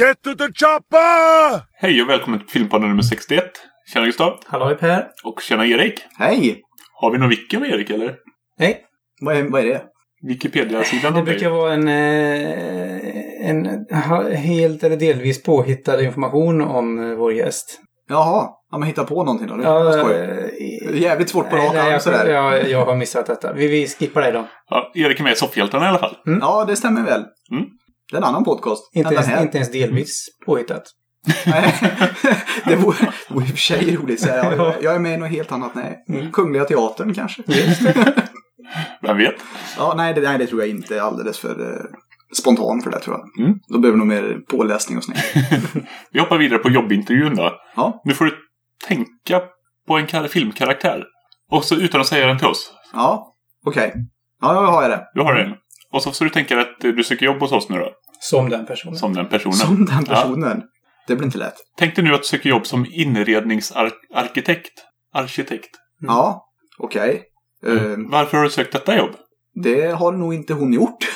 Get to the chopper! Hej och välkommen till Filmpodden nummer 61. Tjena Gustav. Halloj Per. Och tjena Erik. Hej! Har vi någon wiki om Erik eller? Nej. Vad är, vad är det? Wikipedia-sidan Det om dig? brukar vara en, eh, en ha- helt eller delvis påhittad information om eh, vår gäst. Jaha, ja, men hitta på någonting då. Det Ja, skoj. eh, Det är jävligt svårt på rak nej, arm jag, sådär. jag, jag har missat detta. Vi, vi skippar det då. Ja, Erik är med i Soffhjältarna i alla fall. Ja, det stämmer väl. Mm. Det är en annan podcast Inte ens, inte ens delvis påhittat. Det vore, det i och för sig roligt. Så jag, jag är med i något helt annat. Nej. Mm. Kungliga Teatern kanske. Vem vet? Ja, nej det, nej, det tror jag inte är alldeles för eh, spontan för det tror jag. Mm. Då behöver nog mer påläsning och sånt. Vi hoppar vidare på jobbintervjun då. Ja. Nu får du tänka på en kar- filmkaraktär. Och så utan att säga den till oss. Ja, okej. Ja, då har jag det. Du har en. Och så får du tänka att du söker jobb hos oss nu då. Som den personen. Som den personen. Som den personen. Det blir inte lätt. Tänk dig nu att söker jobb som inredningsarkitekt. Arkitekt. Ja, okej. Eh, Varför har du sökt detta jobb? Det har nog inte hon gjort.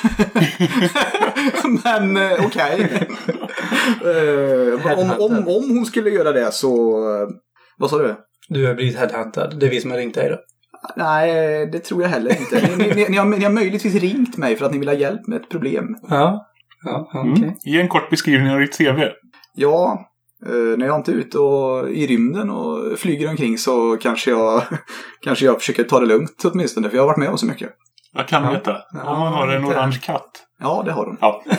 Men eh, okej. Eh, om, om, om hon skulle göra det så... Vad sa du? Du har blivit headhuntad. Det är vi som har ringt dig då. Nej, det tror jag heller inte. Ni, ni, ni, har, ni har möjligtvis ringt mig för att ni vill ha hjälp med ett problem. Ja. Ja, okej. Mm. Ge en kort beskrivning av ditt CV. Ja, eh, när jag inte är ute och, i rymden och flyger omkring så kanske jag, kanske jag försöker ta det lugnt åtminstone. För jag har varit med om så mycket. Jag kan Ja. veta. Ja, Om man har en orange katt. Ja, det har hon. Ja.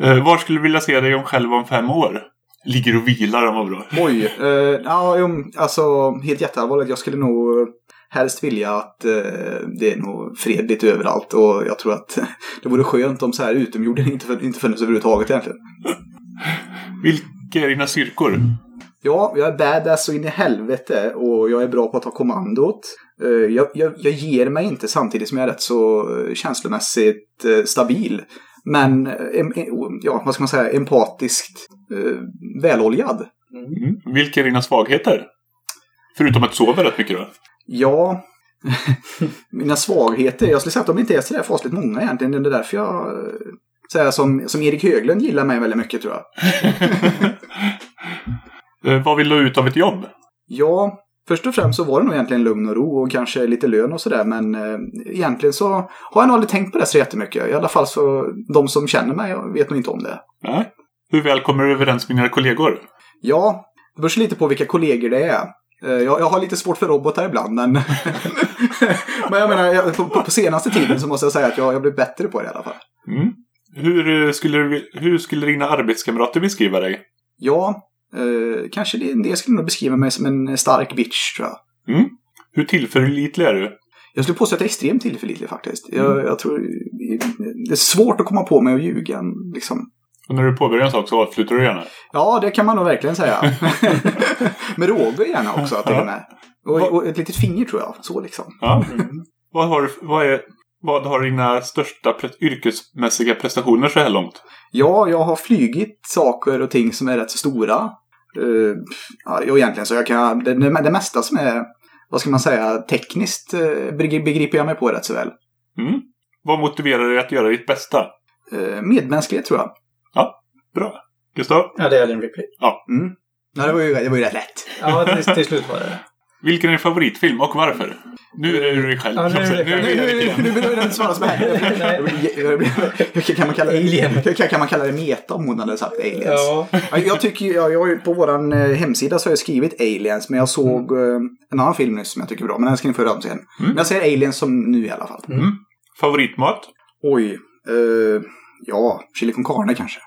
Eh, Var skulle du vilja se dig om själv om fem år? Ligger och vilar om vad bra. Oj, eh, ja, alltså helt jätteallvarligt. Jag skulle nog helst vilja att eh, det är nog fredligt överallt och jag tror att det vore skönt om så här utomjorden inte, inte funnits överhuvudtaget egentligen. Vilka är dina styrkor? Ja, jag är badass så in i helvete och jag är bra på att ta kommandot. Eh, Jag, jag, jag ger mig inte samtidigt som jag är rätt så känslomässigt eh, stabil. Men, ja, vad ska man säga, empatiskt väloljad. Mm. Vilka är dina svagheter? Förutom att sover rätt mycket då? Ja, mina svagheter. Jag skulle säga att de inte är sådär fasligt många egentligen. Det är därför jag eh, säger som, som Erik Höglund gillar mig väldigt mycket tror jag. Eh, vad vill du ut av ett jobb? Ja, först och främst så var det nog egentligen lugn och ro och kanske lite lön och sådär. Men eh, egentligen så har jag nog aldrig tänkt på det så jättemycket. I alla fall så de som känner mig vet nog inte om det. Nej. Hur väl kommer du överens med dina kollegor? Ja, det beror lite på vilka kollegor det är. Eh, Jag, jag har lite svårt för robotar ibland, men... men jag menar, jag, på, på senaste tiden så måste jag säga att jag, jag blivit bättre på det i alla fall. Mm. Hur, eh, skulle, hur skulle dina arbetskamrater beskriva dig? Ja, eh, kanske det, det skulle nog beskriva mig som en stark bitch, tror jag. Mm. Hur tillförlitlig är du? Jag skulle påstå att jag är extremt tillförlitlig faktiskt. Jag, jag tror... Det är svårt att komma på mig och ljuga, liksom. Och när du påbörjar en sak så avslutar du gärna. Ja, det kan man nog verkligen säga. med råge gärna också, till och med. Och, och ett litet finger, tror jag. Så liksom. Ja. Vad, har, vad, är, vad har dina största yrkesmässiga prestationer så här långt? Ja, jag har flygit saker och ting som är rätt så stora. Uh, ja, egentligen så jag kan... Det, det, det mesta som är, vad ska man säga, tekniskt eh, begri- begriper jag mig på rätt så väl. Mm. Vad motiverar dig att göra ditt bästa? Uh, medmänsklighet, tror jag. Bra. Gustav? Ja, det är Ellen Ripley. Mm. Ja, det var ju, det var ju rätt lätt. Ja, till, till slut var det det. Vilken är din favoritfilm och varför? Nu är du dig själv. Ja, nu är du dig själv. Nu, vill jag inte svara som här. Kan man kalla det, Alien. kan, kan man kalla det meta om hon hade sagt aliens? Ja. Ja, Jag tycker jag, jag, på våran eh, hemsida så har jag skrivit aliens, men jag såg eh, en annan film nyss som jag tycker är bra, men den ska ni få höra om sen. Men jag säger aliens som nu i alla fall. Mm. Favoritmat? Oj, eh, ja, chili con carne kanske.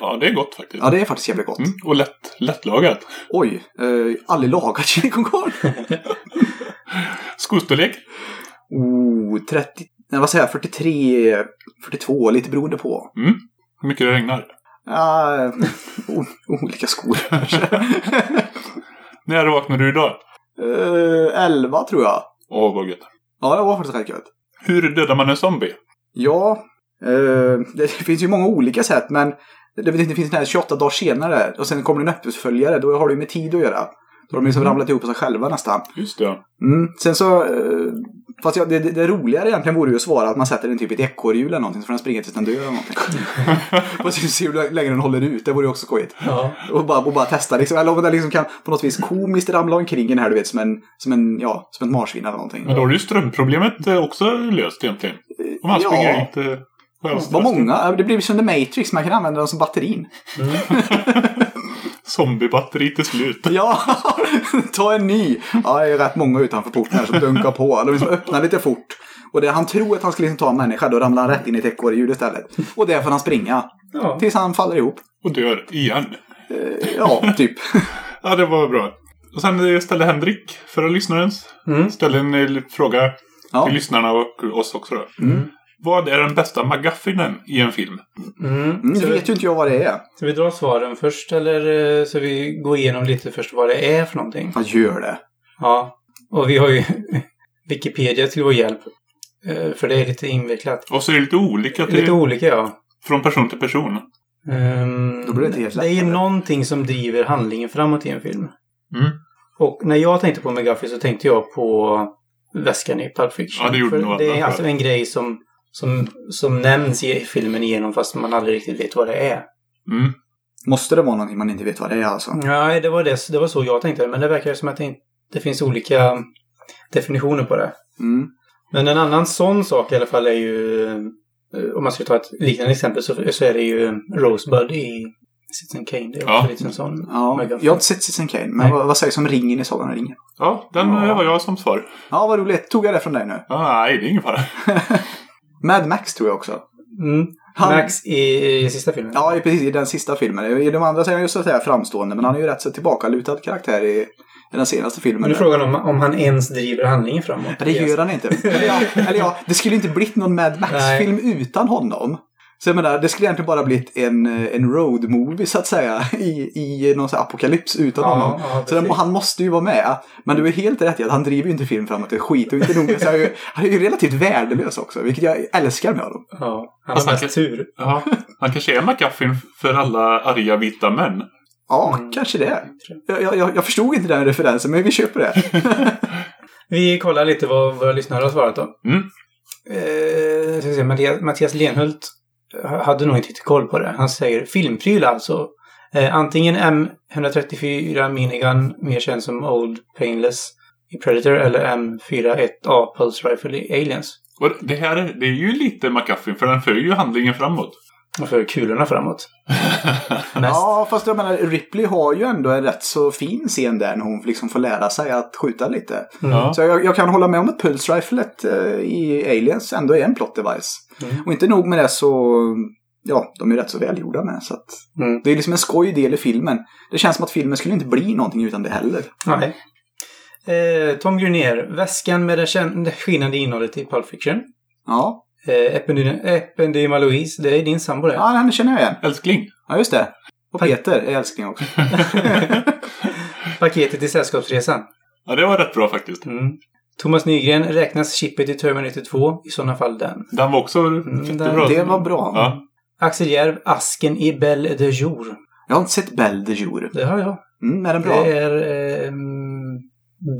Ja, det är gott faktiskt. Ja, det är faktiskt jävligt gott. Mm. Och lätt, lättlagat. Oj, eh, aldrig lagat chili con carne. Skostorlek? Oh, 30, nej, vad säger jag, 43, 42, lite beroende på. Mm. Hur mycket det regnar? O- olika skor kanske. När vaknade du idag? Eh, 11 tror jag. Åh, vad gött. Ja, det var faktiskt rätt gött. Hur dödar man en zombie? Ja, det finns ju många olika sätt, men det, finns den här 28 dagar senare och sen kommer det en uppföljare, då har det ju med tid att göra. Då har de liksom ramlat ihop på sig själva nästan. Just det. Mm. Sen så, eh, Fast ja, det, det, roligare egentligen vore ju att svara att man sätter den typ i ett ekorrhjul eller någonting så får den springa tills den dör eller någonting. och så se hur länge den håller ut, det vore ju också skojigt. Ja. Och bara, och bara testa liksom. Eller om den liksom kan på något vis komiskt ramla omkring den här, du vet, som en, som en, ja, som ett marsvin eller någonting. Men då har du ju strömproblemet eh, också löst egentligen. Om han Ja. springer inte. Vad många? Det blir som The Matrix, man kan använda dem som batterin. Zombiebatteri till slut. Ja, ta en ny. Ja, det är rätt många utanför porten här som dunkar på. De liksom öppnar lite fort. Och det han tror att han ska liksom ta en människa, då ramlar han rätt in i ett ekorrhjul istället. Och där får han springa. Ja. Tills han faller ihop. Och dör igen. Eh, Ja, typ. Ja, det var bra. Och sen ställde Henrik, förra lyssnarens, Mm. ställde en fråga Ja. till lyssnarna och oss också då. Mm. Vad är den bästa McGuffinen i en film? Mm. Mm, Så det vet ju inte jag vad det är. Ska vi dra svaren först eller eh, så vi går igenom lite först vad det är för någonting? Vad gör det? Ja. Och vi har ju Wikipedia till vår hjälp. Eh, För det är lite invecklat. Och så är det lite olika till, Lite olika ja. från person till person. Ehm, Då blir det inte helt Det är ju lätt. någonting som driver handlingen framåt i en film. Mm. Och när jag tänkte på McGuffey så tänkte jag på väskan i Pulp Fiction. Ja, det gjorde För nog Det är alltså en grej som, som, som nämns i filmen igenom fast man aldrig riktigt vet vad det är. Mm. Måste det vara någonting man inte vet vad det är alltså? Nej, det var, det, det var så jag tänkte. Men det verkar som att det, det finns olika definitioner på det. Mm. Men en annan sån sak i alla fall är ju, eh, om man ska ta ett liknande exempel, så, så är det ju Rosebud i Citizen Kane. Det är också Ja. lite en sån Ja, jag har inte sett Citizen Kane, men vad, vad sägs om ringen i Sagan om ringen? Ja, den Ja. har jag som svar. Ja, vad roligt. Tog jag det från dig nu? Ah, nej, det är ingen fara. Mad Max tror jag också. Mm. Han- Max i, i sista filmen. Ja, precis. I den sista filmen. I de andra så är han ju så att säga framstående, men han är ju rätt så tillbakalutad karaktär i, i den senaste filmen. Men nu är frågan om, om han ens driver handlingen framåt. Det gör han inte. Eller ja, eller ja, det skulle inte blivit någon Mad Max-film utan honom. Så jag menar, det skulle egentligen bara blivit en, en road movie så att säga i, i någon sån här apokalyps utan Ja, honom. ja, så den, han måste ju vara med. Men du är helt rätt i att han driver ju inte film framåt, det är skit och inte nog med så han är ju, han är ju relativt värdelös också, vilket jag älskar med honom. Ja, han har han mest tur. Ja, han kanske är McGuffin för alla arga vita män. Ja, Mm. kanske det. Jag, jag, jag- förstod inte den referensen, men vi köper det. Vi kollar lite vad våra lyssnare har svarat då. Mm. Eh, ska se, Mattias, Mattias Lenhult hade nog inte riktigt koll på det. Han säger filmpryl alltså. Eh, antingen M134 Minigun, mer känd som Old Painless i Predator, eller M41A Pulse Rifle i Aliens. Och det här är, det är ju lite McGuffin, för den för ju handlingen framåt. Och för kulorna framåt. Ja, fast jag menar, Ripley har ju ändå en rätt så fin scen där när hon liksom får lära sig att skjuta lite. Ja. Så jag, jag kan hålla med om att Pulse Riflet eh, i Aliens ändå är en plot device. Mm. Och inte nog med det så, ja, de är rätt så välgjorda med. Så att Mm. det är liksom en skoj del i filmen. Det känns som att filmen skulle inte bli någonting utan det heller. Nej. Eh, Tom Grunier, väskan med det skinande innehållet i Pulp Fiction. Ja, Eh, Ependym- Ependima Louise, det är din sambo det. ja den känner jag igen. Älskling. Ja, just det. Och Peter är älskling också. Paketet i Sällskapsresan. Ja, det var rätt bra faktiskt. Mm. Thomas Nygren, räknas chippet i Terminator 2? I sådana fall den. Den var också jättebra. Det var bra. Ja. Axel Järv, Asken i Belle de Jour. Jag har inte sett Belle de Jour. Det har jag. Mm, är den bra? Det är eh,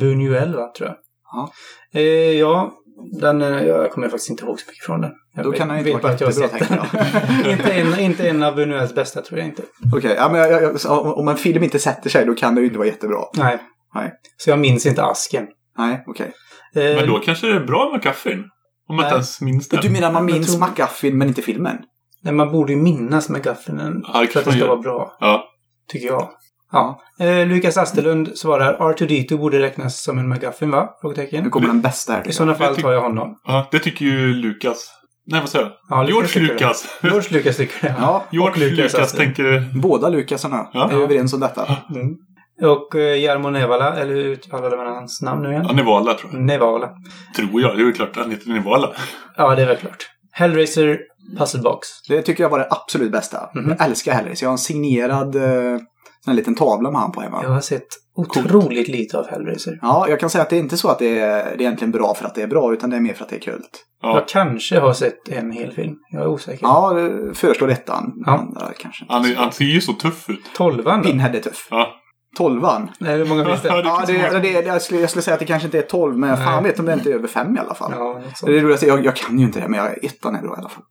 Buñuel, va, tror jag. Ja. Eh, ja, den, eh, jag kommer faktiskt inte ihåg så mycket från den. Jag Då kan den inte vet vara bara att jag har jättebra, sett tänker den. jag. inte, en, inte en av Buñuels bästa, tror jag inte. Okej, ja, men jag, jag, jag, så om en film inte sätter sig då kan det ju inte vara jättebra. Nej. Nej. Så jag minns inte Asken. Nej, okej. Eh, Men då kanske det är bra McGuffin. Om man inte ens minns den. Du menar man minns tror- McGuffin men inte filmen? nej, man borde ju minnas McGuffinen Ja, för att det ska vara bra, Ja. tycker jag. Ja. Eh, Lukas Asterlund svarar R2D2 borde räknas som en McGuffin, va? Nu Frågetecken. kommer den bästa här. I sådana fall tar jag honom. ja, det tycker ju Lukas. Nej, vad säger jag? Ja, Lukas George. Lukas. George Lukas tycker det. Ja, George Och Lukas, Lukas tänker... båda Lukasarna Ja. är överens om detta. Mm. Och eh, Jarmo Nevala, eller hur uttalar man hans namn nu Ja, igen? Nivala tror jag. Nevala. Tror jag. Det är ju klart han heter Nivala. Ja, det är väl klart. Hellraiser Puzzle Box. Det tycker jag var det absolut bästa. Mhm. Jag älskar Hellraiser. Jag har en signerad eh, här liten tavla med han på hemma. Jag har sett otroligt lite av Hellraiser. Ja, jag kan säga att det är inte så att det är, det är egentligen bra för att det är bra, utan det är mer för att det är kul. Ja. Jag kanske har sett en hel film. Jag är osäker. Ja, föreslår ettan. Ja. Andra kanske. Han, är, han ser ju så tuff ut. Tolvan då? Pinhead är tuff. Ja. Tolvan. Nej, hur många finns det? Ja, Ja, det, många. det, jag, skulle, jag skulle säga att det kanske inte är 12, men fan Nej. vet om det inte är över 5 i alla fall. Ja. Det är roligt, jag, jag kan ju inte det, men jag, ettan är bra i alla fall.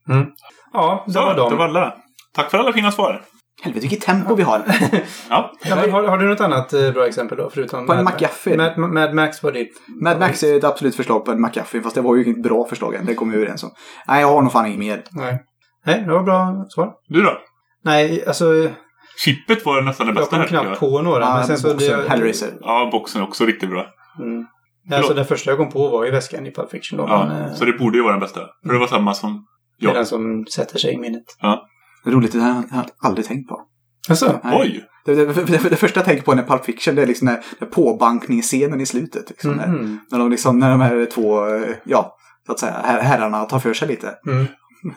ja det var det dem. var alla. Tack för alla fina svar. Helvete vilket tempo vi har. Ja. Ja, men har, har du något annat eh, bra exempel då? Förutom På en Mad- McGuffin. Mad, Mad Max var ditt. Mad Max är ett absolut förslag på en McGuffin, fast det var ju inget bra förslag än. Det kom vi överens om. Nej, jag har nog fan inget mer. Nej. Nej, det var bra svar. Du då? Nej, alltså Chippet var nästan det jag bästa kom här, tycker knappt jag. på några. Ja, men sen så boxen, det, Hellraiser. Ja, boxen är också riktigt bra. Mm. Alltså den första jag kom på var ju väskan i Pulp Fiction då. Ja, men, eh, så det borde ju vara den bästa. För det var samma som... det är Ja. den som sätter sig i minnet. Roligt, det här har jag aldrig tänkt på. Alltså, Nej. Oj! Det, det, det, det första jag tänker på när Pulp Fiction, det är liksom den den påbankningsscenen i slutet. Liksom, när, mm. när, de liksom, när de här två, eh, ja, så att säga, her- herrarna tar för sig lite. Mm.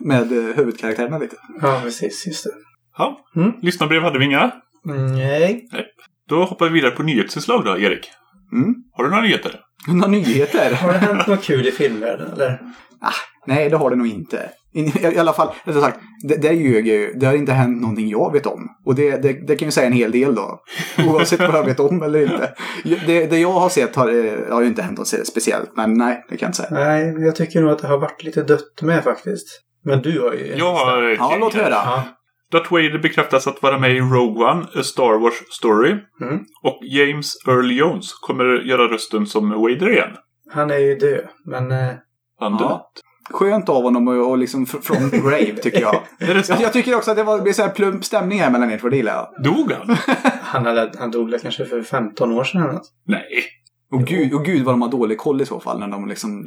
Med eh, huvudkaraktärerna lite. Ja, precis. Just det. Ja. Mm. Lyssnarbrev hade vi inga. Mm, Nej. Då hoppar vi vidare på nyhetsinslag då, Erik. Mm. Har du några nyheter? Några nyheter? Har det hänt något kul i filmvärlden eller? Nej, det har det nog inte. I, i alla fall, rättare sagt, det, det ljög jag ju. Det har inte hänt någonting jag vet om. Och det, det, det kan ju säga en hel del då. Oavsett vad jag vet om eller inte. Det, det jag har sett har, eh, har ju inte hänt något speciellt. Men nej, det kan jag inte säga. Nej, men jag tycker nog att det har varit lite dött med faktiskt. Men du har ju... Jag har Ja, låt höra. Ja. Darth Vader bekräftas att vara med i Rogue One, A Star Wars Story. Mm. Och James Earl Jones kommer göra rösten som Vader igen. Han är ju död, men... Eh, Han Ja. dött. Skönt av honom och, och liksom fr- från grave tycker jag. Jag. Jag tycker också att det var, blev så här plump stämning här mellan er två. Det gillar jag. Dog han? han, hade, han dog kanske för 15 år sedan eller något. Nej. Och gud, och gud vad de har dålig koll i så fall när de liksom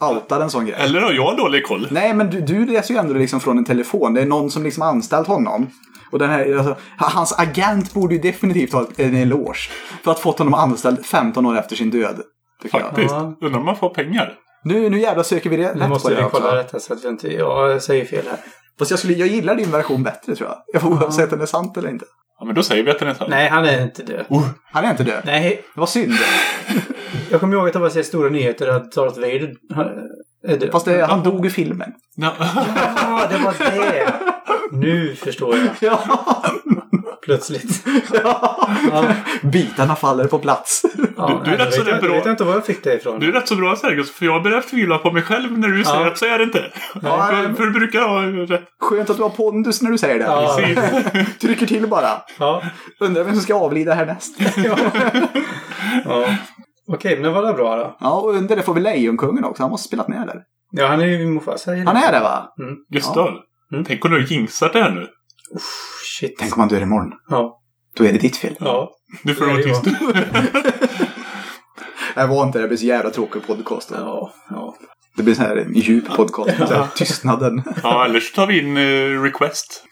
outar en sån grej. Eller har jag dålig koll? Nej, men du, du läser ju ändå liksom från en telefon. Det är någon som liksom anställt honom. Och den här, alltså, hans agent borde ju definitivt ha en eloge. För att fått honom anställd 15 år efter sin död. Jag. Faktiskt. Ja. Undrar om man får pengar? Nu, nu jävlar söker vi det Nu rätt måste vi det kolla detta så att vi inte... Ja, jag säger fel här. Fast jag, skulle, jag gillar din version bättre tror jag. Jag får oavsett om det är sant eller inte. Ja, men då säger vi att den är sann. Nej, han är inte död. Han är inte död. Nej, Det var synd. jag kommer ihåg att det var så stora nyheter att Darth Vader är död. Fast det, han dog i filmen. Ja. Ja, det var det! Nu förstår jag. Ja. Plötsligt. ja. Bitarna faller på plats. Ja, Du- du är nej, rätt så vet, bra. Jag vet inte var jag fick det ifrån. Du är rätt så bra Sergius, för jag börjar tvivla på mig själv när du säger Ja. att så är det inte. Ja, för, för du brukar ha. Skönt att du har pondus när du säger det. Ja. Precis. Trycker till bara. Ja. Undrar vem som ska avlida härnäst. ja. Okej, men det var det bra då? Ja, och under det får vi Lejonkungen också. Han måste ha spelat med där. Ja, han är ju Mufasa. Han är det va? Gustav, Mm. tänk om du har jinxat det här nu. Shit. Tänk om han dör imorgon. Ja. Då är det ditt fel. Ja. Får du är vara tyst. Jag var inte det. Det blir så jävla tråkig podcast. Ja. ja. Det blir så här djup podcast. Så här, tystnaden. Ja, eller så tar vi in eh, request.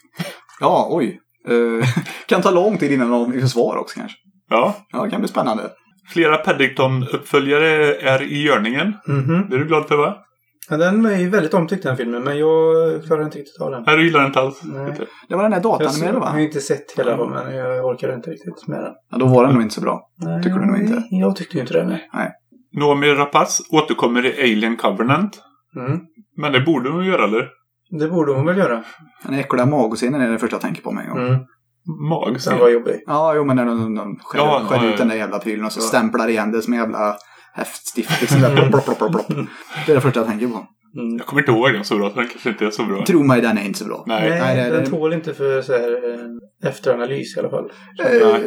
Ja, oj. Eh, kan ta lång tid innan de får svar också kanske. Ja. Ja, det kan bli spännande. Flera Paddington-uppföljare är i görningen. Mhm. Det är du glad för va? Ja, den är ju väldigt omtyckt den filmen, men jag klarar inte riktigt av den. Nej, du gillar den inte alls. Nej. Det var den där Jag datanimerade har va? inte sett hela den, men jag orkar inte riktigt med den. Ja, då var den nog inte så bra. Nej, Tycker du nog inte? Jag tyckte ju inte det. Nej. Noomi Rapace återkommer i Alien Covenant. Mm. Men det borde hon göra, eller? Det borde hon väl göra. Den äckliga magscenen är det första jag tänker på mig. Mm. Mm. Magscen. Den var jobbig. Ja, jo men när de, de skär, Ja, skär ja, ut ja. den där jävla prylen och så Ja. stämplar igen det som en jävla häftstift. Liksom där, plopp, plopp, plopp, plopp. Det är det första jag tänker på. Mm. Jag kommer inte ihåg den så bra, så den kanske inte är så bra. Tro mig, den är inte så bra. Nej. Nej, Nej, den det- tål inte för så här, efteranalys i alla fall. Eh,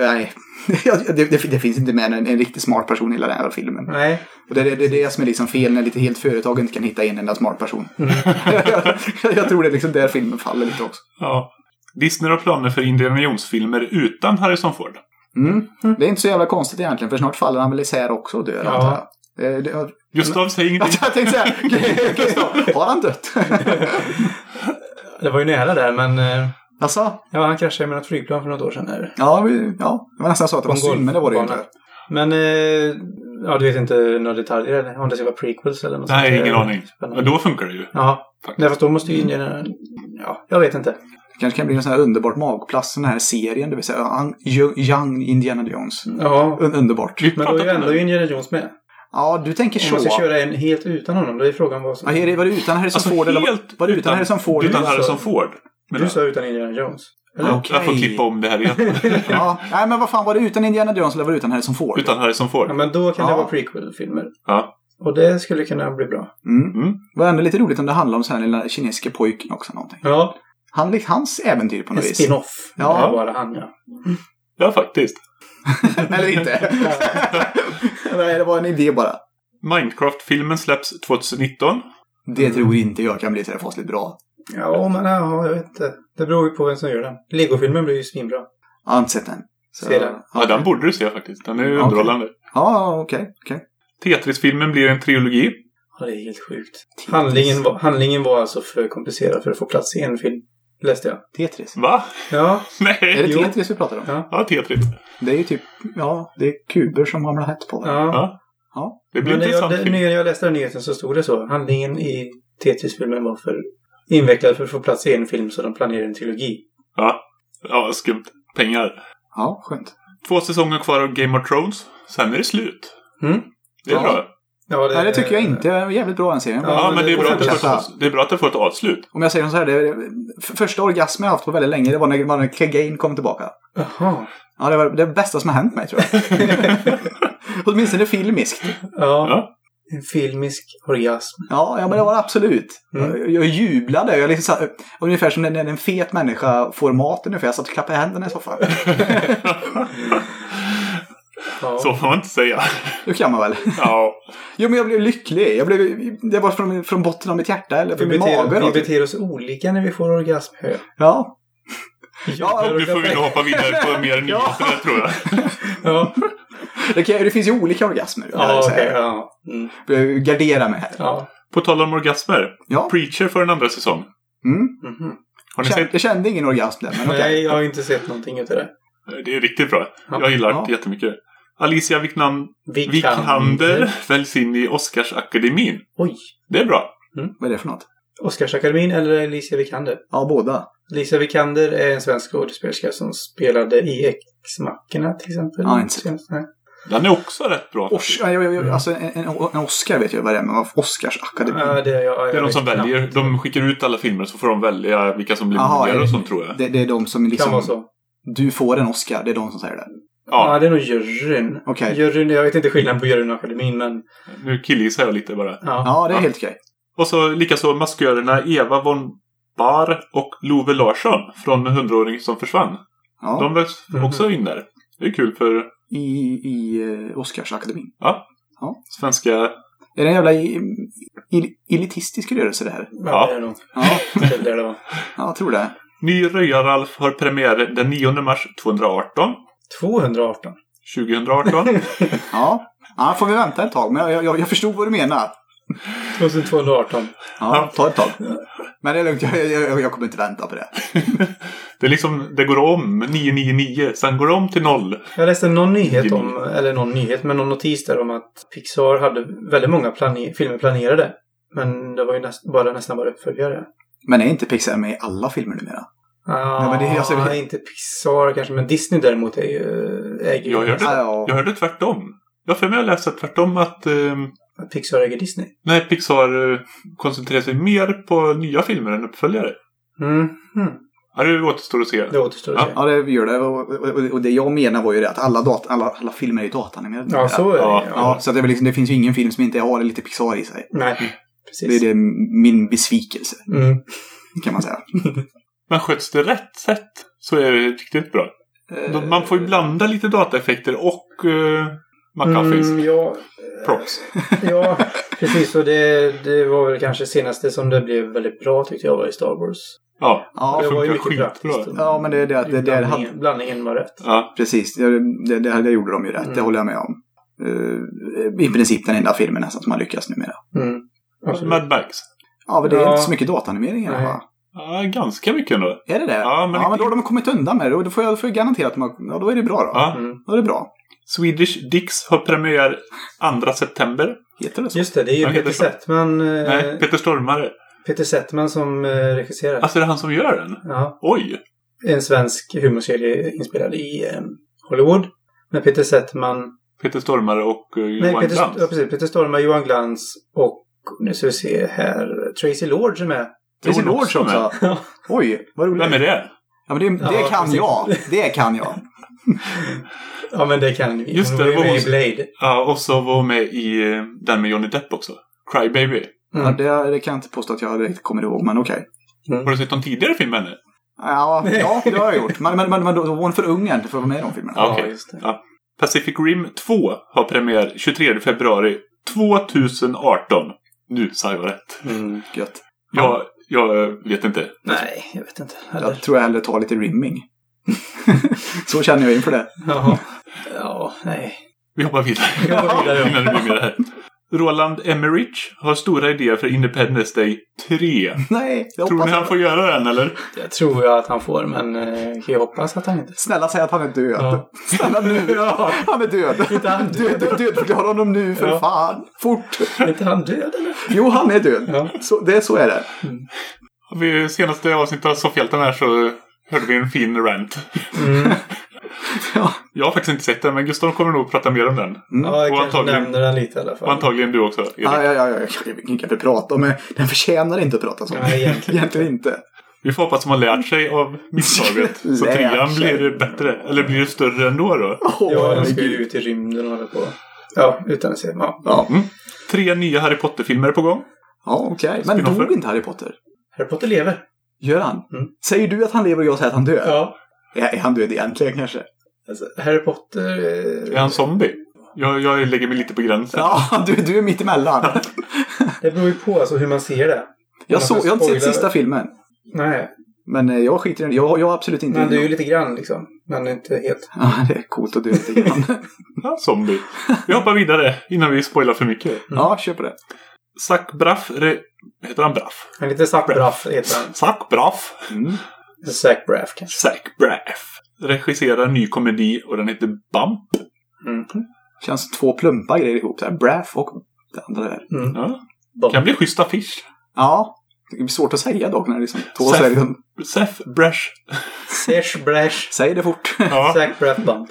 nej. Det, det, det finns inte med en, en riktigt smart person i hela den här filmen. Nej. Och det, det, det är det som är liksom fel när lite helt företag inte kan hitta en enda smart person. jag, jag tror det är liksom där filmen faller lite också. Ja. Disney har planer för Indiana Jones-filmer utan Harrison Ford. Mm. Det är inte så jävla konstigt egentligen, för snart faller han väl isär också och dör, Ja. antar jag. Det, det, Gustav, säg ingenting. jag tänkte säga, Gustav, har han dött? Det var ju nära där, men Alltså, ja, han kraschade med något flygplan för något år sedan. Här. ja, vi, ja, det var nästan så att det var synd, men det var det ju inte. Men, eh, ja, du vet inte några detaljer eller? Om det ska vara prequels eller något Nej, sånt. ingen aning. Men då funkar det ju. Ja, Faktiskt. Fast då måste ju Indien... Ja, jag vet inte. Kanske kan bli en sån här underbart magplats, den här serien, det vill säga un- Young Indiana Jones. Ja, Un- underbart. Vi men då är ju pratade om ändå det. Indiana Jones med. Ja, du tänker Om så. man ska köra en helt utan honom, då är frågan vad som... Ja, är det- var det utan Harrison Alltså Ford eller var, helt var det utan Harrison Ford? Utan Du Harrison sa- Ford. Du sa utan Indiana Jones. Eller? Okej. Jag får klippa om det här igen. Ja, nej men vad fan var det utan Indiana Jones eller var det utan Harrison Ford? Utan Harrison Ja, Ford. men då kan det Ja. vara prequel-filmer. Ja. Och det skulle kunna bli bra. Mm. Mm. Det var ändå lite roligt om det handlade om så här lilla kinesiska pojken också någonting. Ja, Han, hans äventyr på en något vis. spin-off. Ja. Bara han ja. Ja, faktiskt. Eller inte. nej, det var en idé bara. Minecraft-filmen släpps 2019. Det tror inte jag kan bli så fasligt bra. Ja, men ja, jag vet inte. Det beror ju på vem som gör den. Lego-filmen blir ju svinbra. Jag har inte sett den. Så- Se den. Ja, den borde du se faktiskt. Den är ju underhållande. Ja, okej. okej. Tetris-filmen blir en trilogi. Ja, det är helt sjukt. Handlingen var, handlingen var alltså för komplicerad för att få plats i en film. Läste jag. Tetris. Va? Ja, Är Nej. det Jo. Tetris vi pratar om? Ja. Ja, Tetris. Det är ju typ, ja, det är kuber som ramlar hett på varandra. ja. Ja. Ja. Det blir Men när jag, intressant det, film. när jag läste den nyheten så stod det så. Handlingen i Tetris-filmen var för invecklad för att få plats i en film så de planerade en trilogi. Ja. Ja, skumt. Pengar. Ja, skönt. Två säsonger kvar av Game of Thrones. Sen är det slut. Mm. Det är Ja. bra. Ja, Nej, det tycker jag inte. Det är jävligt bra den serien. Ja, Ja, men det är, det bra att det, får det är bra att det får ett avslut. Om jag säger så här, det första orgasmen jag haft på väldigt länge, det var när, Clegane kom tillbaka. Jaha. Ja, det var det bästa som har hänt mig tror jag. Åtminstone filmiskt. Ja. Ja. En filmisk orgasm. Ja, ja men det var det absolut. Mm. Jag, jag jublade. Jag liksom så, ungefär som när, en fet människa får mat ungefär. Jag satt och klappade händerna i soffan. Ja. Så får man inte säga. Det kan man väl? Ja. Jo, men jag blev lycklig. Jag blev, det var från, från botten av mitt hjärta eller Vi från min beter, mage. vi beter oss olika när vi får orgasm. Ja. Ja, Nu får vi nog hoppa vidare på mer nyheter där, tror jag. Ja, Det, kan, det finns ju olika orgasmer. ja okej. ja. Mm. Jag Gardera mig här. ja. På tal om orgasmer. Ja. Preacher får en andra säsong. Mm. Mhm. Har ni Jag, kände, sett? jag kände ingen orgasm där, men okej. Nej, jag har inte sett någonting utav det. Det är riktigt bra. Ja. Jag gillar Ja. det jättemycket. Alicia Vikander Vikander. väljs in i Oscarsakademin. Oj. Det är bra. Vad är det för något? Oscarsakademin eller Alicia Vikander? Ja, båda. Alicia Vikander är en svensk skådespelerska som spelade i X-Mackorna till exempel. Ja, inte sett. Den är också rätt bra. Ors, ja, jag, jag, alltså, en, en, en Oscar vet jag vad det är, men vad- Oscarsakademin. Ja, det är, jag, Det är de som väljer. De skickar ut alla filmer så får de välja vilka som blir är och sånt tror jag. Det, det är de som Kan liksom... vara så. Du får en Oscar, det är de som säger det. Ja, Ja, det är nog juryn. Okej. Juryn, jag vet inte skillnaden på juryn och akademin, men... nu killgissar jag lite bara. Ja. Ja, det är Ja. helt okej. Och så likaså maskörerna Eva von Bar och Love Larsson från 100-åring som försvann. Ja, De Mhm. också in där. Det är kul för I, i uh, Oscarsakademin. svenska... Är det en jävla i, i, elitistisk rörelse det här? Ja, Ja. det är nog. Ja, Det var. ja jag tror det. Ny Röja-Ralf har premiär den 9 mars 2018. 218. 2018. Ja, ja får vi vänta ett tag, men jag, jag, jag förstod vad du menar. 2218. Ja, ta ett tag. Men det är lugnt, jag, jag, jag kommer inte vänta på det. det är liksom, det går om 999, sen går det om till noll. Jag läste någon nyhet om, eller någon nyhet, men någon notis där om att Pixar hade väldigt många plane- filmer planerade. Men det var ju näst, bara, nästan bara uppföljare. Men är inte Pixar med i alla filmer numera? Ah, men det är- alltså, det- inte Pixar kanske, men Disney däremot är ju, äger Jag ju hörde, Ja, jag hörde tvärtom. Jag har för mig att jag läste tvärtom att eh, Pixar äger Disney. nej, Pixar eh, koncentrerar sig mer på nya filmer än uppföljare. Mm. Mm. Ja, det återstår att se. Det återstår att Ja. se. Ja, det gör det. Och, och, och det jag menar var ju det att alla, dat- alla, alla filmer är ju datanimerade. Ja, så är det. Ja. Ja. Ja, så att det, är väl liksom, det finns ju ingen film som inte har lite Pixar i sig. Nej, Det är precis. det min besvikelse, Mm. kan man säga. Men sköts det rätt sätt så är det riktigt bra. De- Man får ju blanda lite dataeffekter och uh, McGuffins. Mm, ja, Props. ja, precis. Och det, det var väl kanske senaste som det blev väldigt bra tyckte jag var i Star Wars. Ja, Ja, det var ju mycket praktiskt. Ja, men det är det att det- det hade- blandningen, var rätt. ja. precis. Det, det, det, det gjorde de ju rätt. Det Mm. håller jag med om. Eh, I princip den enda filmen nästan som har lyckats numera. Mm. Mad Max. Ja, men det är Ja. inte så mycket datanimering i alla fall. Ja, ganska mycket ändå. Är det det? Ja, men ja, men då har de kommit undan med det. Och då får jag, då får jag garantera att de har, ja, då är det bra då. Ja. Mm. Då är det bra. Swedish Dicks har premiär 2 september. Heter det så? Just det, det är ju heter Peter? Settman, eh, Nej, Peter Stormare. Peter Settman som eh, regisserar. Alltså, det är han som gör den? Ja, Oj! en svensk humorserie inspelad i eh, Hollywood. Med Peter Settman, Peter Stormare och uh, nej, Johan Peter, Glans. ja, precis, Peter Stormare, Johan Glans och nu ska vi se här, Tracy Lords är med. Tracy Lords också. Ja. Oj, vad roligt. Vem är det? Ja, men det, det Ja, kan precis. jag. Det kan jag. Ja, men det kan vi. Just Hon det, var med hon- i Blade. Ja, och så var hon med i eh, den med Johnny Depp också. Cry Baby. Mm. Ja, det, det kan jag inte påstå att jag direkt kommer ihåg, men okej. Har du sett någon tidigare film med henne? Ja, ja, det har jag gjort. Men, men, men, men då var hon för ung för att vara med i de filmerna. Ja, Ja, det. Ja. Pacific Rim 2 har premiär 23 februari 2018. Nu sa jag rätt. Mm. Gött. Jag, jag vet inte. Nej, jag vet inte. Eller... Jag tror jag hellre tar lite rimming. Så känner jag inför det. Jaha. Ja, nej. Vi hoppar vidare. Vi hoppar vidare, ja. Innan det blir mer här. Roland Emmerich har stora idéer för Independence Day 3. Nej, jag Tror ni han får göra den eller? Det tror jag att han får, men eh, kan jag hoppas att han inte... Snälla säg att han är död. Ja. Snälla nu. Ja. Han är död. Inte han död? Död, död, förklara honom nu för Ja. fan. Fort. Är inte han död eller? Jo, han är död. Ja. Så, det, så är det. I senaste avsnittet av Soffhjältarna här så hörde vi en fin rant. Mm. Ja. Jag har faktiskt inte sett den, men Gustav kommer nog prata mer om den. Ja, jag Och antagligen- nämner den lite i alla fall. Och antagligen du också, Erik. Ja, ja, ja, ja. Jag kan inte prata om det. Den förtjänar inte att prata om. Nej, egentligen. Egentligen inte. Vi får hoppas att har lärt sig av misstaget. så trean blir bättre. Eller blir det större ändå då? Åh, Ja, den ska ju ut i rymden och hålla på. Ja, utan att se. Ja. Ja, Mm. Tre nya Harry Potter-filmer på gång. ja okej. Men Spin-offer. dog inte Harry Potter? Harry Potter lever. Gör han? Mm. Säger du att han lever och jag säger att han dör? Ja. Är, är han död egentligen kanske? Alltså, Harry Potter... eh, Är han zombie? Jag, jag lägger mig lite på gränsen. Ja, du, du är mitt emellan. Det beror ju på alltså, hur man ser det. Jag, såg, jag har inte sett sista filmen. Nej, Men eh, jag skiter i det. Jag, jag absolut inte... men det är ju lite grann liksom. Men inte helt. Ja, det är coolt att dö lite grann. Ja, zombie. Vi hoppar vidare innan vi spoilar för mycket. ja, kör på det. Zac Braff... Re... Heter han Braff? Men lite Zac Braff heter han. Zac Braff. Mm. Zac Braff kanske. Zac Braff. Regisserar en ny komedi och den heter Bump. Mm. Känns två plumpa grejer ihop. Så här. Braff och det andra där. Mm. Ja. Kan bli schysst affisch. Ja, det blir svårt att säga dock när det är liksom två det liksom, Seth Brash. Sesh Brash. Säg det fort. Ja. Zac Braff Bump.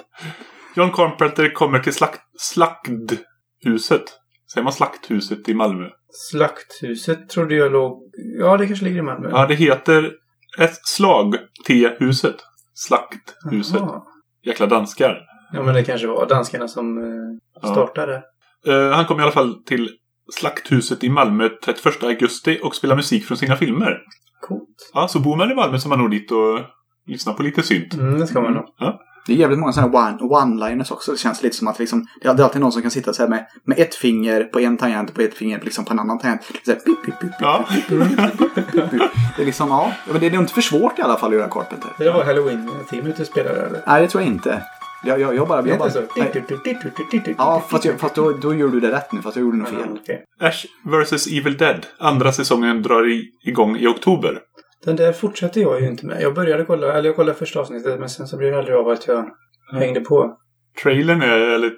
John Carpenter kommer till slakt... Slakthuset. Säger man slakthuset i Malmö? Slakthuset trodde jag låg... Ja, det kanske ligger i Malmö. Ja, det heter ett slag T-huset. Slakthuset. Jaha. Jäkla danskar. Ja, men det kanske var danskarna som eh, Ja. startade. Eh, han kommer i alla fall till Slakthuset i Malmö 31 augusti och spelar musik från sina filmer. Coolt. Ja, så bor man i Malmö så man nog dit och lyssnar på lite synt. Mm, det ska man nog. Det är jävligt många sådana här one- one-liners också. Det känns lite som att liksom, det är alltid någon som kan sitta så här med, med ett finger på en tangent och på ett finger liksom på en annan tangent. Så här, pip, pip, pip, Ja. Det är liksom, ja. Men det är inte för svårt i alla fall att göra Carpenter. Det var Halloween-teamet du spelade eller? Nej, det tror jag inte. Jag, jag, jag bara... Jag bara. Ja, fast, jag, fast då, då gör du det rätt nu. Fast jag gjorde nog fel. okej. Ash vs Evil Dead. Andra säsongen drar igång i oktober. Den där fortsätter jag ju inte med. Jag började kolla, eller jag kollade första avsnittet men sen så blev det aldrig av att jag hängde på. Trailern är, eller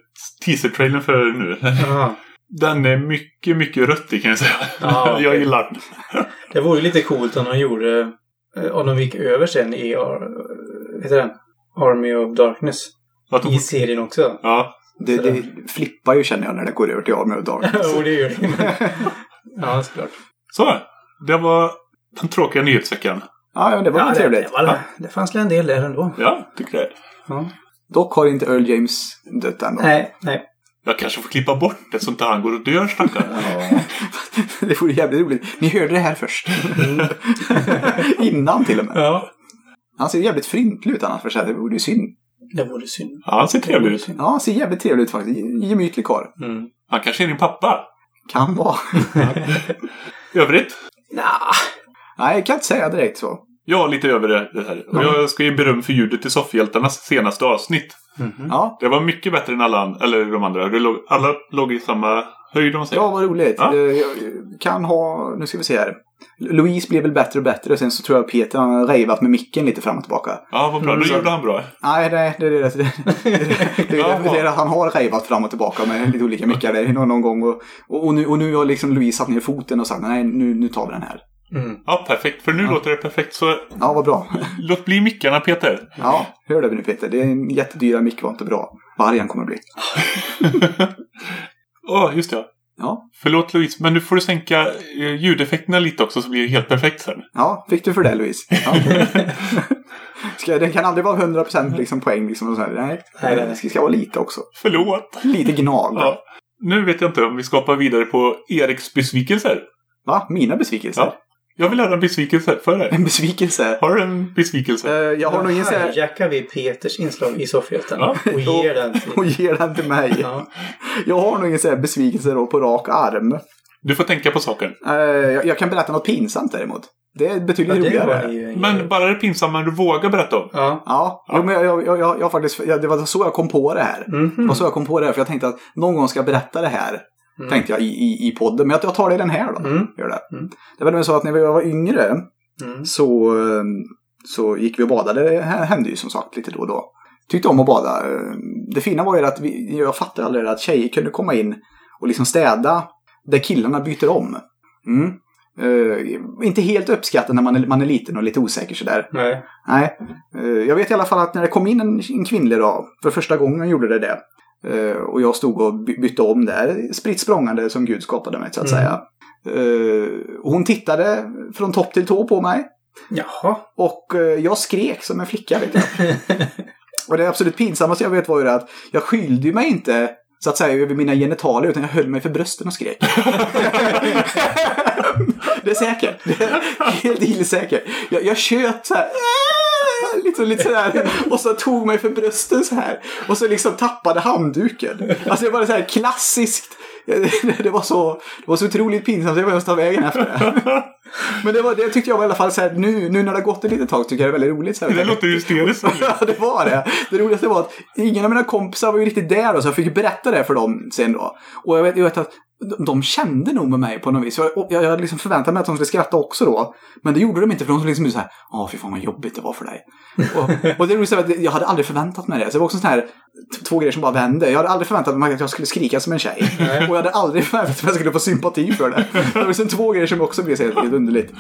teaser-trailern för nu. Aha. Den är mycket, mycket röttig kan jag säga. Ja, okej. jag gillar den. Det vore ju lite coolt om de gjorde, eh, om de gick över sen i, eh, heter den? Army of Darkness. I serien också. ja, Det, det flippar ju känner jag när det går över till Army of Darkness. Jo, det gör det. ja, såklart. så. Det var den tråkiga nyhetsveckan. Ja, ja, det var Ja, väl det, trevligt. det, var, det fanns en del där ändå. Ja, tycker det. Ja. Dock har inte Earl James dött än. Nej, nej. Jag kanske får klippa bort det så inte han går och dör stackarn. det vore jävligt roligt. Ni hörde det här först. Innan till och med. Ja. Han ser jävligt fryntlig ut annars för sig. Det vore ju synd. Det vore synd. Ja, han ser trevlig ut. Ja, han ser jävligt trevlig ut faktiskt. Gemytlig karl. Mm. Han kanske är din pappa. Kan vara. Övrigt? Nah. Nej, jag kan inte säga direkt så. Ja, lite över det här. Och jag ska ge beröm för ljudet till Soffhjältarnas senaste avsnitt. Ja, Det var mycket bättre än alla, eller de andra. Låg, alla låg i samma höjd om man säger. ja vad roligt. Ja. Eh, Jag kan ha, nu ska vi se här. Louise blev väl bättre och bättre. Sen så tror jag Peter har rejvat med micken lite fram och tillbaka. Ja, vad bra. Då så- gjorde han bra. Nej, det, det, det, det, det, det, det, det, det är att han har rejvat fram och tillbaka med lite olika mickar där någon, någon gång. Och, och, och, nu, och nu har liksom Louise satt ner foten och sagt nej, nu, nu tar vi den här. Mm. Ja, perfekt. För nu låter det perfekt. Så Ja, vad bra. låt bli mickarna, Peter. Ja, hör det nu Peter. Det är en jättedyra mick var inte bra. Vargen kommer bli. Åh, just det. ja. Ja, Förlåt Louise, men nu får du sänka eh, ljudeffekterna lite också så blir det helt perfekt sen. ja fick du för det Louise? Ja. Ska, den kan aldrig vara 100% liksom poäng. Liksom, och så här. Nej, Nej, nej, nej. det ska vara lite också. Förlåt. Lite gnag. Ja. Nu vet jag inte om vi ska hoppa vidare på Eriks besvikelser. Va? Mina besvikelser? Ja. Jag vill höra en besvikelse för dig. En besvikelse? Har du en besvikelse? Eh, jag har nog ingen så här... hijackar vi Peters inslag i soffhjälten Ja. och ger den till... Och ger den till mig. Ja. Jag har nog ingen så här besvikelse då på rak arm. Du får tänka på saken. Eh, jag, jag kan berätta något pinsamt däremot. Det är betydligt Ja, det roligare. Men bara det pinsamma du vågar berätta om. Ja. Ja, Jo, men jag, jag, jag, jag, jag faktiskt, jag, det var så jag kom på det här. Mhm. Det var så jag kom på det här, för jag tänkte att någon gång ska jag berätta det här. Mm. Tänkte jag i, i, i podden. Men jag, jag tar det i den här då. Mm. Gör det. Mm. det var nämligen så att när jag var yngre Mm. så, eh, så gick vi och badade. Det hände ju som sagt lite då och då. Tyckte om att bada. Eh, Det fina var ju att vi, jag fattade aldrig att tjejer kunde komma in och liksom städa där killarna byter om. Eh, inte helt uppskattat när man är, man är liten och lite osäker sådär. Nej. Nej, eh, jag vet i alla fall att när det kom in en, en kvinnlig då, för första gången gjorde det det. Eh, Och jag stod och by- bytte om där, spritt språngande som Gud skapade mig så att Mm. säga. Eh, Hon tittade från topp till tå på mig. Jaha. Och eh, jag skrek som en flicka vet jag. Och det absolut pinsammaste jag vet var ju det att jag skyllde mig inte så att säga över mina genitalier utan jag höll mig för brösten och skrek. det är säkert. Det är helt illsäkert. Jag, jag tjöt så här. Liksom lite sådär. Och så tog mig för brösten så här. Och så liksom tappade handduken. Alltså det var så här klassiskt. Det var så, det var så otroligt pinsamt. Jag var ta vägen efter det. Men det, var, det tyckte jag var i alla fall så här, nu, nu när det har gått ett litet tag tycker jag det är väldigt roligt. Så här. Det låter hysteriskt. Ja, det var det. Det roligaste var att ingen av mina kompisar var ju riktigt där då, så jag fick berätta det för dem sen då. Och jag vet, jag vet att de- de kände nog med mig på något vis. Jag, och jag hade liksom förväntat mig att de skulle skratta också då. Men det gjorde de inte för de skulle liksom så här, åh fy fan vad jobbigt det var för dig. och, och det roligaste var att jag hade aldrig förväntat mig det. Så det var också sån här, två grejer som bara vände. Jag hade aldrig förväntat mig att jag skulle skrika som en tjej. Och jag hade aldrig förväntat mig att jag skulle få sympati för det. Det var liksom två grejer som också blev så helt underligt.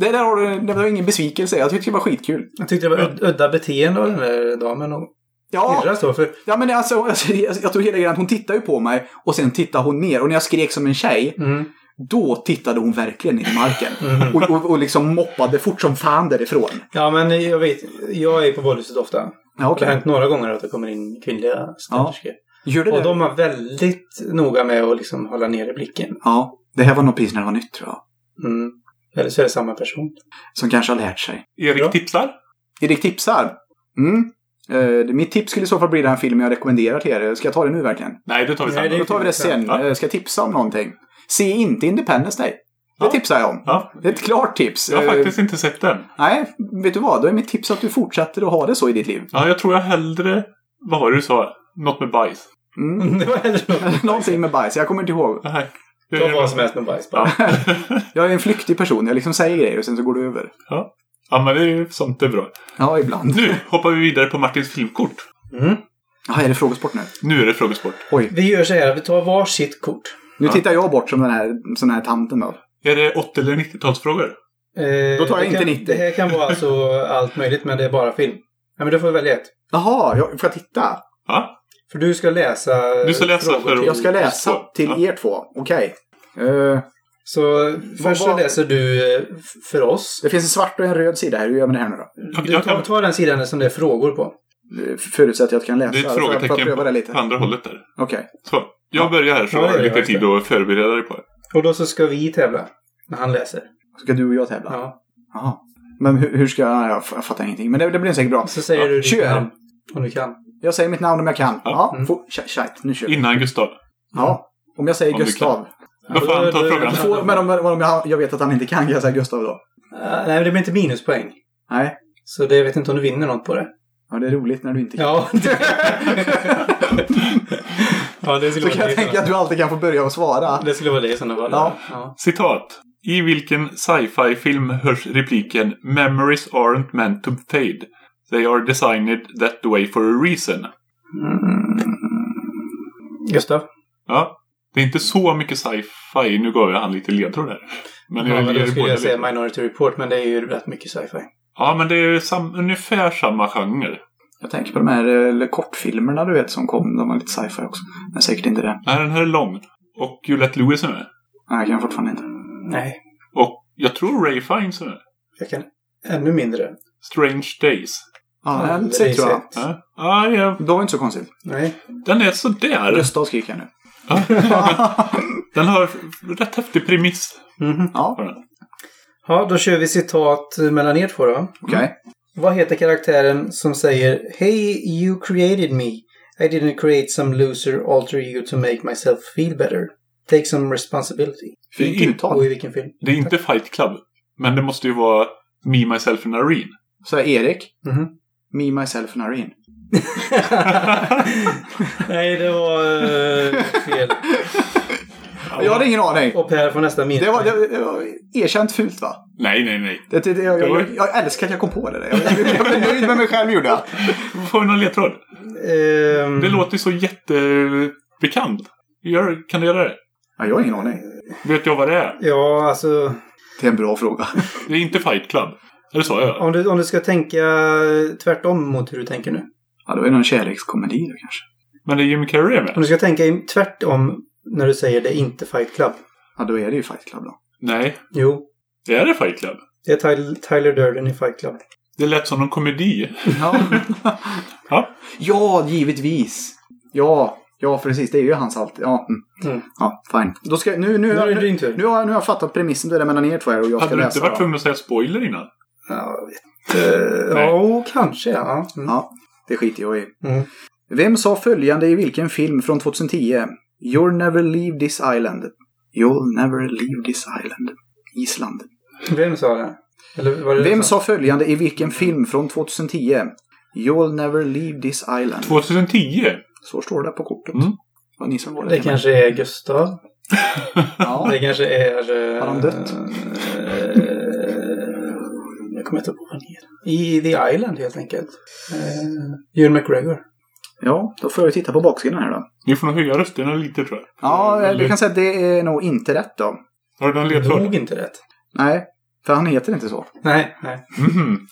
Det där har du, det var ingen besvikelse. Jag tyckte det var skitkul. Jag tyckte det var ud- udda beteende av den där damen och Ja, då. För Ja men alltså, alltså jag, jag tror hela grejen att hon tittar ju på mig och sen tittar hon ner. Och när jag skrek som en tjej, Mm. då tittade hon verkligen ner i marken. Och, och, och liksom moppade fort som fan därifrån. Ja, men jag vet. Jag är på badhuset ofta. Ja, Det har hänt några gånger att det kommer in kvinnliga städerskor. Gör det Och det? de var väldigt noga med att liksom hålla nere blicken. Ja, det här var nog precis när det var nytt tror jag. Mm. Eller så är det samma person. Som kanske har lärt sig. Erik tipsar. Erik tipsar. Mm. Det- mitt tips skulle i så fall bli den film jag rekommenderar till er. Ska jag ta det nu verkligen? Nej, det tar vi Nej, sen. är- Då tar vi det sen. Ja. Eh, ska jag tipsa om någonting? Se inte Independence Day. Det Ja. tipsar jag om. Ja, Det är ett klart tips. jag har Eh, faktiskt inte sett den. Nej, vet du vad? Då är mitt tips att du fortsätter att ha det så i ditt liv. Ja, jag tror jag hellre... Vad var det du sa? Något med bajs? Mm. det var hellre något. Någonting med bajs. Jag kommer inte ihåg. Nej. Ta vad som helst med bajs bara. Ja. Jag är en flyktig person. Jag liksom säger grejer och sen så går det över. ja. ja, men det är ju sånt det är bra. Ja, ibland. Nu hoppar vi vidare på Martins filmkort. Mm. Är det frågesport nu? Nu är det frågesport. Oj. Vi gör så här vi tar varsitt kort. Nu Ja. tittar jag bort som den här, sån här tanten då. Är det 80 eller 90-talsfrågor? Eh, Då tar jag det inte kan, 90. Det här kan vara alltså allt möjligt, men det är bara film. Ja, men då får vi välja ett. Jaha, jag, får jag titta? Ja. För du ska läsa Du ska läsa frågor för- Jag ska läsa till Ja. er två. Okej. Eh, Så först så vad- läser du eh, för oss. det finns en svart och en röd sida här. Hur gör med det här nu då? Du tar, kan... tar den sidan som det är frågor på. Eh, Förutsätter jag att jag kan läsa. Det är ett frågetecken på lite? andra hållet där. Okej. Så. Jag börjar här så Ja, har gör lite jag. tid att förbereda dig på det. Och då så ska vi tävla. När han läser. Ska du och jag tävla? Ja. Jaha. Men hur, hur ska jag... Jag fattar ingenting. Men det, det blir säkert bra. Så säger Ja, du ditt namn. Om du kan. Jag säger mitt namn om jag kan. Ja, Mm. få- tja- tjajt, nu kör vi. Innan Gustav. Ja. Om jag säger Om Gustav. Då får han ta frågan. Får, men om, om jag, jag vet att han inte kan, kan jag säga Gustav då? Uh, nej, men det blir inte minuspoäng. Nej. Så det jag vet inte om du vinner något på det. Ja, det är roligt när du inte kan. Ja. ja, det Så skulle kan vara jag tänka att du alltid kan få börja och svara. Det skulle vara det i sådana fall. Ja. ja. Citat. I vilken sci-fi-film hörs repliken “Memories aren't meant to fade. They are designed that way for a reason”? Gustav? Ja. Det är inte så mycket sci-fi. Nu gav jag han lite ledtråd här. Men Ja, jag men ger då skulle jag säga. Minority Report, men det är ju rätt mycket sci-fi. Ja, men det är sam- ungefär samma genre. Jag tänker på de här eh, kortfilmerna du vet som kom. De var lite sci-fi också. Men säkert inte det. Nej, den här är lång. Och Juliette Lewis är med. Nej, jag kan fortfarande inte. Nej, Och jag tror Ray Fiennes är med. jag kan ännu mindre. Strange Days. Ja, den Aldrig säger tror jag. Ja, ja, ja, Det var inte så konstigt. Nej. den är sådär. Rösta och skrik här nu. Den har rätt häftig premiss. Mhm. Ja. Ja, då kör vi citat mellan er två då. okej. Vad heter karaktären som säger Hey, you created me. I didn't create some loser alter ego to make myself feel better. Take some responsibility. Fint Det är uttal. Och i vilken film? Det är inte Fight Club. Men det måste ju vara Me, Myself and Irene. Så här, Erik. Mhm. Me, myself and Irene. Nej, det var eh, fel. Jag hade ingen aning. Och Per får nästa minus. Det var, det, det var erkänt fult va? Nej, nej, nej. Det, det, det, jag, jag, jag älskar att jag kom på det. där. Jag, blev nöjd med mig själv gjorde jag. Får vi någon ledtråd? Ehm, Det låter så jättebekant. Gör, kan du göra det? Ja, jag har ingen aning. Vet jag vad det är? Ja, alltså. Det är en bra fråga. Det är inte Fight Club. Eller sa jag? Om du, om du ska tänka tvärtom mot hur du tänker nu. Ja, det var ju någon kärlekskomedi då kanske. Men det är Jim Carrey med? Om du ska tänka tvärtom när du säger det är inte Fight Club. Ja, då är det ju Fight Club då. Nej. Jo, Det är det Fight Club. det är Tyler, Tyler Durden i Fight Club. Det lät som någon komedi. Ja. Ja. ja, givetvis. Ja, ja precis. Det är ju hans allt. Ja, mm. Mm. ja fine. Då ska, nu, nu, Nu är det nu, din tur. nu, har, nu har jag fattat premissen. Då är det mellan er två här och jag ska Hade du inte läsa. varit då. tvungen att säga spoiler innan? Ja, jag vet inte. Nej. Ja, kanske ja. Mm. Ja, det skiter jag i. Mm. Vem sa följande i vilken film från 2010? You'll never leave this island. You'll never leave this island. Island. Vem sa det? Eller var det Vem sa följande i vilken film från 2010? You'll never leave this island. 2010? Så står det på kortet. Mm. Vad ni som var Det kanske är Gustav. Ja. Det kanske är... eh, Har han dött? eh, jag kommer inte ihåg vad han heter. I The Island helt enkelt. Uh, Ewan McGregor. ja, då får jag titta på baksidan här då. Ni får nog höja rösterna lite tror jag. Ja, du kan säga att det är nog inte rätt då. Har du någon ledtråd? Nog inte rätt. Nej, för han heter inte så. Nej, nej. Mhm.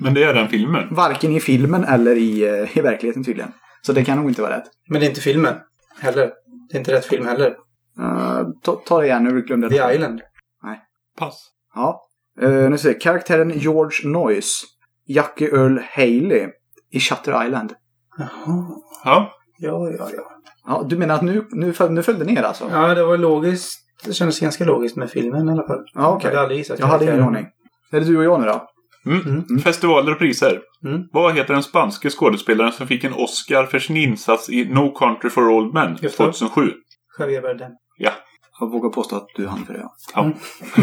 Men det är den filmen. Varken i filmen eller i, eh, i verkligheten tydligen. Så det kan nog inte vara rätt. Men det är inte filmen. Heller. Det är inte rätt film heller. Uh, ta, ta det igen nu, du glömde det. The Island. Pass. Ja. Uh, nu ska vi se. Karaktären George Noyce. Jackie Earl Haley. I Shutter Island. Jaha. Ja. Ja, ja, ja. Ja, du menar att nu, nu, föl- nu följde ner alltså? Ja, det var logiskt. Det kändes ganska logiskt med filmen i alla fall. Ja, okej. Jag hade aldrig gissat Jag hade ingen aning. Är det du och jag nu då? Mm. Festivaler och priser. Mm. Vad heter den spanske skådespelaren som fick en Oscar för sin insats i No Country for Old Men Just det. 2007? Javier Bardem. Ja. Jag vågar påstå att du hann för det. Ja. ja.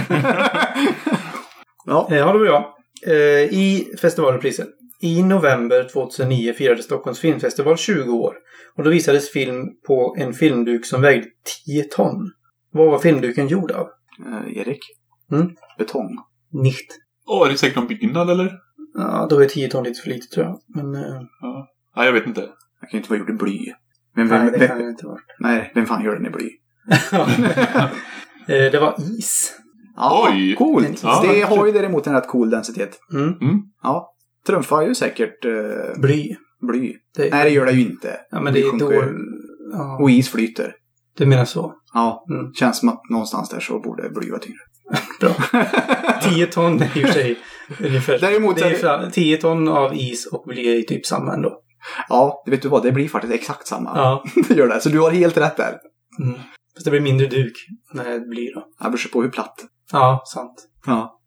ja. Eh, Ja, det var jag. Eh, I festivalpriset. I november 2009 firade Stockholms filmfestival 20 år. Och då visades film på en filmduk som vägde 10 ton. Vad var filmduken gjord av? Eh, Erik? Mm. Betong. Nicht. Åh, är det säkert någon byggnad eller? Ja, då är 10 ton lite för lite tror jag. Men eh, Ja. Nej, jag vet inte. Jag kan ju inte vara gjord i bly. Men vem, nej, det vem, kan det inte vara. nej, vem fan gör den i bly? Eh, det var is. Ja, Oj. Coolt! Ja. det har ju däremot en rätt cool densitet. Mm. Ja. Trumfar ju säkert eh, Bly. bly. Det, Nej, det gör det ju inte. ja, men det är då... Ja, Och is flyter. du menar så. Ja. Mm. Känns som att någonstans där så borde bly vara tyngre. Bra. 10 ton är i och för sig ungefär. Däremot det är är det- fra- 10 ton av is och bly är typ samma ändå. Ja, vet du vad? Det blir faktiskt exakt samma. Ja. det gör det. Så du har helt rätt där. Mm. Fast det blir mindre duk när det blir då. Jag beror på hur platt. Ja, sant. Ja.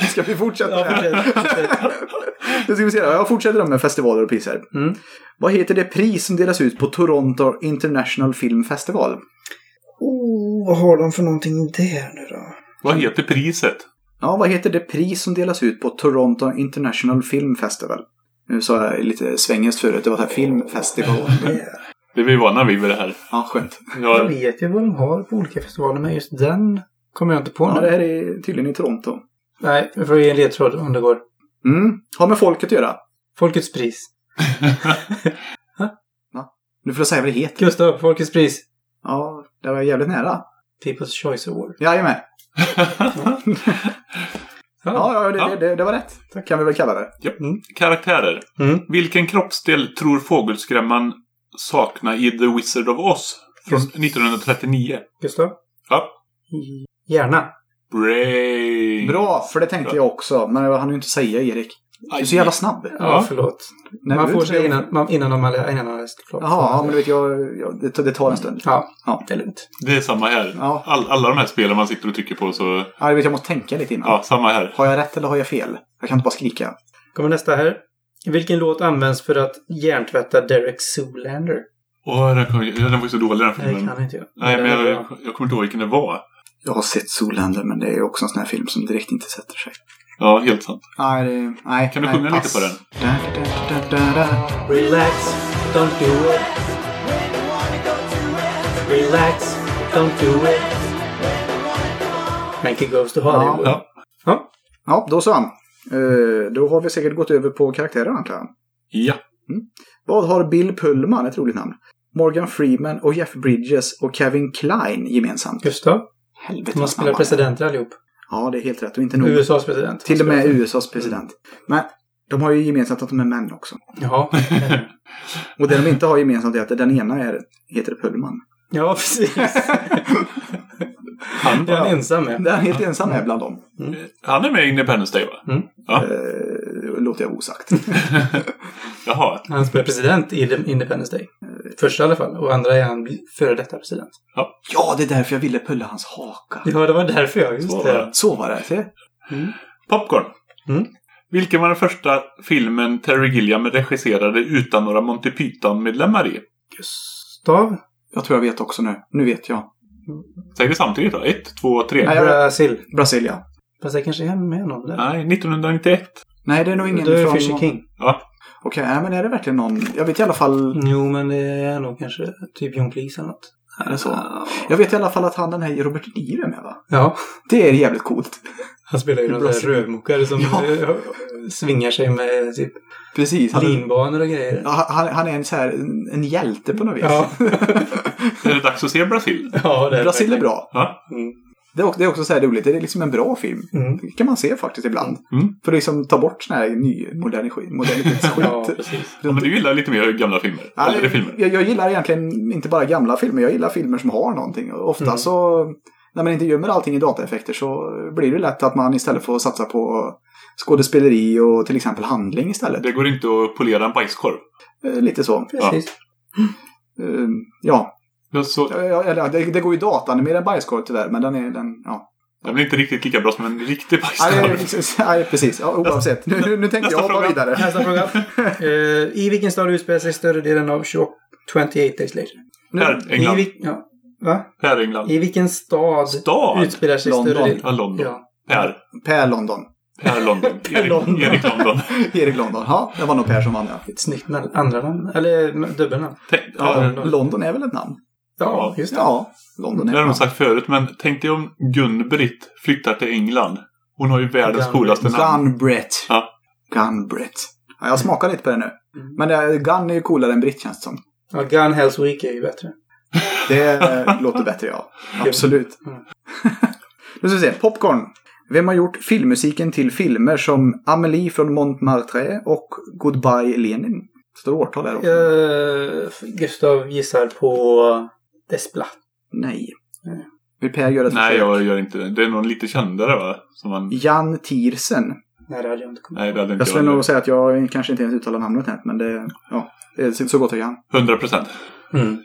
Ska vi fortsätta? Ja, fortsätt, fortsätt. Nu ska vi se. då. Jag fortsätter då med festivaler och priser. Mm. Vad heter det pris som delas ut på Toronto International Film Festival? Oh, vad har de för någonting där nu då? Vad heter priset? Ja, vad heter det pris som delas ut på Toronto International Film Festival? Nu sa jag lite svängeskt förut. Det var så här filmfestival. Det är vi vana vid vid det här. Ja, skönt. Jag Ja, vet ju vad de har på olika festivaler, men just den kommer jag inte på Ja, nu. det här är tydligen i Toronto. Nej, jag får ge en ledtråd om det går. Mm. Har med folket att göra. Folkets pris. Nu får jag säga vad det heter. Gustav, Folkets pris. Ja, det var jävligt nära. People's Choice Award. Jajamän. Ja. Ja, ja, det, Ja. Det, det, det var rätt. Det kan vi väl kalla det. Karaktärer. Mm. Vilken kroppsdel tror fågelskrämman sakna i The Wizard of Oz från 1939? Gustav? Ja. Hjärna. Brain. Bra, för det tänkte jag också. Men jag hann ju inte säga Erik. Du är så jävla snabb. Ja, Ja. förlåt. Nej, man du- får säga innan, man, innan de alla, innan de klart. Jaha, ja, men du vet, jag, jag, det, det tar en stund. Ja, Ja. det är lugnt. Det är samma här. Ja. All, alla de här spelen man sitter och trycker på så... Ja, jag, vet, jag måste tänka lite innan. Ja, samma här. Har jag rätt eller har jag fel? Jag kan inte bara skrika. Kommer nästa här. Vilken låt används för att hjärntvätta Derek Zoolander? Åh, den, kom, den var ju så dålig den Nej, filmen. det kan inte jag. Nej, men Den jag, jag kommer inte ihåg vilken det var. Jag har sett Zoolander, men det är också en sån här film som direkt inte sätter sig. Ja, helt sant. Nej, det, nej. Kan du nej, sjunga lite pass. på den? Da, da, da, da, da. Relax, don't do it. Relax, don't do it. Frankie Goes to Hollywood. Ja. Ja. Ja, då så. Uh, då har vi säkert gått över på karaktärer antar jag. Ja. Vad har Bill Pullman, ett roligt namn, Morgan Freeman och Jeff Bridges och Kevin Klein gemensamt? Gustav, Helvete de snabba. presidenter allihop. Ja, det är helt rätt. Och inte nog. USAs president. Till och med USAs president. Men de har ju gemensamt att de är män också. Ja. Och det de inte har gemensamt är att den ena är, heter Pullman. ja, precis. Han, är han ensam med. Den är helt ensam är bland dem. han är med i Independence Day, va? Mm. Ja. Eh, låter jag osagt. Jaha. Han spelar president i Independence Day. Första i alla fall. Och andra är han före detta president. ja, det är därför jag ville pulla hans haka. Ja, det var därför jag. Just Så var det. det. Så var det. Se. Popcorn. Mm. Vilken var den första filmen Terry Gilliam regisserade utan några Monty Python-medlemmar i? Gustav. Jag tror jag vet också nu. Nu vet jag. Säg det samtidigt då. Ett, två, tre. Nej, jag- Brasil. Brasilia. Fast det kanske är med någon där. Nej, 1991. Nej, det är nog ingen Då är det från... Fisher King. Ja. Okej, nej, men är det verkligen någon? Jag vet i alla fall... Jo, men det är nog kanske typ John Cleese eller något. Är det så? Jag vet i alla fall att han den här Robert De Niro är med va? Ja. Det är jävligt coolt. Han spelar ju någon rövmokare som Ja. eh, svingar sig med typ Precis. Han, linbanor och grejer. ja, han, han är en, så här, en, en hjälte på något vis. Ja. Är det dags att se Brasil? ja, det är Brasil är bra. Ja. Mm. Det är också, det är också så här roligt. Det är liksom en bra film. Mm. Det kan man se faktiskt ibland. Mm. För att liksom ta bort sån här ny moderni- modernitetsskit. Ja, precis. ja. Men du gillar lite mer gamla filmer? Ja, Äldre filmer? jag, jag gillar egentligen inte bara gamla filmer, jag gillar filmer som har någonting. Och ofta Mm. så, när man inte gömmer allting i dataeffekter så blir det lätt att man istället får satsa på skådespeleri och till exempel handling istället. Det går inte att polera en bajskorv. Eh, Lite så. Precis. Eh, Ja, Ja, Så, eller, det, det går ju dataanimera en bajskorv tyvärr, men den är den, ja. den är inte riktigt lika bra som en riktig bajskorv. nej, precis. Ja, oavsett. Nu, nu, nu tänkte jag hoppa fråga. vidare. Nästa fråga. Eh, I vilken stad utspelar sig större delen av 28 Days Later? Här, I, England. vil- ja. Va? Här, England. I vilken stad Stad? utspelar sig London. större delen? Ja, London. Ja. Per. Per London. Per London. Per London. Erik, Erik London. Erik London. Ja, det var nog Per som vann ja. Ett snyggt mell- andra namn. Eller dubbelnamn. Ja, London är väl ett namn? Ja, just det. Ja, London det är har ett de sagt förut, men tänk dig om Gun-Britt flyttar till England. Hon har ju världens Gun-Britt. coolaste namn. Gunbrett. Ja. Gunbrett. Ja, jag smakar lite på det nu. Mm. Men det, Gun är ju coolare än Britt känns det som. Ja, Gun Hells Week är ju bättre. Det låter bättre ja. Absolut. Mm. Nu ska vi se. Popcorn. Vem har gjort filmmusiken till filmer som Amelie från Montmartre och Goodbye Lenin? Står det årtal där också? Uh, Gustav gissar på Desplat. Nej. Mm. Vill Per göra ett Nej, försök? jag gör inte det. Det är någon lite kändare va? Som man... Jan Tiersen. Nej, det hade jag inte kommit Nej, det hade inte Jag skulle nog säga att jag kanske inte ens uttalar namnet än, men det, ja, det är så gott jag kan. 100 procent. mm.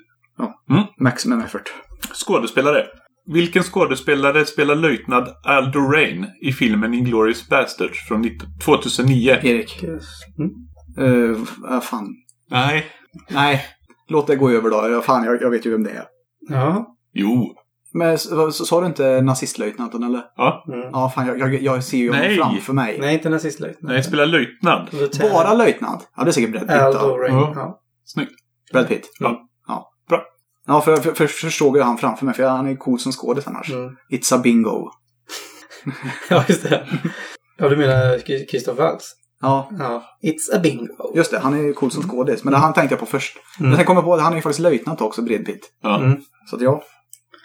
Maximum effort. Skådespelare. Vilken skådespelare spelar löjtnant Al Dorain i filmen Inglourious Basterds från 19 2009? Erik. Mm. Uh, fan. Nej. Nej. Låt det gå över då. Ja, fan, jag, jag vet ju vem det är. Ja. Jo. Men sa du inte nazistlöjtnanten eller? Ja. Mm. Ja, fan, jag, jag, jag ser ju honom Nej. framför mig. Nej, inte nazistlöjtnant. Nej, spelar löjtnant. Bara löjtnant? Ja, det är säkert Brad Pitt då. Ja. Ja. Snyggt. Brad Pitt. Ja. Ja. Bra. Ja, för, för, för, för såg jag han framför mig, för han är cool som skådis annars. Mm. It's a bingo. ja, just det. Ja, du menar Christoph Waltz? Ja, Ja. It's a bingo. just det. Han är ju cool som skådis. Men det han tänkte jag på först. Mm. Men sen kom jag på att han är ju faktiskt löjtnant också, Brad Pitt. Ja. Mm. Så att ja,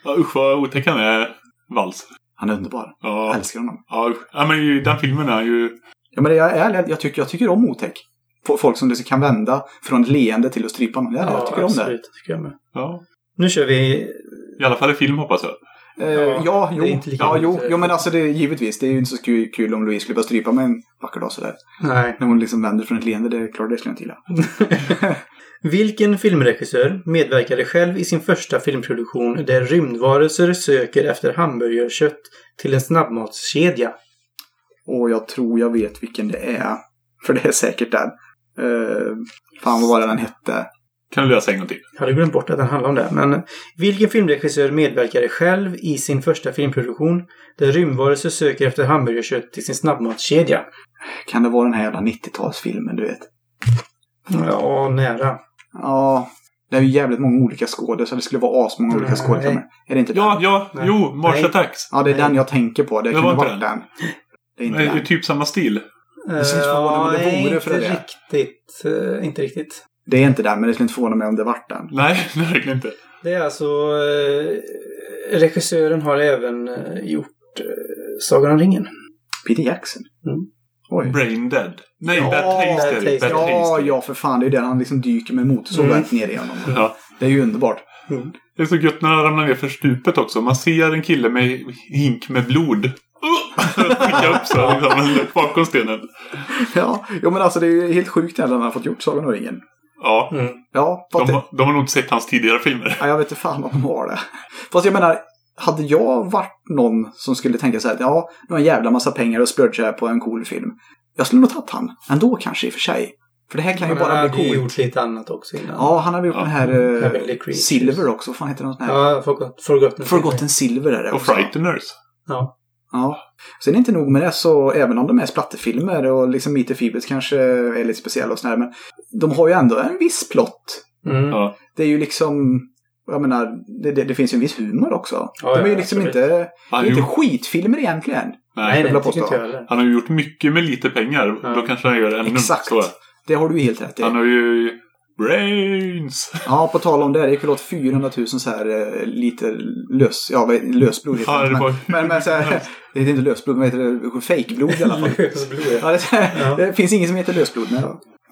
ja usch vad otäck han är. Vals. han är underbar. Jag Ja. älskar honom. Ja, ja men ju- den filmen är ju... Ja, men det är ärligt, jag tycker, jag tycker om otäck. Folk som liksom kan vända från ett leende till att strypa någon. Ja, jag tycker om det. absolut, tycker jag med. Ja. Nu kör vi... I alla fall i film hoppas jag. Eh, Ja, ja, det jo, inte ja, jo, jo, men alltså det är givetvis. Det är ju inte så kul, kul om Louise skulle bara strypa med en vacker dag sådär. Nej. När hon liksom vänder från ett leende, det är klart det skulle jag inte gilla. Vilken filmregissör medverkade själv i sin första filmproduktion där rymdvarelser söker efter hamburgerkött till en snabbmatskedja? Och jag tror jag vet vilken det är. För det är säkert den. Uh, fan, vad var det den hette? Kan du läsa en gång till? Jag hade glömt bort att den handlade om det. Men vilken filmregissör medverkade själv i sin första filmproduktion där rymdvarelser söker efter hamburgerkött till sin snabbmatskedja? Kan det vara den här jävla 90-talsfilmen, du vet? Ja, nära. Ja, det är ju jävligt många olika skådespelare. Det skulle vara asmånga olika skådespelare. Är det inte Ja, den? ja, Nej. jo, Mars. Attacks. Ja, det är Nej. den jag tänker på. Det, Det inte varit den. den. Det är inte Det är den. typ samma stil. Det om det vore för inte det. riktigt. eh, inte riktigt. Det är inte den, men det skulle inte förvåna mig om det vart den. Nej, verkligen inte. Det är alltså... Eh, regissören har även eh, gjort eh, Sagan om ringen. Peter Jackson. Mm. Oj. Brain Dead. Nej, Ja, Bad Taste det. Taste. Bad Ja, Taste. ja, för fan. Det är ju där han liksom dyker med motorsåg Mm. ner igenom. Ja. Det är ju underbart. Det är så gött när han ramlar ner för stupet också. Man ser en kille med hink med blod. Skicka upp så liksom, bakom stenen. Ja, jo men alltså det är ju helt sjukt när han har fått gjort Sagan om ringen. Ja, Mm. Ja, de, det, de har nog inte sett hans tidigare filmer. ja, jag vet inte fan om de har det. Fast jag menar, hade jag varit någon som skulle tänka så här, ja, nu har en jävla massa pengar och splurgar på en cool film. Jag skulle nog tagit han. Ändå kanske i och för sig. För det här kan ju Men han bara hade bli ju coolt. gjort lite annat också innan. Ja, han har gjort Ja. den här uh. Silver också. Vad fan heter den här? Ja, Forgot, Forgotten. Forgotten Silver är det Och också. Frighteners. Ja. Ja. Sen inte nog med det så även om de är splatterfilmer och liksom Meet the Feebles kanske är lite speciella och sådär men de har ju ändå en viss plott. Mm. Ja. Det är ju liksom jag menar, det, det, det finns ju en viss humor också. Ja, de är ju ja, liksom inte, det är inte skitfilmer egentligen. Nej, nej, det inte jag han har ju gjort mycket med lite pengar. Ja. Då kanske han gör ännu Exakt. så. Det har du ju helt rätt i. Han har ju brains. Ja, på tal om det, det gick väl åt 400 000 så här eh, liter lös, ja, lösblod heter Ja, det. Men, men, men så här, det heter inte lösblod, heter det? Fejkblod i alla fall. Lösblod, ja. Ja, det, Ja. det finns ingen som heter lösblod. Nej.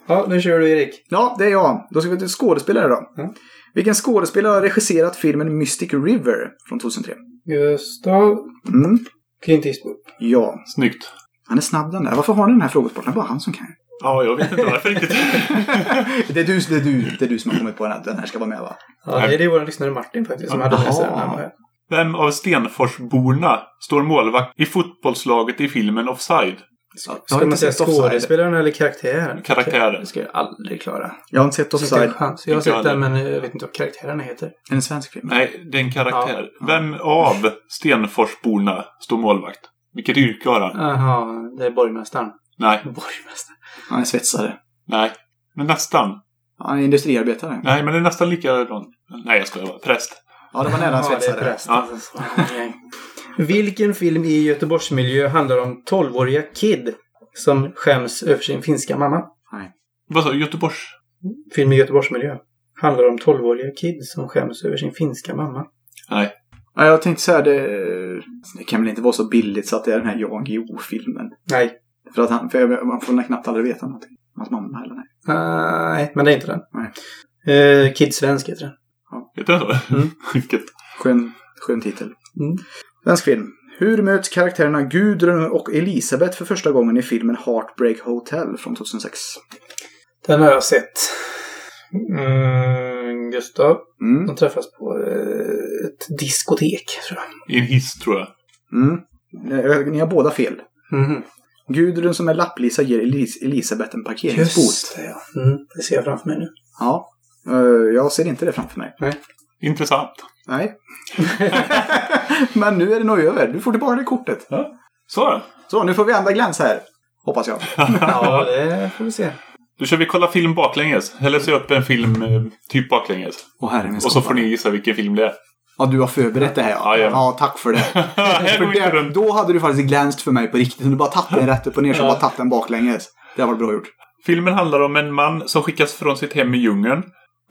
Ja, nu kör du Erik. Ja, det är jag. Då ska vi till skådespelare då. Mm. Vilken skådespelare har regisserat filmen Mystic River från 2003? Gustav Mm. Clint Eastwood. Ja, Snyggt. han är snabb den där. Varför har ni den här frågesporten? Det är bara han som kan. Ja, jag vet inte varför riktigt. det, är du, det, är du, det är du som har kommit på den här, den här ska vara med va? Ja, det är vår lyssnare Martin faktiskt som hade med sig den. Här. Vem av Stenforsborna står målvakt i fotbollslaget i filmen Offside? Jag Ska inte man säga skådespelaren eller karaktären? Karaktären. Det ska jag aldrig klara. Jag har inte sett Jag, Offside. chans. jag har Inte sett den jag men jag vet inte vad karaktären heter. Är det en svensk film? Nej, det är en karaktär. Ja. Vem av Stenforsborna står målvakt? Vilket yrke har han? Jaha, det är borgmästaren. Nej, Borgmästaren. Han är svetsare. nej. Men nästan. Han är industriarbetare. Nej, men det är nästan likadant. Nej, jag skojar bara. Präst. Ja, det var nära en Ja, det är svetsare. prästen. Ja. Nej. Vilken film i Göteborgsmiljö handlar om 12-åriga Kid som skäms över sin finska mamma? Vad sa du? Göteborgs? Film i Göteborgsmiljö. Handlar om 12-åriga Kid som skäms över sin finska mamma. Nej. Ja, jag tänkte säga det. Det kan väl inte vara så billigt så att det är den här Jan Guillou-filmen. Nej. För att han, för jag- man får knappt aldrig veta någonting. Hans mamma eller nej. Nej, men det är inte den. Nej. Eh, Kid Svensk heter den. Heter den så? Mm. Skön, skön titel. Mm. Svensk film. Hur möts karaktärerna Gudrun och Elisabeth för första gången i filmen Heartbreak Hotel från 2006? Den har jag sett. Mm, Gustav. Mm. De träffas på eh, ett diskotek, tror jag. I en hiss, tror jag. Mm. Eh, Ni har båda fel. Mhm. Gudrun som är lapplisa ger Elis- Elisabeth en parkeringsbot. Just det, ja. Mm, det ser jag framför mig nu. Ja. Eh, Jag ser inte det framför mig. Intressant. Nej. Men nu är det nog över. Du får tillbaka det kortet. Så då. Så, nu får vi andra gläns här. Hoppas jag. Ja, det får vi se. Då kör vi kolla film baklänges. Eller se upp en film eh, typ baklänges. Åh herre Och så får ni gissa vilken film det är. Ja, du har förberett det här ja. Ja, ja. Ja, tack för det. Här för det då hade du faktiskt glänst för mig på riktigt. Om du bara tagit den rätt upp och ner så bara tagit den baklänges. Det var bra gjort. Filmen handlar om en man som skickas från sitt hem i djungeln.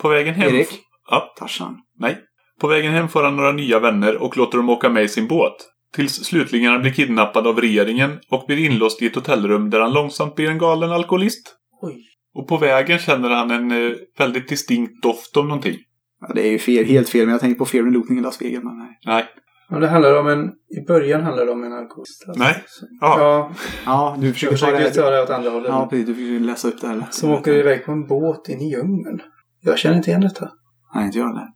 På vägen hem... Erik? Ja, Tarzan. nej. På vägen hem får han några nya vänner och låter dem åka med i sin båt. Tills slutligen han blir kidnappad av regeringen och blir inlåst i ett hotellrum där han långsamt blir en galen alkoholist. Oj. Och på vägen känner han en eh, väldigt distinkt doft av någonting. Ja, det är ju fel, helt fel, men jag tänkte på Fear and Looting i Las Vegas. Men nej. Nej. Ja, det handlar om en... I början handlar det om en alkoholist. alltså. Nej. Ja. Ja, Ja, du jag försöker ta försöker det... ta det åt andra hållet. Ja, precis. Du försöker läsa upp det här. Som åker iväg på en båt in i djungeln. Jag känner inte igen detta. Nej, inte jag det.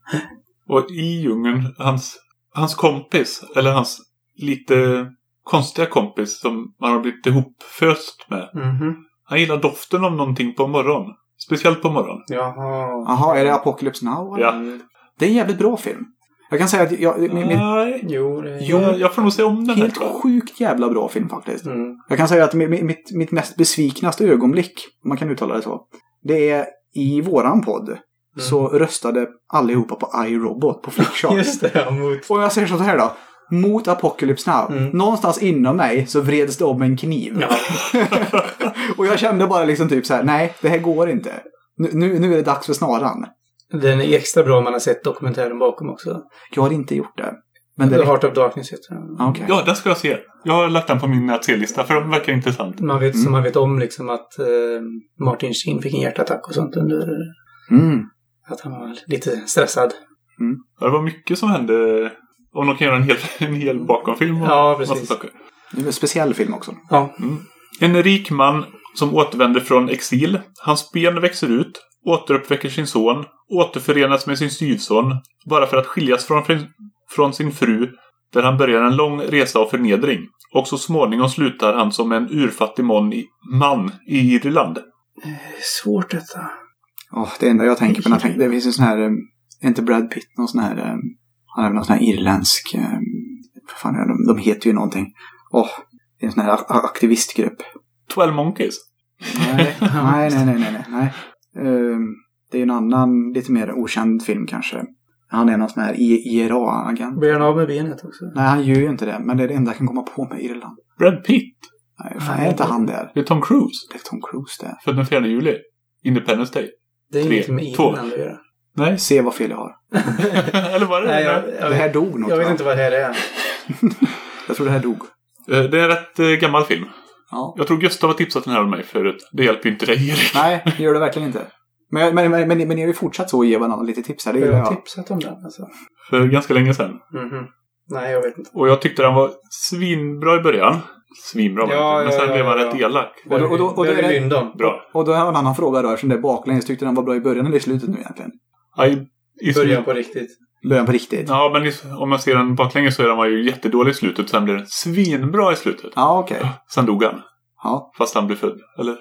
Och i djungeln, hans, hans kompis, eller hans lite konstiga kompis som man har blivit ihopföst med. Mhm. Han gillar doften av någonting på morgonen. Speciellt på morgonen. Jaha. Jaha, är det Apocalypse Now? eller? Ja. Det är en jävligt bra film. Jag kan säga att jag, min, min, Nej. Jo, det... Jo, jag får nog se om den här. helt jag. sjukt jävla bra film faktiskt. Mm. Jag kan säga att mi- mi- mitt, mitt mest besviknaste ögonblick, om man kan uttala det så, det är i våran podd så röstade allihopa på iRobot på Flickchart. Just det, ja, mot... Och jag säger så här då. Mot Apocalypse Now. Mm. Någonstans inom mig så vreds det om en kniv. Ja. och jag kände bara liksom typ så här: nej, det här går inte. Nu, nu, nu är det dags för snaran. Den är extra bra om man har sett dokumentären bakom också. Jag har inte gjort det. Men det. Heart of Darkness heter den. Ah, Okej. Ja, den ska jag se. Jag har lagt den på min att se-lista för den verkar intressant. Man vet, Mm. Så man vet om liksom att eh, Martin Sheen fick en hjärtattack och sånt under... Mm. Att han var lite stressad. Ja, Det var mycket som hände. Om de kan göra en hel, en hel bakomfilm. och Ja, precis. saker. Det är en speciell film också. Ja. En rik man som återvänder från exil. Hans ben växer ut. Återuppväcker sin son. Återförenas med sin styvson. Bara för att skiljas från, från sin fru. Där han börjar en lång resa av förnedring. Och så småningom slutar han som en urfattig man i, man i Irland. Det är svårt detta. Åh, det enda jag tänker på när jag tänker, det finns en sån här, är inte Brad Pitt någon sån här, um, han är väl någon sån här irländsk, um, vad fan är de, de heter ju någonting. Åh, det är en sån här aktivistgrupp. 12 Monkeys. Nej, nej, nej, nej, nej, nej. nej. Um, det är en annan, lite mer okänd film kanske. Han är någon sån här IRA-agent. Blir han av med benet också? Nej, han gör ju inte det, men det är det enda jag kan komma på med Irland. Brad Pitt. Nej, fan, är inte han där? Det är Tom Cruise. Det är Tom Cruise där. Född den 4 juli. Independence Day. Det är Tre, inget med två. Irland att göra. Nej. Se vad fel jag har. Eller var det Nej, det? jag, Det här vet, dog något jag vet va? inte vad det här är. Jag tror det här dog. Eh, Det är en rätt eh, gammal film. Ja. Jag tror Gustav har tipsat den här om mig förut. Det hjälper ju inte dig Erik. Nej, det gör det verkligen inte. Men, men, men, men, men har ju fortsatt så att ge varandra lite tips här. Det Jag har jag. tipsat om den alltså. För ganska länge sedan. Mhm. Nej, jag vet inte. Och jag tyckte den var svinbra i början. Svinbra Ja. Men ja, sen ja, blev han ja. rätt elak. Och då- och då- och då är det- Lyndon. Bra. Och då har en annan fråga då, eftersom det är baklänges. Tyckte den var bra i början eller i slutet nu egentligen? Ja, i, i Början på riktigt. Början på riktigt? Ja, men i, om man ser den baklänges så är den var ju jättedålig i slutet. Sen blev den svinbra i slutet. Ja, okej. Sen dog han. Ja. Fast han blev född. Eller?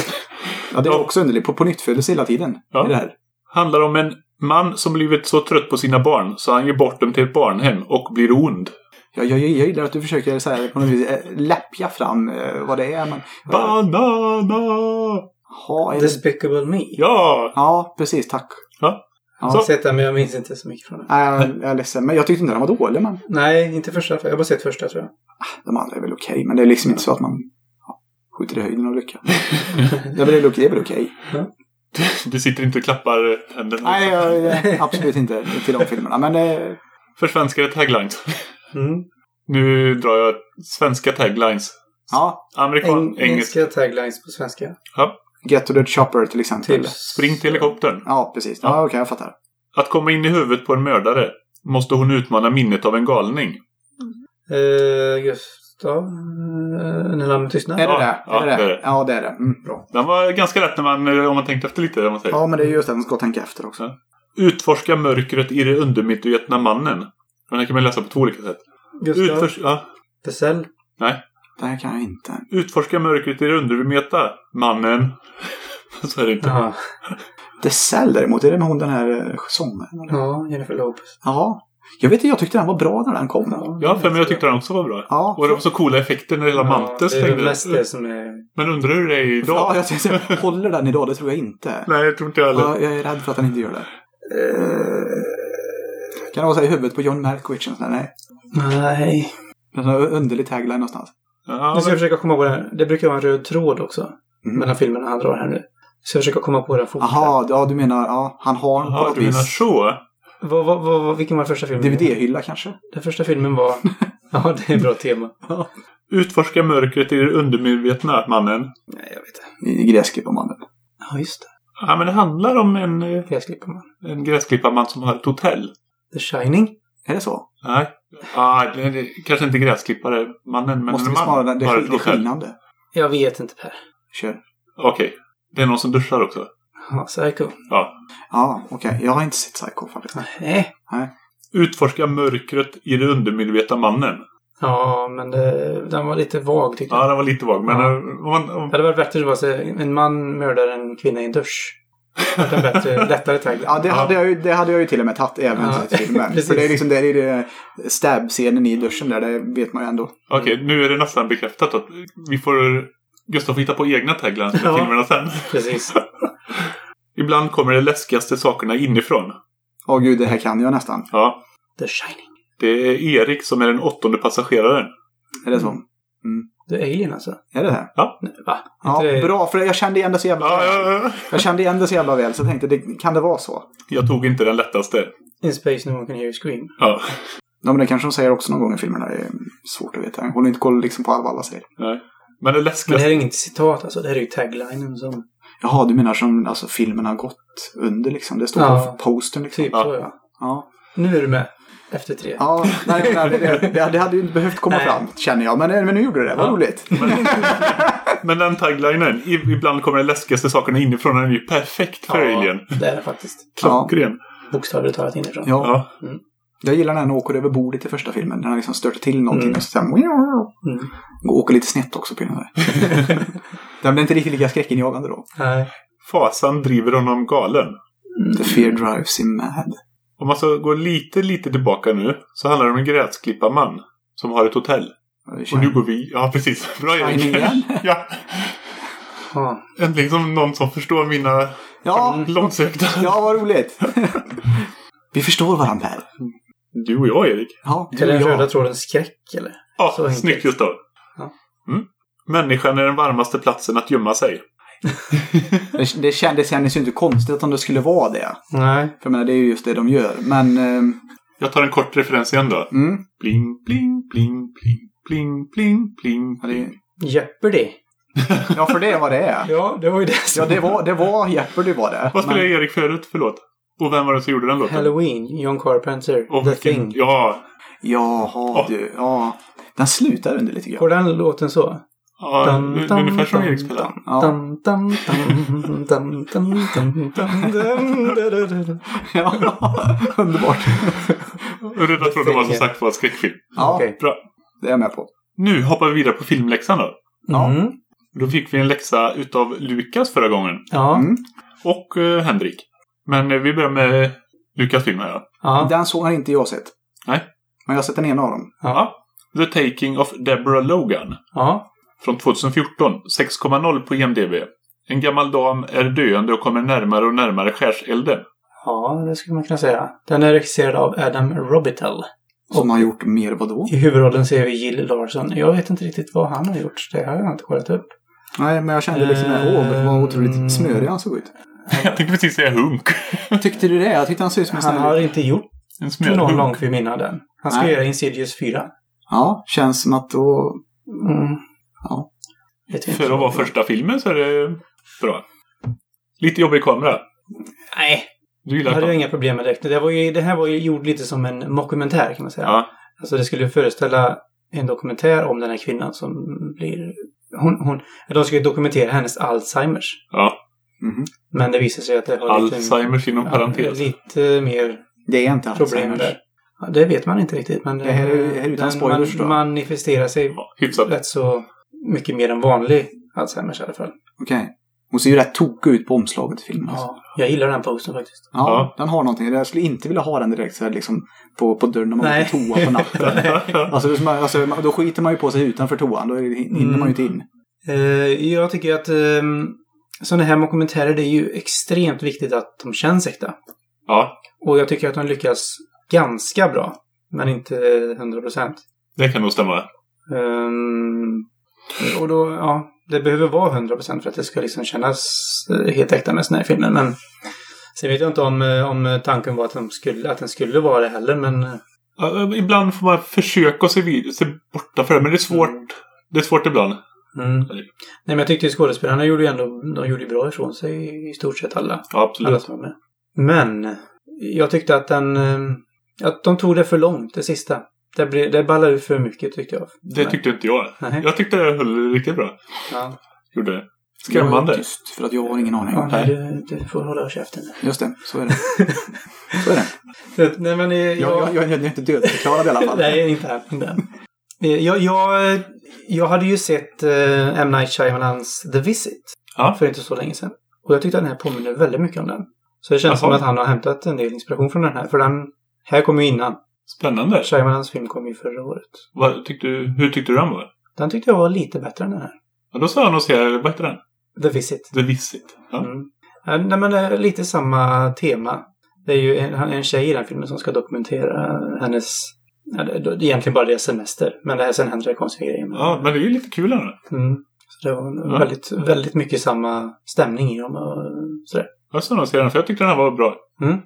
ja, det är Ja. också underligt. På, på nytt födelse hela tiden. Ja. Det här. Handlar om en man som blivit så trött på sina barn så han ger bort dem till ett barnhem och blir ond. Jag, jag, jag gillar att du försöker så här, på något vis, eh, läppja fram eh, vad det är. Men, Banana! Ha, är det... Despicable Me. Ja! Ja, precis. Tack. Ja. Jag har Ja. sett den men jag minns inte så mycket från den. Nej, jag, jag är ledsen. Men jag tyckte inte den var dålig. Men Nej, inte första. Jag har bara sett första tror jag. de andra är väl okej. men det är liksom inte så att man ja, skjuter i höjden av lycka. det är väl okej. Det är väl okej. Du sitter inte och klappar händerna. Nej, jag, jag, absolut inte till de filmerna. Men det, Försvenskade taglines. Mm. Nu drar jag svenska taglines. ja, Amerikan, engelsk. Engelska taglines på svenska. Get to the chopper till exempel. Tips. Spring till helikoptern. Ja, precis. Ja, okej, jag fattar. Att komma in i huvudet på en mördare måste hon utmana minnet av en galning. Eh, Gustav. Eh, när lammet tystnar. Är det Ja, det? ja, är det det är det? det. Ja, det är det. Mm, bra. Den var ganska lätt när man, eh, om man tänkte efter lite. Om man säger. Ja, men det är just det. Man ska tänka efter också. Utforska mörkret i det undermedvetna mannen. Den här kan man läsa på två olika sätt. Gustav. Utfors, ja, Pesell. nej. Det här kan jag inte. Utforska mörkret i det undermedvetna mannen. Så är det inte. Jaha. The Cell däremot, är det med hon den här eh, sångaren? eller? Ja, Jennifer Lopez. Ja. Jag vet inte, jag tyckte den var bra när den kom. Ja, för mig jag tyckte den också var bra. Ja. Och det var så coola effekter när hela Mantes Det är väl slängde. mest det som är... Men undrar hur det är idag? Ja, jag tänkte håller den idag? Det tror jag inte. Nej, jag tror inte jag heller. Ja, jag är rädd för att den inte gör det. Kan det vara så här i huvudet på John Malkovich? Nej. Nej. En underlig tagline någonstans. Ja, Nu ska jag försöka komma på det här. Det brukar vara en röd tråd också. Mhm. Mellan filmerna han drar här nu. Så jag försöka komma på den fort. Jaha, ja du menar, ja, han har på ja, något du menar så? Vad, vad, vad, vilken var första filmen? DVD-hylla kanske? Den första filmen var... ja, det är ett bra tema. Utforska mörkret i det undermedvetna mannen. Nej, jag vet inte. Gräsklipparmannen. Ja, just det. Ja, men det handlar om en, eh, Gräsklipparman. en gräsklipparman som har ett hotell. The Shining. Är det så? Nej. Ah, det, det, kanske inte gräsklippare, mannen, men Måste en vi man. spara den? Det är, det är. Jag vet inte Per. Kör. Okej. Det är någon som duschar också. Ja, Psycho. Ja. Ja, okej. Jag har inte sett Psycho faktiskt. Nej. Utforska mörkret i det undermedvetna mannen. Ja, men det, den var lite vag tyckte Ja, jag. den var lite vag, men... Ja. om man, om, Det hade varit bättre att en man mördar en kvinna i en dusch. En bättre, lättare tagline. Ja, det hade, jag ju, det hade jag ju till och med tagit även Ja, sett filmen. För det är liksom det är det stab-scenen i duschen där, det vet man ju ändå. Okej, nu är det nästan bekräftat att vi får... Gustav får hitta på egna taglines för Ja. filmerna sen. Precis. Ibland kommer de läskigaste sakerna inifrån. Åh gud, det här kan jag nästan. Ja. The Shining. Det är Erik som är den åttonde passageraren. Är det så? The Alien alltså. Är det det? Nej, Va? Ja, det... bra, för jag kände igen det så jävla Ja, ja, ja. Jag kände igen det så jävla väl, så jag tänkte, det, kan det vara så? Jag tog inte den lättaste. In Space No One Can Hear You Scream. Ja. Ja, men det kanske de säger också någon gång i filmerna. Det är svårt att veta. Jag håller inte koll liksom på allt vad alla säger. Nej. Men det Men det läskigaste... här är inget citat alltså. Det här är ju taglinen som... Jaha, du menar som alltså, filmen har gått under liksom? Det står Ja. på postern liksom? Typ Ja. så ja. Ja. Nu är du med. Efter tre. Ja, nej, nej, det, det, det hade ju inte behövt komma Nej. fram, känner jag. Men, men nu gjorde det det. Vad Ja. roligt. Men den taglinen, ibland kommer de läskigaste sakerna inifrån, den är ju perfekt för Ja, Alien. Det är det faktiskt. Ja. Klockren. Bokstavligt talat inifrån. Ja, Ja. jag gillar när han åker över bordet i första filmen. När han liksom störtar till någonting Mm. och så sen... Mm. Och åker lite snett också på den här. den blir inte riktigt lika skräckinjagande då. Nej. Fasan driver honom galen. The fear drives him mad. Om man så går lite, lite tillbaka nu så handlar det om en gräsklipparman som har ett hotell. Och nu går vi... Ja, precis. Bra Erik. Ja. Äntligen som någon som förstår mina Ja, långsökta... ja, vad roligt. Vi förstår varandra här. Du och jag, Erik. Ja, du Är den röda tråden skräck eller? Ja, Så snyggt Gustav. Ja. Mm. Människan är den varmaste platsen att gömma sig. Det, det kändes, kändes ju inte konstigt om det skulle vara det. Nej. För jag menar, det är ju just det de gör. Men... ehm, Jag tar en kort referens igen då. Mm, Bling, bling, bling, bling, bling, bling, bling. ja, det, Jeopardy. ja, för det är vad det är. Ja, det var ju det som... Ja, det var, det var Jeopardy var det. Vad spelade Men- Erik förut? Förlåt. Och vem var det som gjorde den låten? Halloween, John Carpenter, Och The vilken- Thing. Ja. Jaha, Ja. du. Ja. Den slutar under lite Går grann. den låten så? Ja, ungefär som Erikspelaren. Ja, underbart. Jag Röda det var som sagt var skräckfilm. Ja, bra. Det är jag med på. Nu hoppar vi vidare på filmläxan då. Ja. Mm. Då fick vi en läxa utav Lukas förra gången. Ja. Mm. Och eh, Henrik. Men eh, vi börjar med Lukas film. Ja. Den såg han inte jag sett. Nej. Men jag har sett den ena av dem. Ja. The Taking of Deborah Logan. Ja. Från 2014. 6,0 på IMDB. En gammal dam är döende och kommer närmare och närmare skärselden. Ja, det skulle man kunna säga. Den är regisserad av Adam Robitel. Som har gjort mer vadå? I huvudrollen ser vi Jill Larsson. Jag vet inte riktigt vad han har gjort. Det har jag inte kollat upp. Nej, men jag kände liksom, Eh, åh, vad otroligt smörig han såg ut. Jag tänkte precis säga hunk. Tyckte du det? Jag tyckte han såg ut som en Han har inte gjort En någon långfilm innan den. Han ska Nej. göra Insidious 4. Ja, känns som att då... Mm. Ja. För att vara första filmen så är det bra. Lite jobbig kamera. Nej, Du det gillar hade jag det? inga problem med direkt. Det, var ju, det här var ju gjort lite som en mockumentär kan man säga. Ja. Alltså det skulle föreställa en dokumentär om den här kvinnan som blir... Hon, hon, de skulle dokumentera hennes Alzheimers. ja. Mhm. Men det visar sig att det har Alzheimers inom lite, parentes. ja, lite mer Det är inte problem där. Ja, det vet man inte riktigt. Men Det här är- här är utan den spoilers då. man, manifesterar sig Ja, hyfsat. rätt så mycket mer än vanlig Alzheimers i alla fall. Okej. Hon ser ju rätt tokig ut på omslaget till filmen. Alltså. Ja, jag gillar den posten faktiskt. Ja, Ja. den har någonting. Jag skulle inte vilja ha den direkt så här, liksom, på, på dörren när man Nej. går på toa på natten. alltså, det alltså, då skiter man ju på sig utanför toan. Då hinner Mm. man ju inte in. Eh, jag tycker att um, sådana här dokumentärer, det är ju extremt viktigt att de känns äkta. ja, Och jag tycker att de lyckas ganska bra. Men inte 100 procent. det kan nog stämma. Ehm, och då, ja, det behöver vara 100 procent för att det ska liksom kännas eh, helt äkta med såna här filmer. Men sen vet jag inte om, eh, om tanken var att, de skulle, att den skulle vara det heller, men eh, Ja, ibland får man försöka se, se borta för det, men det är svårt. Mm. Det är svårt ibland. Mm. Nej, men jag tyckte skådespelarna gjorde ju ändå de gjorde bra ifrån sig i stort sett alla. Ja, alla absolut. som var med. Men jag tyckte att den... eh, Att de tog det för långt, det sista. Det, blir, det ballar ut för mycket tyckte jag. Det tyckte inte jag. Nej. Jag tyckte det höll riktigt bra. Ja. Gjorde det. Jag Skrämmande. tyst för att jag har ingen aning. Ja, Nej. du, du får hålla käften. Just det, så är det. så är det. Så, nej, men, eh, Jag, jag, jag, jag, jag är inte dödförklarad i alla fall. Nej, inte än. Eh, Jag, jag, jag hade ju sett uh, M. Night Shyamalans The Visit Ja. för inte så länge sedan. Och jag tyckte att den här påminner väldigt mycket om den. Så det känns Jaha. som att han har hämtat en del inspiration från den här. För den här kom ju innan. Spännande. Shyamalans film kom ju förra året. Vad tyckte, du- hur tyckte du den var? Den tyckte jag var lite bättre än den här. Ja, då sa han och se, vad heter den? The Visit. The Visit. Ja. Mm. Nej, men det är lite samma tema. Det är ju en, en tjej i den filmen som ska dokumentera hennes... Ja, det är egentligen bara deras semester. Men det här, sen händer det konstiga grejer. ja, men det är ju lite kul ändå. Mm. Så det var Ja. väldigt, väldigt mycket samma stämning i dem och sådär. Jag ska nog se den, för jag tyckte den här var bra. Mm.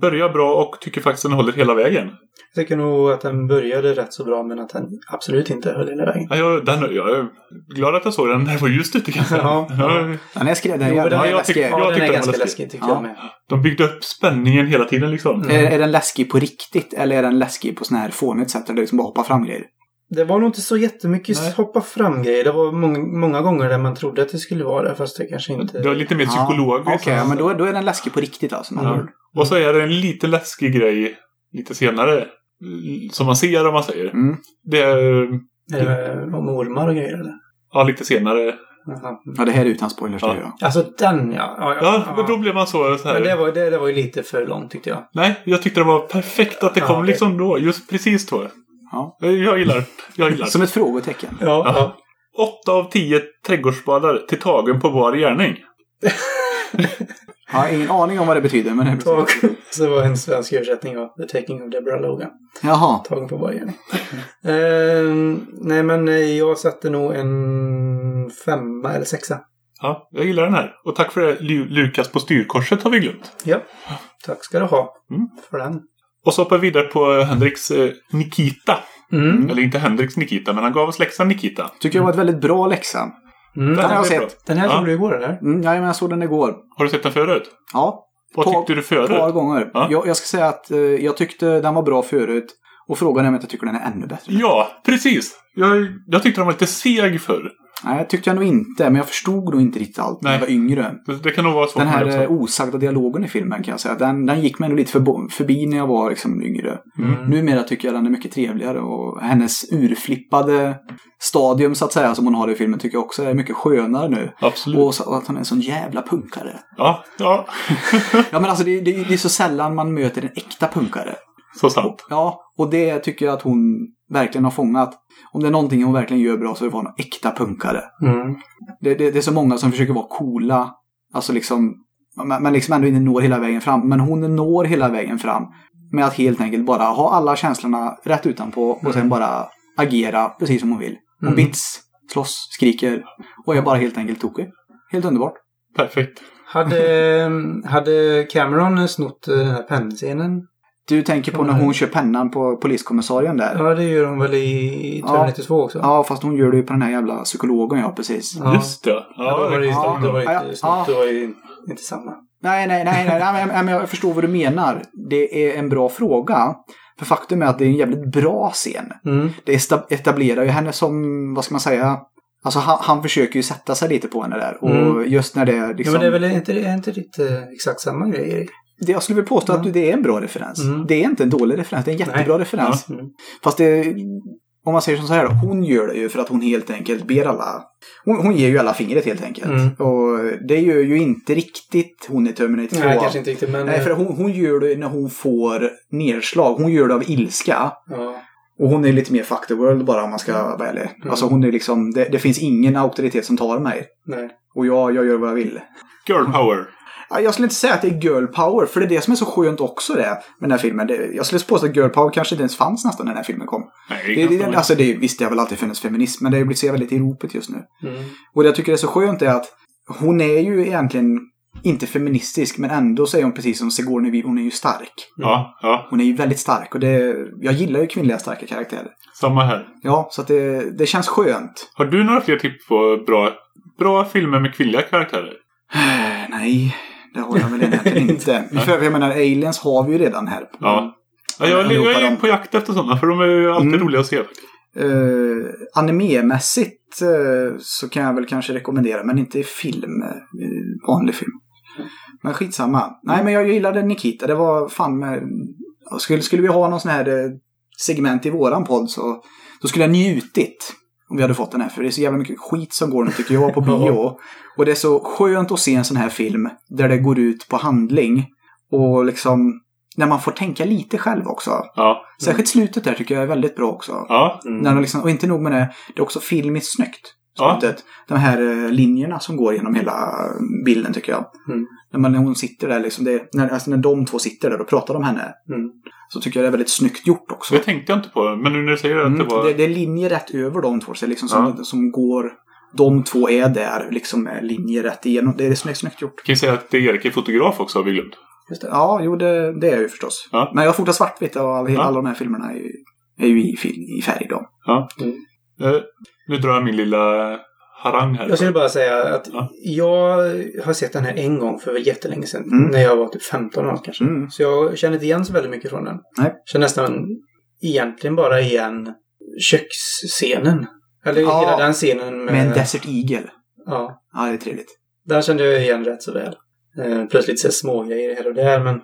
Börjar bra och tycker faktiskt den håller hela vägen. Jag tycker nog att den började rätt så bra men att den absolut inte höll hela vägen. Ja, jag, den, jag är glad att jag såg den jag var just ute kanske. Ja. Ja, Den är skrädd. Den är Jo, jävla den jag läskig. Ja, jag den tyckte är den var ganska läskig. läskig tycker Ja. jag med. De byggde upp spänningen hela tiden liksom. Mm. Är, är den läskig på riktigt eller är den läskig på sån här fånigt sätt där det liksom bara hoppar fram grejer? Det var nog inte så jättemycket Nej. hoppa fram-grejer. Det var många, många gånger där man trodde att det skulle vara det fast det kanske inte... Det var lite mer psykologiskt. Okej, ja, men då, då är den läskig på riktigt alltså. Ja. ord. Och så är det en lite läskig grej lite senare. mm, Som man ser om man säger. Mm. Det är, det om ormar och grejer eller? ja lite senare. Jaha. Ja, det här är utan spoilers. Ja. jag. Alltså den ja. Ja, Ja, men då blev man så, så här. Men det var, det, det var ju lite för långt tyckte jag. Nej, jag tyckte det var perfekt att det Ja, kom det- liksom då. Just precis då. Ja. Jag gillar Jag gillar Som ett frågetecken. Ja. Ja. Åtta av tio trädgårdsbadar till tagen på var gärning. Jag har ingen aning om vad det betyder. Men det betyder... Tag. Så var en svensk översättning av The Taking of Deborah Logan. Jaha. Tagen på början. Ehm, nej men eh, jag satte nog en femma eller sexa. Ja, jag gillar den här. Och tack för det, Lu- Lukas på styrkorset har vi glömt. Ja. Tack ska du ha Mm. för den. Och så hoppar vi vidare på Henriks eh, Nikita. Mm. Eller inte Henriks Nikita, men han gav oss läxan Nikita. Tycker jag var ett väldigt bra läxa. Mm. Den har jag är bra. sett. Den här Ja. såg du igår eller? Mm, ja, men jag såg den igår. Har du sett den förut? Ja, Vad tyckte du ett par förut? gånger. Ja. Jag, jag ska säga att eh, jag tyckte den var bra förut. Och frågan är om jag inte tycker den är ännu bättre. Ja, precis. Jag, jag tyckte den var lite seg förr. Nej, jag tyckte jag nog inte. Men jag förstod nog inte riktigt allt när jag Nej. var yngre. Det, det kan nog vara så Den här mig eh, också. osagda dialogen i filmen kan jag säga. Den, den gick mig nog lite förbo- förbi när jag var liksom, yngre. Mm. Numera tycker jag den är mycket trevligare och hennes urflippade stadium så att säga som hon har i filmen tycker jag också är mycket skönare nu. Absolut. Och så, att hon är en sån jävla punkare. Ja, ja. Ja men alltså det, det, det är så sällan man möter en äkta punkare. Så sant. Ja, och det tycker jag att hon verkligen har fångat. Om det är någonting hon verkligen gör bra så är det att vara en äkta punkare. Mm. Det, det, det är så många som försöker vara coola. Alltså liksom, men men liksom ändå inte når hela vägen fram. Men hon når hela vägen fram. Med att helt enkelt bara ha alla känslorna rätt utanpå och sen bara agera precis som hon vill. Hon Mm. bits, slåss, skriker och är bara helt enkelt tokig. Helt underbart. Perfekt. Hade, hade Cameron snott eh, den här pennscenen? Du tänker på när hon kör pennan på poliskommissarien där? Ja, det gör hon väl i Ja. Terminator 2 också? Ja, fast hon gör det ju på den här jävla psykologen, ja precis. Ja. Just det. Ja, då var det ju Ja. Det var ju ja, inte ja. Det var ju inte samma. Nej, nej, nej, nej, nej men, men jag förstår vad du menar. Det är en bra fråga. För faktum är att det är en jävligt bra scen. Mm. Det etablerar ju henne som, vad ska man säga, alltså han, han försöker ju sätta sig lite på henne där. Och Mm. just när det är liksom... Ja, men det är väl inte, är inte lite exakt samma grej? Det, jag skulle vilja påstå att det är en bra referens. Mm. Det är inte en dålig referens, det är en jättebra Nej. referens. Mm. Fast det, om man säger som så här då, hon gör det ju för att hon helt enkelt ber alla, hon, hon ger ju alla fingret helt enkelt. Mm. Och det gör ju inte riktigt hon i Terminator 2. Nej, kanske inte riktigt, men... Nej, för hon, hon gör det när hon får nedslag. Hon gör det av ilska. Ja. Och hon är lite mer fuck the world bara om man ska vara ärlig. Mm. Alltså hon är liksom, det, det finns ingen auktoritet som tar mig. Nej. Och jag, jag gör vad jag vill. Girl power. Ja, Jag skulle inte säga att det är girl power, för det är det som är så skönt också det med den här filmen. Det, jag skulle påstå att girl power kanske inte ens fanns nästan när den här filmen kom. Nej, Det, det det, alltså det, visst, det har väl alltid funnits feminism, men det har blivit så väldigt i ropet just nu. Mm. Och det jag tycker är så skönt är att hon är ju egentligen inte feministisk, men ändå är hon precis som Sigourney Weaver, hon är ju stark. Ja, ja. Hon är ju väldigt stark och det, jag gillar ju kvinnliga starka karaktärer. Samma här. Ja, så att det, det känns skönt. Har du några fler tips på bra, bra filmer med kvinnliga karaktärer? Nej, det har jag väl egentligen inte. För jag menar, aliens har vi ju redan här. Ja. Ja, jag, jag är dem. på jakt efter sådana, för de är ju alltid Mm. roliga att se. Uh, Animemässigt eh, så kan jag väl kanske rekommendera, men inte i film. i vanlig film. Men skitsamma. Nej, men jag gillade Nikita. Det var fan med... Skulle, skulle vi ha någon sån här segment i våran podd så då skulle jag njutit om vi hade fått den här. För det är så jävla mycket skit som går nu tycker jag på bio. Och det är så skönt att se en sån här film där det går ut på handling. Och liksom när man får tänka lite själv också. Ja. Särskilt slutet där tycker jag är väldigt bra också. Ja. När de liksom, och inte nog med det, det är också filmiskt snyggt. Ja. De här eh, linjerna som går genom hela bilden tycker jag. Mm. När, man, när hon sitter där, liksom, det, när, alltså när de två sitter där och pratar om henne. Mm. Så tycker jag det är väldigt snyggt gjort också. Det tänkte jag inte på, men nu när du säger att Mm, det var... det, det är linjer rätt över de två, så det är liksom som, som går... De två är där, liksom linjer rätt igenom. Det är snyggt, snyggt gjort. Kan ju säga att det Erik är fotograf också, har vi glömt. Just det. Ja, jo, det, det är jag ju förstås. Ja. Men jag fotar svartvitt och alla, Ja. alla de här filmerna är ju, är ju i, i färg då. Eh, nu drar jag min lilla harang här. Jag skulle bara säga att Ja. jag har sett den här en gång för jättelänge sedan. Mm. När jag var typ 15 år kanske. Mm. Så jag känner inte igen så väldigt mycket från den. Nej. Känner nästan egentligen bara igen köksscenen. Eller Ja. hela den scenen med... Med en Desert Eagle. Ja. Ja, det är trevligt. Den kände jag igen rätt så väl. Eh, plus lite så här smågrejer här och där men...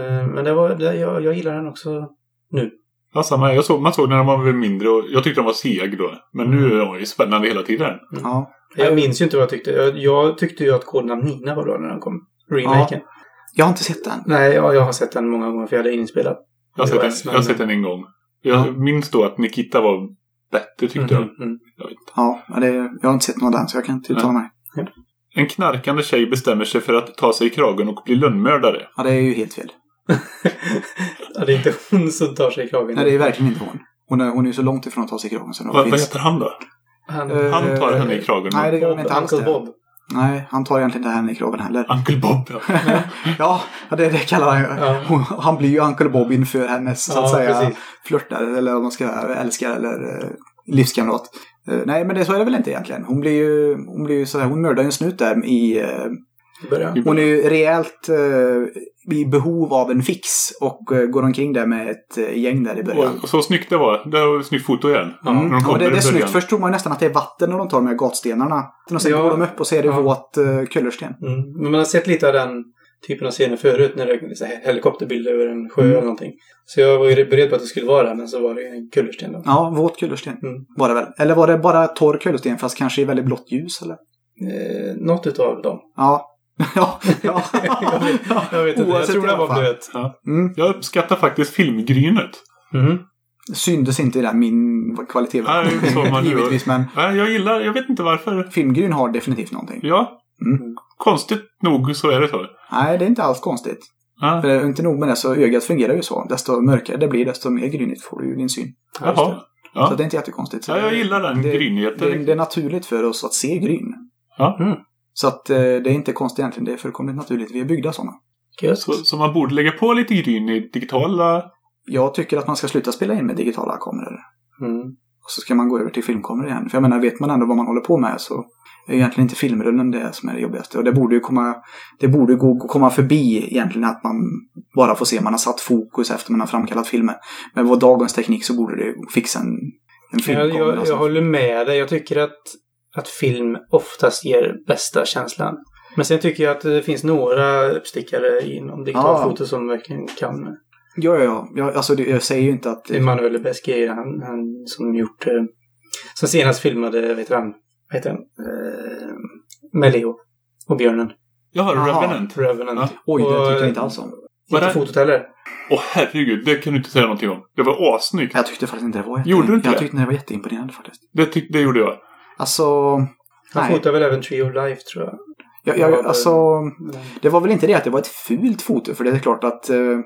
Eh, men det var... Det, jag, jag gillar den också nu. Ja, samma. Jag såg, man såg när de var mindre och jag tyckte de var seg då. Men nu är de ju spännande hela tiden. Ja. Jag minns ju inte vad jag tyckte. Jag, jag tyckte ju att Kodnamn Nina var bra när den kom. Remaken. Jag har inte sett den. Nej, ja, jag har sett den många gånger för jag hade inspelad. Jag har sett den, jag har sett den en gång. Jag minns då att Nikita var bättre tyckte jag. Mhm, mm. jag inte. Ja, ja, det, jag har inte sett någon av den så jag kan inte uttala mig. En knarkande tjej bestämmer sig för att ta sig i kragen och bli lönnmördare. Ja, det är ju helt fel. Ja, det är inte hon som tar sig i kragen. Nej, det är verkligen inte hon. Hon är, hon är ju så långt ifrån att ta sig i kragen. Så det Vad, vad heter han då? Han, Eh, Han tar henne i kragen. Nej, det gör han inte alls Uncle. Bob. Nej, han tar egentligen inte henne i kragen heller. Uncle Bob. Ja. ja, det, det kallar han ju. Ja. Hon, han blir ju Uncle Bob inför hennes, så att Ja, säga, precis. flörtare eller vad man ska säga, älskare eller eh, livskamrat. Eh, nej, men det, så är det väl inte egentligen. Hon blir ju, hon blir ju så här, hon mördar ju en snut där i... Eh, I början. hon är ju rejält eh, i behov av en fix och eh, går omkring där med ett eh, gäng där i början. Och så snyggt det var. Det var ett snyggt foto igen. Mm. När de Ja, kommer det, det är snyggt. Först tror man nästan att det är vatten när de tar de här gatstenarna. Och sen Ja. går de upp och så är det Ja. våt uh, kullersten. Mm. Men man har sett lite av den typen av scener förut när det är så här helikopterbilder över en sjö Mm. eller någonting. Så jag var ju beredd på att det skulle vara det, men så var det en kullersten då. Ja, våt kullersten Mm. var det väl. Eller var det bara torr kullersten fast kanske i väldigt blått ljus eller? Eh, något utav dem. Ja. ja. ja. jag, vet, jag vet inte, jag Oavsett tror i det var blöt. Mm. Jag uppskattar faktiskt filmgrynet. Mm. Syndes inte i den min kvalitet. Nej, så man. Givetvis, men Nej, jag gillar, jag vet inte varför. filmgryn har definitivt någonting. Ja, Mm. konstigt nog så är det så. Nej, det är inte alls konstigt. Ja. För inte nog med det, så ögat fungerar ju så. Desto mörkare det blir, desto mer grynigt får du ju din syn. Jaha. Så Ja. det är inte jättekonstigt. Så ja, jag gillar den det, grynigheten. det, det är naturligt för oss att se gryn. Ja. Mm. Så att eh, det är inte konstigt egentligen, det är fullkomligt naturligt. Vi är byggda sådana. Så, så man borde lägga på lite gryn i digitala... Jag tycker att man ska sluta spela in med digitala kameror. Mm. Och så ska man gå över till filmkameror igen. För jag menar, vet man ändå vad man håller på med så är egentligen inte filmrullen det som är det jobbigaste. Och det borde ju komma, det borde gå, komma förbi egentligen att man bara får se man har satt fokus efter man har framkallat filmen. Men med dagens teknik så borde det fixa en, en Jag, filmkamera. jag, alltså. jag håller med dig. Jag tycker att, att film oftast ger bästa känslan. Men sen tycker jag att det finns några uppstickare inom digitalfoto som verkligen kan. Ja, ja, ja. Jag, alltså, det, jag säger ju inte att... Emanuel Lubezki, han, han som gjort... Eh, som senast filmade, vet han, vad heter han? Eh, med Leo och björnen. Ja, Jaha. Revenant. Revenant. Ja. Oj, det tyckte jag inte alls om. Var Inte det- fotot heller. Åh herregud, det kan du inte säga någonting om. Det var assnyggt. Jag tyckte faktiskt inte det var jätte... Gjorde du inte Jag det? tyckte det var jätteimponerande faktiskt. Det, tyck, det gjorde jag. Alltså... Han Nej. fotar väl även Tree of Life, tror jag. Ja, jag, det- alltså... Det var väl inte det att det var ett fult foto, för det är klart att eh,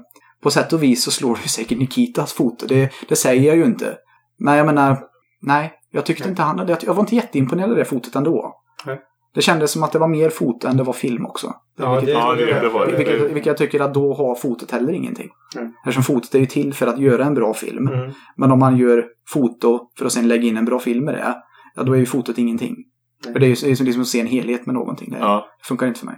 på sätt och vis så slår ju säkert Nikitas foto. Det, det säger jag ju inte. Men jag menar, nej. Jag tyckte Nej. inte han hade... Jag var inte jätteimponerad av det fotot ändå. Nej. Det kändes som att det var mer foto än det var film också. Ja, vilket, Ja, det, det var det. vilket, vilket jag tycker att då har fotot heller ingenting. Mm. Eftersom fotot är ju till för att göra en bra film. Mm. Men om man gör foto för att sen lägga in en bra film med det, ja då är ju fotot ingenting. Nej. För det är ju det är som liksom att se en helhet med någonting. Det Ja. funkar inte för mig.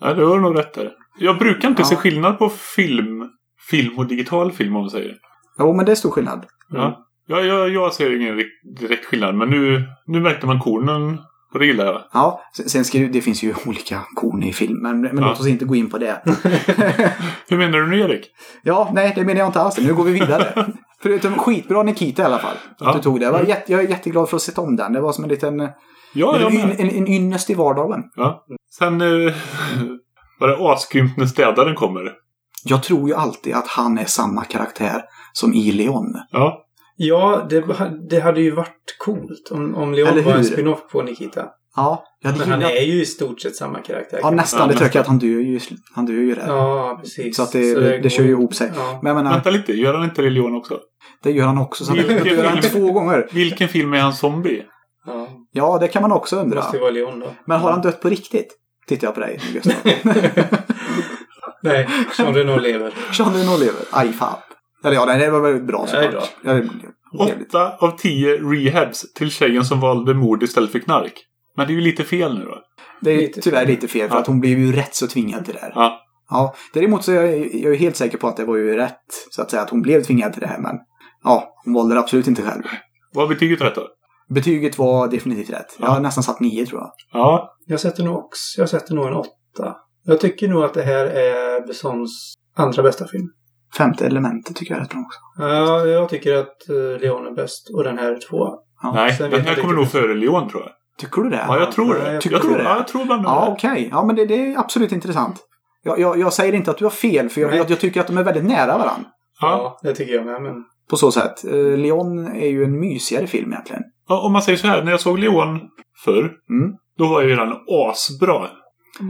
ja, det var nog rätt där. Jag brukar inte Ja. se skillnad på film, film och digital film om man säger. Jo, men det är stor skillnad. Ja. Ja, jag, jag ser ingen direkt skillnad, men nu, nu märkte man kornen och det gillar jag. Ja, sen- ska det, finns ju olika kon i film, men, men Ja. låt oss inte gå in på det. Hur menar du nu Erik? ja, nej, det menar jag inte alls. Nu går vi vidare. Förutom skitbra Nikita i alla fall. Att Ja. du tog det. Jag, var jätte, jag är jätteglad för att sett om den. Det var som en liten Ja, en, en, en, en ynnest i vardagen. Ja. Sen eh, var det asgrymt när städaren kommer. Jag tror ju alltid att han är samma karaktär som i Leon. Ja. Ja, det, det hade ju varit coolt om, om Leon var en spin-off på Nikita. Ja, jag Men han är ju i stort sett samma karaktär. Ja, nästan. Ja, det nästan. tycker jag att han dör ju, han dör ju där. Ja, precis. Så att det, det, går kör ju ihop sig. Ja. Men menar, Vänta lite, gör han inte religion också? det gör han också. Så Vilken det gör han film? två gånger. Vilken film är han zombie? ja. Ja, det kan man också Det undra. måste vara Leon då. Men har han dött på riktigt? Tittar jag på dig, Gustav. Nej, Jean Reno lever. Jean Reno lever. Aj, fan. Eller ja, nej, det var väldigt bra såklart. Åtta av tio rehabs till tjejen som valde mord istället för knark. Men det är ju lite fel nu då. Det är Lite tyvärr fel. lite fel för Ja. att hon blev ju rätt så tvingad till det här. Ja. Ja, däremot så är jag, jag är helt säker på att det var ju rätt, så att säga, att hon blev tvingad till det här. Men ja, hon valde det absolut inte själv. Vad har betyget rätt då? Betyget var definitivt rätt. Jag Ja. har nästan satt nio tror jag. Ja. Jag sätter nog också, jag sätter nog en åtta. Jag tycker nog att det här är Bessons andra bästa film. Femte elementet tycker jag är rätt bra också. Ja, jag tycker att eh, Leon är bäst och den här är tvåa. Ja. Nej, sen den här kommer nog före Leon tror jag. Tycker du det? Ja, jag tror Ja, det. jag tycker jag tror, det. Ja, jag tror bland Ja, det. okej. Ja, men det, det är absolut intressant. Jag, jag, jag säger inte att du har fel, för jag, jag, jag tycker att de är väldigt nära varandra. Ja. Ja, det tycker jag med. Men På så sätt. Eh, Leon är ju en mysigare film egentligen. Ja, Om man säger så här, när jag såg Leon förr, Mm. då var ju den asbra.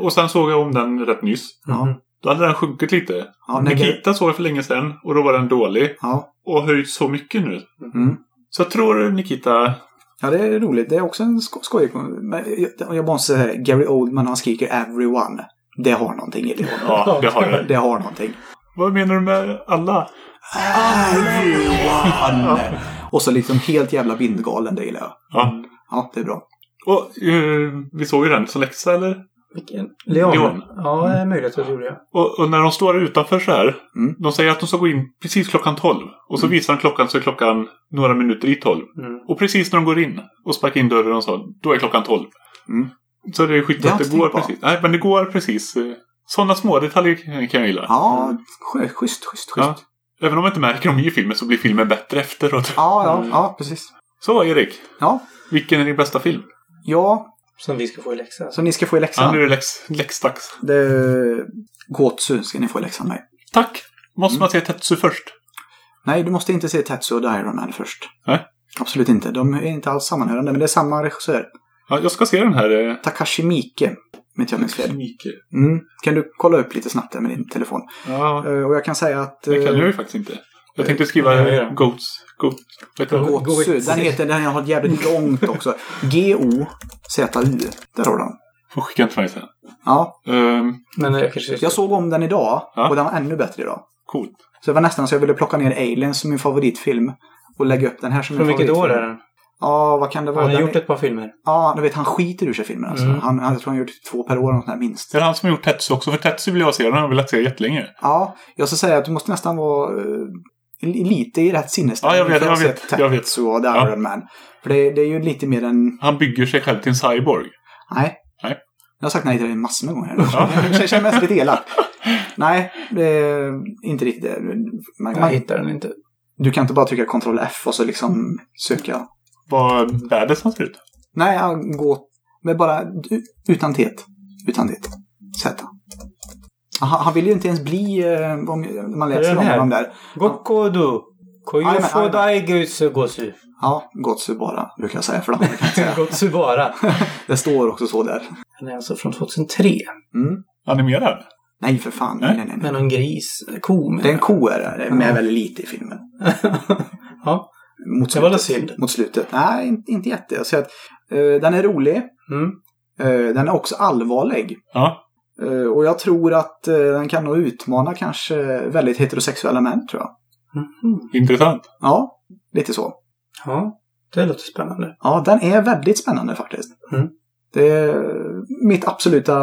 Och sen såg jag om den rätt nyss. Ja. Då hade den sjunkit lite. Ja, Nikita såg jag för länge sedan och då var den dålig. Ja. Och höjt så mycket nu. Mm. Så jag tror Nikita... ja, det är roligt. Det är också en sko- skoj. Men jag, jag måste säga Gary Oldman, han skriker everyone. Det har någonting i Leon. Ja, det har jag. Det har någonting. Vad menar du med alla? Everyone! Och så liksom helt jävla bindgalen, det gillar jag. Ja. Ja, det är bra. Och eh, vi såg ju den som läxa, eller? Vilken? Leon? Leon. Ja, det är möjligt att jag gjorde det. Och, och när de står utanför så här. Mm. De säger att de ska gå in precis klockan 12. Och så visar de klockan så är klockan några minuter i 12. Mm. Och precis när de går in och sparkar in dörren och så, då är klockan 12. Mm. Så det är skit Det har att det går precis. Nej, men det går precis. eh, Sådana små detaljer kan jag gilla. Ja, sch- schysst, schysst, schysst. Ja. Även om man inte märker dem i filmen så blir filmen bättre efteråt. Ja, ja, Mm. ja, precis. Så Erik, Ja, vilken är din bästa film? ja, Som vi ska få i läxa. så ni ska få i Ja, läxan. nu är det läx, läxdags. Det... Gotsu ska ni få i läxan med. Tack! Måste Mm. man säga Tetsu först? Nej, du måste inte se Tetsu och The Iron Man först. Nej. Absolut inte. De är inte alls sammanhörande, men det är samma regissör. Ja, jag ska se den här. Eh, Takashi Miike, om inte jag minns fel. Mm. Kan du kolla upp lite snabbt där med din telefon? Ja, Eh, och jag kan säga att... det kan eh, jag ju faktiskt inte. Jag tänkte skriva Ja, ja, ja. Goats. Goat. Vad heter det? Go- Gotsu. Gotsu. Den heter, den har ett jävligt långt också. G-O-Z-U. Där har du den. Får skicka den till mig sen. Ja, Ehm, Men jag kanske jag såg om den idag Ja. och den var ännu bättre idag. coolt. Så det var nästan så jag ville plocka ner Aliens som min favoritfilm och lägga upp den här som Från min vilket år favoritfilm. är den? Ja, vad kan det vara? Han har Den gjort ett par filmer. Ja, du vet han skiter ur sig filmen alltså. Mm. Han, han, jag tror han har gjort två per år, något här minst. Det är han som har gjort Tetsu också. För Tetsu vill jag se. Den har jag velat se jättelänge. Ja, jag ska säga att du måste nästan vara eh, lite i rätt sinnesstämning. Ja, jag vet, jag vet, jag vet. Och The Ja. Iron Man. För det, det är ju lite mer en... Han bygger sig själv till en cyborg. Nej. Nej. Jag har sagt nej till det massor med gånger. Ja. Jag känner mig lite elak. Nej, det är inte riktigt det. Man, man, hittar den inte. du kan inte bara trycka Ctrl F och så liksom söka. Vad världen han ser ut. Nej, jag går med bara utan T. Utan T. Z. Han, han vill ju inte ens bli, eh, om man läser om honom där. Gokodu. Jajamän. Daigutsu Gosu. Ja, Gotsu bara, brukar jag säga för dem. kan jag säga. Gotsu bara. Det står också så där. Den är alltså från 2003. Mm. Animerad. Nej, för fan. Nej, nej, nej. Med någon gris. Ko med. Det är en ko är det. Det är med Ja. väldigt lite i filmen. ja. Mot Det var slutet. synd. Mot slutet. Nej, inte, inte jätte. Jag säger att eh, den är rolig. Mm. Eh, den är också allvarlig. Ja. Eh, och jag tror att eh, den kan nog utmana kanske väldigt heterosexuella män, tror jag. Mhm. Intressant. Ja, lite så. Ja, det låter spännande. Ja, den är väldigt spännande faktiskt. Mm. Det är mitt absoluta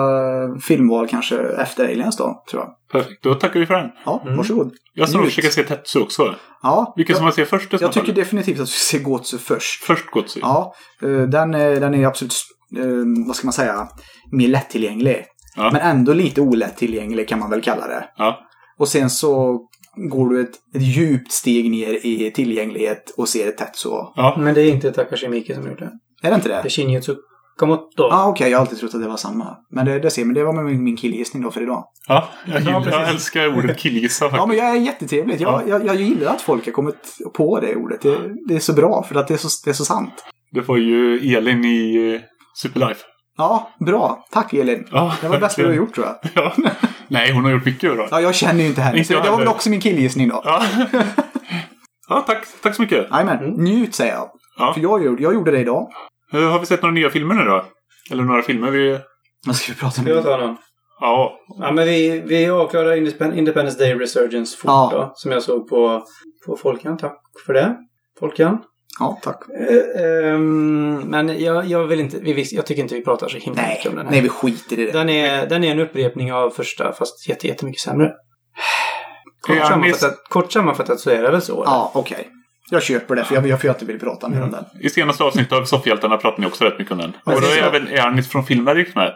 filmval kanske efter Aliens då, tror jag. Perfekt, då tackar vi för den. Ja, Mm. varsågod. Jag ska nog försöka se Tetsu också. Ja, Vilken jag, som man ser först jag tycker fall. definitivt att vi ser Gotsu först. Först Gotsu. Ja, eh, den är, den är absolut, eh, vad ska man säga, mer lättillgänglig. Ja. Men ändå lite olättillgänglig kan man väl kalla det. Ja. Och sen så går du ett, ett djupt steg ner i tillgänglighet och ser ett Tetsu. Ja. Men det är inte Takashi Miike som gjort det. Är det inte Det är det? Shinji Tsukamoto. Ja, ah, okej. jag har alltid trott att det var samma. Men det, det ser men det var med min, min killgissning då för idag. Ja, jag, Ja, gillar, jag precis. älskar ordet killgissa Ja, faktiskt. men jag är jättetrevligt. Jag, Ja. jag, jag gillar att folk har kommit på det ordet. Det, det är så bra för att det är så, det är så sant. Det var ju Elin i eh, Superlife. Ja, bra. Tack Elin. Ja, Det var det bästa du har gjort tror jag. Ja. Nej, hon har gjort mycket bra. Ja, jag känner ju inte henne. Inte Så det var väl också min killgissning då. Ja. ja, tack. Tack så mycket. Jajamän, Mm. njut säger jag. Ja. För jag, gjorde- jag gjorde det idag. Eh, Har vi sett några nya filmer nu då? Eller några filmer vi... Vad ska vi prata Ska jag om? ta någon? Ja. Ja, men vi, vi avklarar Independ- Independence Day Resurgence fort Ja. då. Som jag såg på, på Folkan. Tack för det. Folkan. Ja, tack. Eh, ehm, men jag, jag vill inte, vi, jag tycker inte vi pratar så himla Nej, mycket om den här. nej vi skiter i det. Den är, den är en upprepning av första, fast jätte, jättemycket sämre. Kort, Ja, sammanfattat, kort sammanfattat så är det väl så? eller? Ja, okej. Jag köper det, för jag, jag, för jag inte vill prata mer om den. I senaste avsnittet av Soffhjältarna pratade ni också rätt mycket om den. Och då är även Ernst från Filmverket med. Och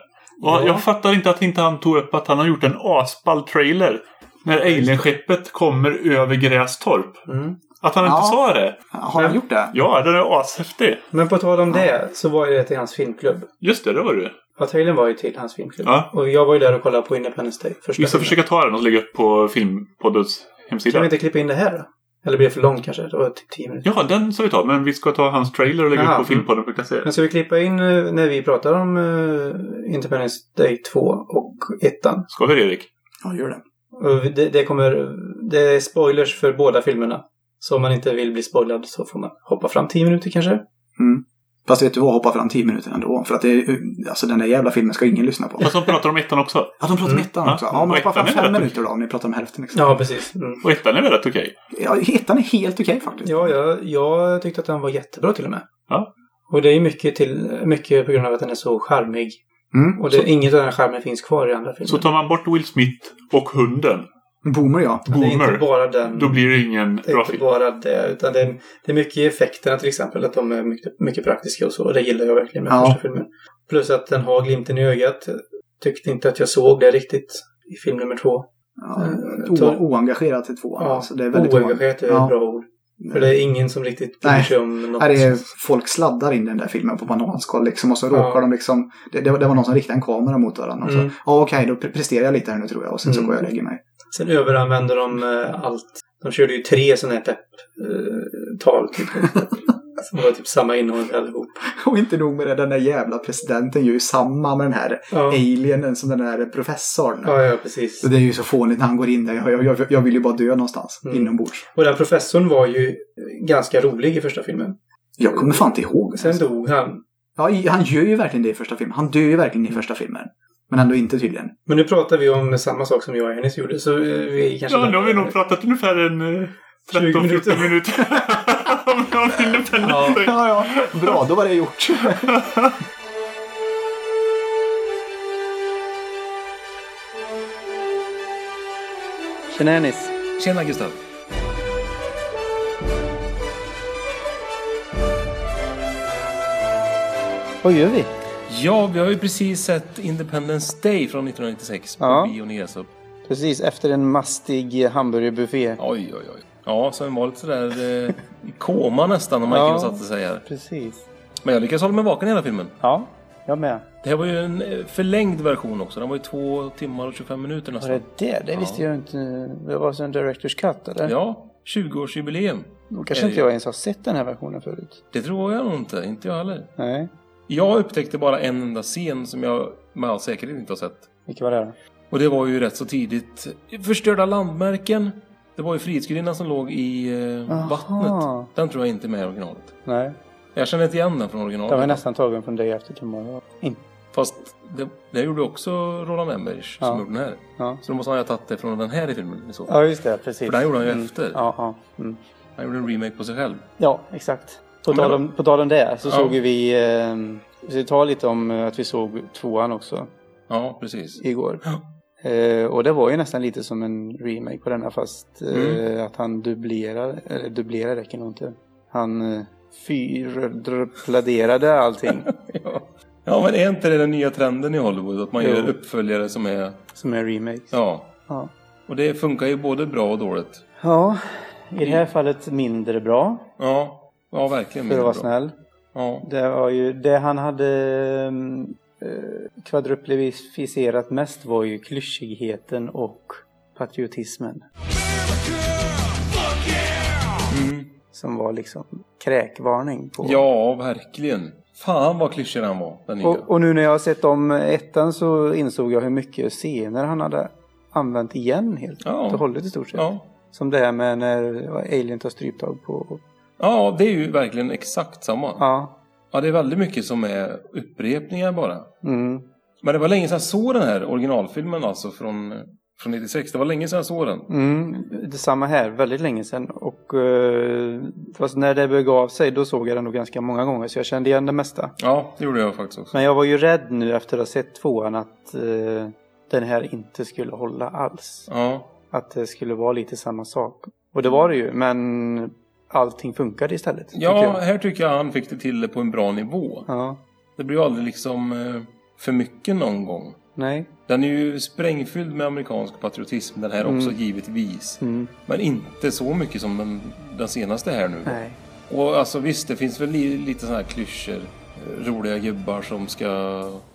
Ja. Jag fattar inte att inte han tog upp att han har gjort en asball trailer. När alienskeppet kommer över Grästorp. Mm. Att han inte Ja. sa det. Har han gjort det? Ja, den är ashäftig. Men på tal om det så var det till hans filmklubb. Just det, det var det. Ja, trailern var ju till hans filmklubb. Ja. Och jag var ju där och kollade på Independence Day. Vi ska försöka ta den och lägga upp på Filmpoddens Kan vi hemsida. inte klippa in det här då? Eller blir det för långt kanske? Det var typ 10 minuter. Ja, den ska vi ta. Men vi ska ta hans trailer och lägga Aha, upp på filmpodden.se. Men ska vi klippa in eh, när vi pratar om uh, Independence Day 2 och 1? Ska vi Erik? Ja, gör det. Det, det kommer... Det är spoilers för båda filmerna. Så om man inte vill bli spoilad så får man hoppa fram 10 minuter kanske. Fast vet du vad, hoppa fram 10 minuter ändå. För att det är, alltså den där jävla filmen ska ingen lyssna på. Fast de pratar om ettan också. Ja, de pratar om ettan Ja. också. Ja, men hoppa fram fem minuter då om ni pratar om hälften. Liksom. Ja, precis. Mm. Och ettan är väl rätt okej? Ja, ettan är helt okej faktiskt. Ja, jag, jag tyckte att den var jättebra till och med. Ja. Och det är mycket, till, mycket på grund av att den är så charmig. Mm. Och det, inget av den här charmen finns kvar i andra filmer. Så tar man bort Will Smith och hunden, Boomer ja. Men det är inte Boomer, bara den. då blir det ingen Det är bra inte film. bara det, utan det är, det är mycket i effekterna till exempel, att de är mycket, mycket praktiska och så. Och det gillar jag verkligen med Ja. första filmen. Plus att den har glimten i ögat. Tyckte inte att jag såg det riktigt i film nummer två. ja Eh, o- oengagerat i tvåan. Ja, alltså, det är väldigt oengagerat är ett Ja. bra ord. För det är ingen som riktigt bryr Nej. sig om något. Här är folk sladdar in den där filmen på bananskal liksom och så Ja. råkar de liksom... Det, det, var- det var någon som riktade en kamera mot varandra och så. Mm. Ja, okej, då pre- presterar jag lite här nu tror jag och sen så Mm. går jag och lägger mig. Sen överanvänder de eh, allt. De körde ju tre sådana här pepp-tal. typ. som var typ samma innehåll allihop. Och inte nog med det, den där jävla presidenten gör ju samma med den här Ja. alienen som den där professorn. ja, ja, precis. Det är ju så fånigt när han går in där. Jag, jag, jag vill ju bara dö någonstans Mm. inombords. Och den professorn var ju ganska rolig i första filmen. Jag kommer fan inte ihåg. Sen dog han. Ja, han gör ju verkligen det i första filmen. Han dör ju verkligen i första filmen. Men ändå inte tydligen. Men nu pratar vi om samma sak som jag och Hennis gjorde. Så eh, vi kanske... Ja, nu har vi nog pratat ungefär en eh, 20 13-14 minuter. minuter. Om jag vill Ja. Ja, ja. Bra, då var det gjort. Tjena Hennis. Tjena Gustav. Vad gör vi? Ja, vi har ju precis sett Independence Day från 1996 på Ja. bio Nesa. Precis efter en mastig hamburgerbuffé. Oj, oj, oj. Ja, så den var lite sådär eh, i koma nästan om man Ja. satte sig här. Precis. Men jag lyckades hålla mig vaken hela filmen. Ja, jag med. Det här var ju en eh, förlängd version också. Den var ju två timmar och 25 minuter Var nästan. det det? Det visste jag inte. Det var som en Directors Cut eller? Ja, 20-årsjubileum. Då kanske Eh, inte jag ens har sett den här versionen förut. Det tror jag nog inte. Inte jag heller. Nej. Jag upptäckte bara en enda scen som jag med all säkerhet inte har sett. Vilka var det då? Och det var ju rätt så tidigt. Förstörda landmärken. Det var ju Frihetsgudinnan som låg i eh, vattnet. Den tror jag inte är med i originalet. Nej. Jag känner inte igen den från originalet. Den var nästan tagen från Day After Tomorrow. In. Fast det, det gjorde också Roland Emmerich Ja. som gjorde den här. Ja. Så då måste han ha tagit det från den här i filmen i så fall. ja, just det. Precis. För den gjorde han ju Mm. efter. Ja, ja. Mm. Han gjorde en remake på sig själv. ja, exakt. På tal om, på tal om det så Ja. såg vi... Eh, vi ska ta lite om att vi såg tvåan också Ja, precis. igår. Eh, och det var ju nästan lite som en remake på denna fast eh, Mm. att han dubblerar, eller dubblerar räcker nog inte. Han eh, fyrpladerade allting Ja. ja, men är inte det den nya trenden i Hollywood? Att man Jo. gör uppföljare som är... som är remakes. Ja. Ja. Och det funkar ju både bra och dåligt. ja, i det här fallet mindre bra Ja, ja verkligen. för att vara snäll. Ja. Det var ju det han hade eh, kvadruplificerat mest var ju klyschigheten och patriotismen. Mm. Som var liksom kräkvarning på. ja, verkligen. Fan vad klyschig han var, den nya. Och, och nu när jag har sett om ettan så insåg jag hur mycket scener han hade använt igen helt Ja. och hållet i stort sett. Ja. Som det här med när Alien tar stryptag på... ja, det är ju verkligen exakt samma. Ja. Ja, det är väldigt mycket som är upprepningar bara. Mm. Men det var länge sedan jag såg den här originalfilmen alltså från, från 96. Det var länge sedan jag såg den. Mm, detsamma här, väldigt länge sedan. Och eh, fast när det begav sig då såg jag den nog ganska många gånger så jag kände igen det mesta. Ja, det gjorde jag faktiskt också. Men jag var ju rädd nu efter att ha sett tvåan att eh, den här inte skulle hålla alls. Ja, Att det skulle vara lite samma sak. Och det var det ju, men allting funkade istället. ja här tycker jag han fick det till det på en bra nivå. ja. Det blir ju aldrig liksom eh, för mycket någon gång. Nej. Den är ju sprängfylld med amerikansk patriotism den här också Mm. givetvis. Mm. Men inte så mycket som den, den senaste här nu. Nej. Och alltså visst, det finns väl li, lite sådana här klyschor. eh, Roliga gubbar som ska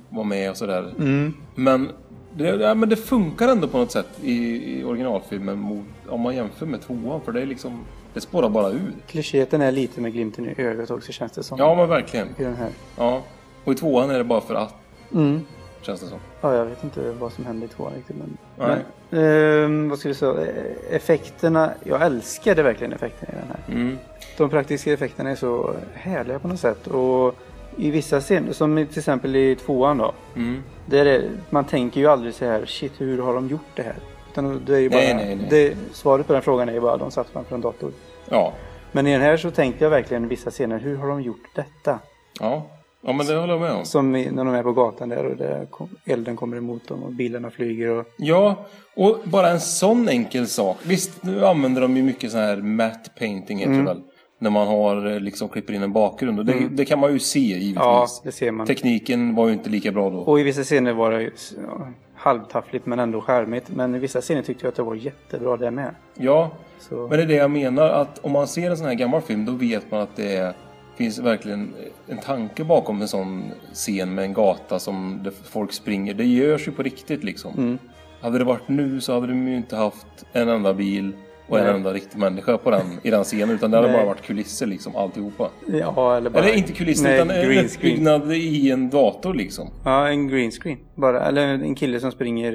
vara med och sådär. Mm. Men det, ja, men det funkar ändå på något sätt i, i originalfilmen mot, om man jämför med tvåan. För det är liksom, det spårar bara ur. Klichéten är lite med glimten i ögat också känns det som. Ja men verkligen. I den här. Ja. Och i tvåan är det bara för att, Mm. känns det som. Ja, jag vet inte vad som hände i tvåan riktigt. Men, Nej. men ehm, vad skulle jag säga? Eh, Effekterna. Jag älskade verkligen effekterna i den här. Mm. De praktiska effekterna är så härliga på något sätt. Och i vissa scener, som till exempel i tvåan då. Mm. Där är, man tänker ju aldrig så här, shit hur har de gjort det här? Utan det är ju bara, Nej, nej, nej. Det, svaret på den frågan är ju bara, de satt framför en dator. Ja. Men i den här så tänkte jag verkligen i vissa scener, hur har de gjort detta? Ja. Ja men det håller jag med om. Som när de är på gatan där och kom, elden kommer emot dem och bilarna flyger och... Ja, och bara en sån enkel sak. Visst, nu använder de ju mycket sån här matte painting heter Mm. det väl. När man har eh, liksom klipper in en bakgrund. Och det, det kan man ju se givetvis. Ja, det ser man. Tekniken var ju inte lika bra då. Och i vissa scener var det ja, halvtaffligt men ändå charmigt. Men i vissa scener tyckte jag att det var jättebra det med. Ja, Så, men det är det jag menar. Att om man ser en sån här gammal film då vet man att det är, finns verkligen en tanke bakom en sån scen med en gata som folk springer. Det görs ju på riktigt liksom. Mm. Hade det varit nu så hade de ju inte haft en enda bil och en enda riktig människa på den, i den scenen. Utan det hade bara varit kulisser liksom, alltihopa. ja, eller bara... Eller inte kulisser, Nej, utan en uppbyggnad i en dator liksom. Ja, en green screen. Bara. Eller en kille som springer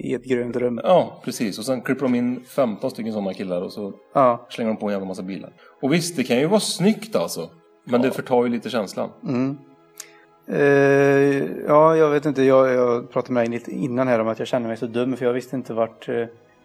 i ett grönt rum. Ja, precis. Och sen klipper de in 15 stycken sådana killar och så Ja. slänger de på en jävla massa bilar. Och visst, det kan ju vara snyggt alltså. Men det förtar ju lite känslan. Mm. Eh, ja, jag vet inte. Jag, jag pratade med dig innan här om att jag kände mig så dum för jag visste inte vart eh,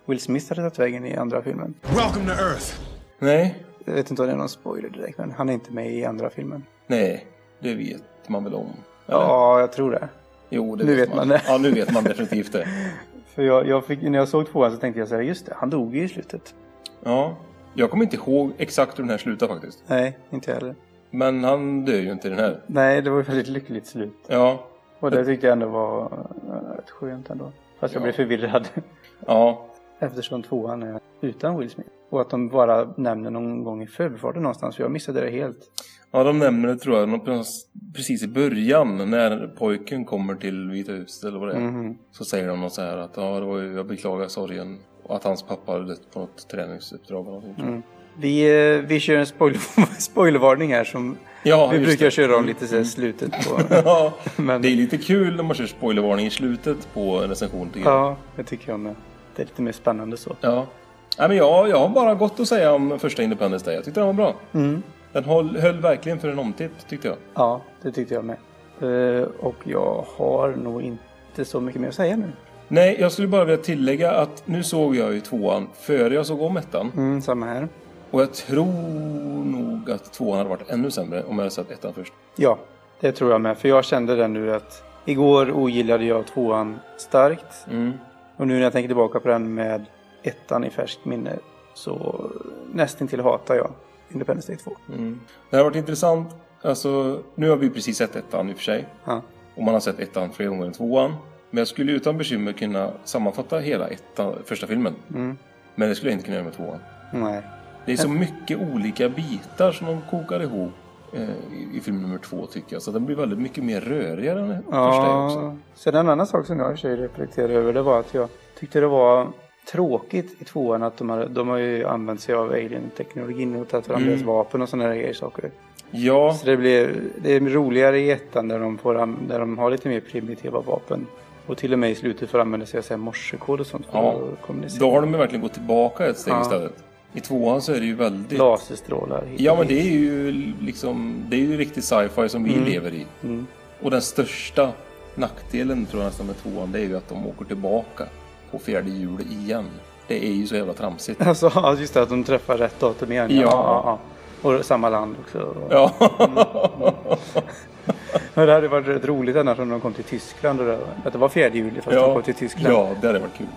Will Smith hade tagit vägen i andra filmen. Welcome to Earth. Nej, Jag vet inte om det är någon spoiler direkt, men han är inte med i andra filmen. nej, det vet man väl om. Eller? Ja, jag tror det. Jo, det nu vet man det. Ja, nu vet man definitivt det. För jag, jag fick, när jag såg tvåan så tänkte jag så här, just det, han dog ju i slutet. Ja, jag kommer inte ihåg exakt hur den här slutar faktiskt. Nej, inte heller. Men han dör ju inte i den här. Nej, det var ett väldigt lyckligt slut. Ja, Och det tyckte jag ändå var äh, rätt skönt ändå. Fast jag Ja. blev förvirrad. ja, Eftersom tvåan är utan Will Smith. Och att de bara nämner någon gång i förbifarten någonstans. För jag missade det helt. ja de nämner det tror jag precis i början när pojken kommer till Vita huset eller vad det är. Mhm. Så säger de något så här att ja, det var ju, jag beklagar sorgen. Och att hans pappa hade dött på något träningsuppdrag eller någonting. Mm. Vi, eh, vi kör en spoiler, spoilervarning här som Ja, vi brukar det. köra om lite så här slutet på. ja, Men, det är lite kul när man kör spoilervarning i slutet på en recension. ja, det tycker jag med. Det är lite mer spännande så. Ja. Nej, men jag, jag har bara gott att säga om första Independence Day. Jag tyckte den var bra. Mm. Den höll, höll verkligen för en omtitt, tyckte jag. Ja, det tyckte jag med. Eh, och jag har nog inte så mycket mer att säga nu. Nej, jag skulle bara vilja tillägga att nu såg jag ju tvåan före jag såg om ettan. Mm, samma här. Och jag tror nog att tvåan hade varit ännu sämre om jag hade sett ettan först. Ja, det tror jag med. För jag kände den nu att igår ogillade jag tvåan starkt. Mm. Och nu när jag tänker tillbaka på den med ettan i färskt minne så nästintill hatar jag Independence Day 2. Mm. Det har varit intressant. Alltså, nu har vi precis sett ettan i och för sig. Ja. Och man har sett ettan fler gånger än tvåan. Men jag skulle utan bekymmer kunna sammanfatta hela ettan, första filmen. Mm. Men det skulle jag inte kunna göra med tvåan. Nej. Det är så mycket olika bitar som de kokar ihop i, i film nummer två tycker jag. Så den blir väldigt mycket mer rörigare än den första också. Ja, sen en annan sak som jag i och för sig reflekterade över det var att jag tyckte det var tråkigt i tvåan att de har, de har ju använt sig av alien-teknologin och tagit fram Mm. deras vapen och sådana grejer saker. Ja, Så det blir det är roligare i ettan där de, får, där de har lite mer primitiva vapen. Och till och med i slutet får använda sig av morsekod och sånt för Ja, att kommunicera. då har de ju verkligen gått tillbaka ett steg Ja. istället. I tvåan så är det ju väldigt... Laserstrålar. Ja men det är ju liksom, det är ju riktigt sci-fi som vi Mm. lever i. Mm. Och den största nackdelen tror jag nästan med tvåan det är ju att de åker tillbaka på fjärde hjulet igen. Det är ju så jävla tramsigt. Alltså, ja, just det, att de träffar rätt datum igen. Ja. ja, ja. Och samma land också. Ja. Men det hade varit rätt roligt annars om de kom till Tyskland. Och det, att det var fjärde juli fast de kom till Tyskland. ja, det hade varit kul.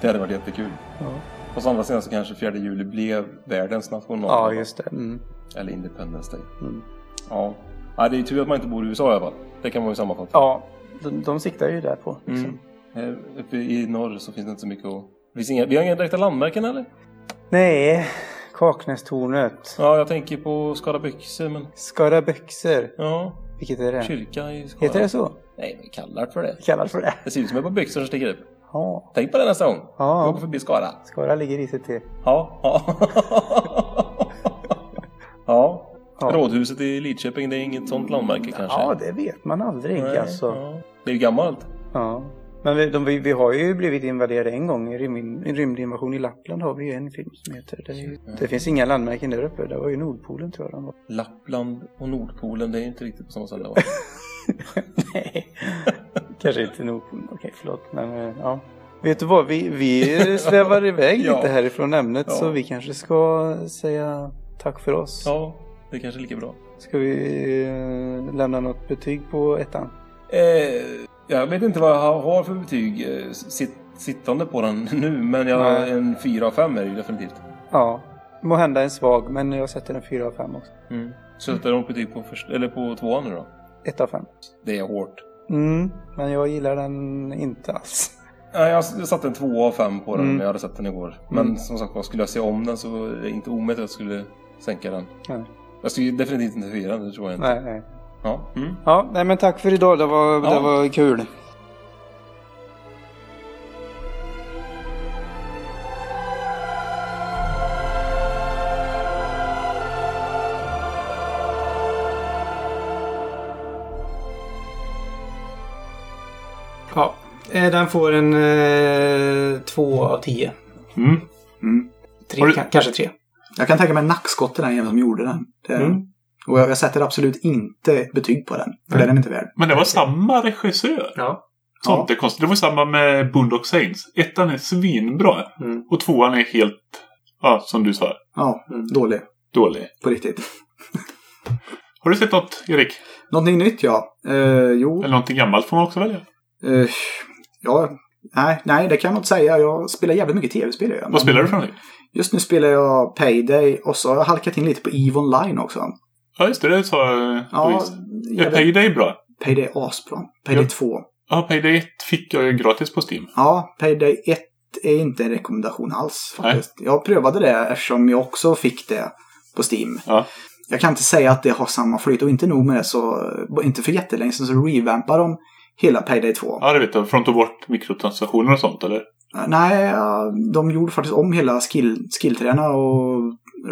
Det hade varit jättekul. Ja. På andra sidan så kanske fjärde juli blev världens nationaldag. Ja, just det. Mm. Eller Independence Day. Mm. Ja. ja, det är tur att man inte bor i USA i alla fall. Det kan man ju sammanfatta. Ja, de, de siktar ju där på. Liksom. Mm. Här uppe i norr så finns det inte så mycket att... Finns inga, vi har inga direkta landmärken eller? Nej, Kaknästornet. Ja, jag tänker på Skara Byxor men... Skara Böxer. Ja, Vilket är det? kyrka i Skara. Heter det så? Nej, vi kallar det för det. Kallas för det. Det ser ut som ett par byxor som sticker upp. Ja. Tänk på det nästa gång. Ja. Vi åker förbi Skara. Skara ligger i CT. Ja. Ja. ja. Ja. Rådhuset i Lidköping, det är inget sånt landmärke kanske? Ja, det vet man aldrig Nej, alltså. ja. Det är ju gammalt. Ja. Men vi, de, vi, vi har ju blivit invaderade en gång. I rymd, rymdinvasion i Lappland har vi ju en film som heter. Det, ju- det finns inga landmärken där uppe. Det var ju Nordpolen tror jag de var. Lappland och Nordpolen, det är inte riktigt på samma ställe va? Nej, kanske inte Nordpolen. Okej, förlåt. Men eh, ja. Vet du vad, vi, vi svävar iväg Ja. lite härifrån ämnet Ja. så vi kanske ska säga tack för oss. ja, det är kanske lika bra. Ska vi eh, lämna något betyg på ettan? Eh, jag vet inte vad jag har för betyg eh, sitt, sittande på den nu, men jag, en 4 av 5 är det ju definitivt. Ja, må hända en svag, men jag sätter en 4 av 5 också. Mm. Sätter de betyg på, först, eller på tvåan nu då? 1 av 5. Det är hårt. Mm, men jag gillar den inte alls. Ja, jag, satte en 2 av 5 på den Mm. när jag hade sett den igår. Men Mm. som sagt skulle jag se om den så är det inte omöjligt att jag skulle sänka den. Nej. Jag skulle definitivt inte höja den, det tror jag inte. Nej, nej. Ja. Mm. Ja, nej men tack för idag. Det var, det Ja. var kul. Den får en eh, två av tio. Mm. Mm. Tre, du- ka- kanske tre. Jag kan tänka mig nackskott till den jäveln som gjorde den. Det, Mm. Och jag, jag sätter absolut inte betyg på den. För det är den inte värd. Men det var samma regissör. Ja. Sånt är konstigt. Det var samma med Boondock Saints. Ettan är svinbra. Mm. Och tvåan är helt, ja, som du sa, Ja, Mm. dålig. dålig. På riktigt. Har du sett något, Erik? Någonting nytt ja. Eh, jo. Eller någonting gammalt får man också välja. Eh, ja. Nej, nej, det kan jag nog inte säga. Jag spelar jävligt mycket tv-spel. jag. Vad spelar du för någonting? Just nu spelar jag Payday och så har jag halkat in lite på EVE Online också. Ja, just det. Det sa Ja, Louise. Är jävligt- Payday bra? Payday är asbra. Payday Ja. 2. Ja, Payday 1 fick jag ju gratis på Steam. Ja, Payday 1 är inte en rekommendation alls faktiskt. Jag prövade det eftersom jag också fick det på Steam. Ja. Jag kan inte säga att det har samma flyt och inte nog med det så, inte för jättelänge sedan så revampar de hela Payday 2. Ja, det vet jag. Från tog bort mikrotransaktioner och sånt, eller? Nej, de gjorde faktiskt om hela skill, skillträna och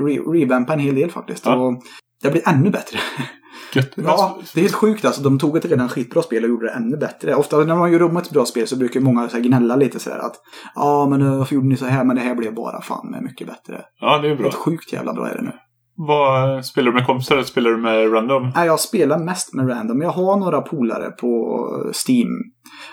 re, revampade en hel del faktiskt. Ja. Och det blir ännu bättre. Gött. Ja, det är helt sjukt alltså. De tog ett redan skitbra spel och gjorde det ännu bättre. Ofta när man gör om ett bra spel så brukar många så här gnälla lite sådär att Ja, men eh, varför gjorde ni så här? Men det här blev bara fan med mycket bättre. Ja, det är bra. Helt sjukt jävla bra är det nu. Vad Spelar du med kompisar eller spelar du med random? Nej, jag spelar mest med random. Jag har några polare på Steam.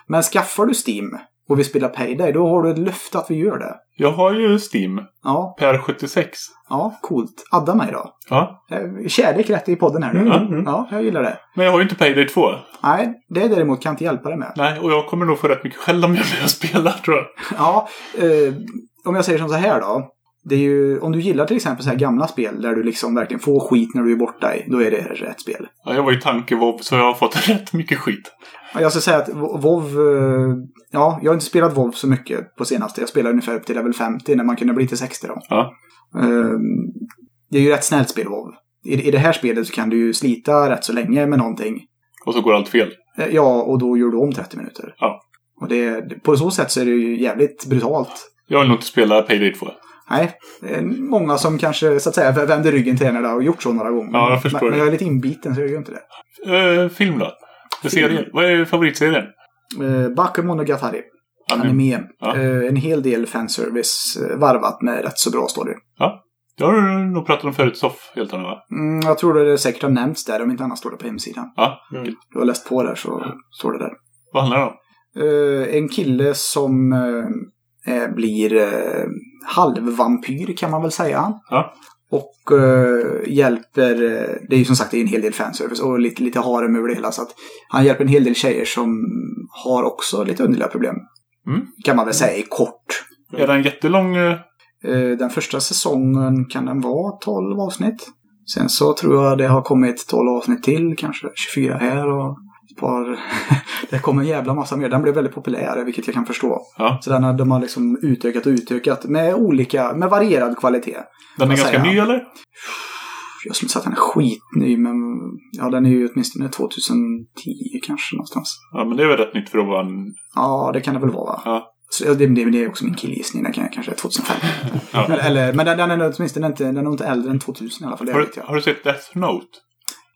Men skaffar du Steam och vi spelar Payday, då har du ett löfte att vi gör det. Jag har ju Steam. Ja, Per 76. ja, coolt. Adda mig då. Ja. Eh, Kärlek rätt i podden här nu. Mm, mm. Ja, jag gillar det. Men jag har ju inte Payday 2. Nej, det däremot kan jag inte hjälpa dig med. Nej, och jag kommer nog få rätt mycket skäll om jag börjar spela, tror jag. Ja, eh, om jag säger som så här då. Det är ju, om du gillar till exempel så här gamla spel där du liksom verkligen får skit när du är borta då är det rätt spel. Ja, jag var ju tankevov, så jag har fått rätt mycket skit. Ja, Jag ska säga att WoW, eh, ja, jag har inte spelat WoW så mycket på senaste. Jag spelade ungefär upp till level 50 när man kunde bli till 60 då. Ja. Eh, Det är ju rätt snällt spel WoW. I, I det här spelet så kan du ju slita rätt så länge med någonting. Och så går allt fel. Eh, Ja, och då gör du om 30 minuter. Ja. Och det, på så sätt så är det ju jävligt brutalt. Jag vill nog inte spela Payday 2. Nej, det är många som kanske så att säga vänder ryggen till när har gjort så några gånger. Ja, jag förstår men, men det. jag är lite inbiten så jag gör inte det. Eh, film då? Serie? Vad är favoritserien? Eh, Bakemonogatari. Anime. Anime. Ja. Eh, en hel del fanservice eh, varvat med rätt så bra story. Det har du nog pratat om förut, Soff, helt annat va? Mm, jag tror det säkert har nämnts där, om inte annat står det på hemsidan. Ja. Mm. Du har läst på där så står det där. Vad handlar det om? Eh, en kille som eh, blir eh, halvvampyr kan man väl säga. Ja. Och eh, hjälper, eh, det är ju som sagt det är en hel del fanservice och lite, lite harem över det hela. Så att han hjälper en hel del tjejer som har också lite underliga problem. Mm. Kan man väl säga i kort. Är den jättelång? eh, Eh, Den första säsongen kan den vara 12 avsnitt. Sen så tror jag det har kommit 12 avsnitt till, kanske 24 här och par... det kom en jävla massa mer. Den blev väldigt populär, vilket jag kan förstå. Ja. Så den har, de har liksom utökat och utökat med olika, med varierad kvalitet. Den är ganska ny eller? Jag skulle säga att den är skitny, men ja, den är ju åtminstone 2010 kanske någonstans. Ja, men det är väl rätt nytt för att vara en... Ja, det kan det väl vara va? Ja. Så det, det, det är också min killgissning. Den kan, kanske är 2005. Ja. Eller, men den, den är åtminstone inte, den är inte äldre än 2000 i alla fall. Det Har, jag. har du sett Death Note?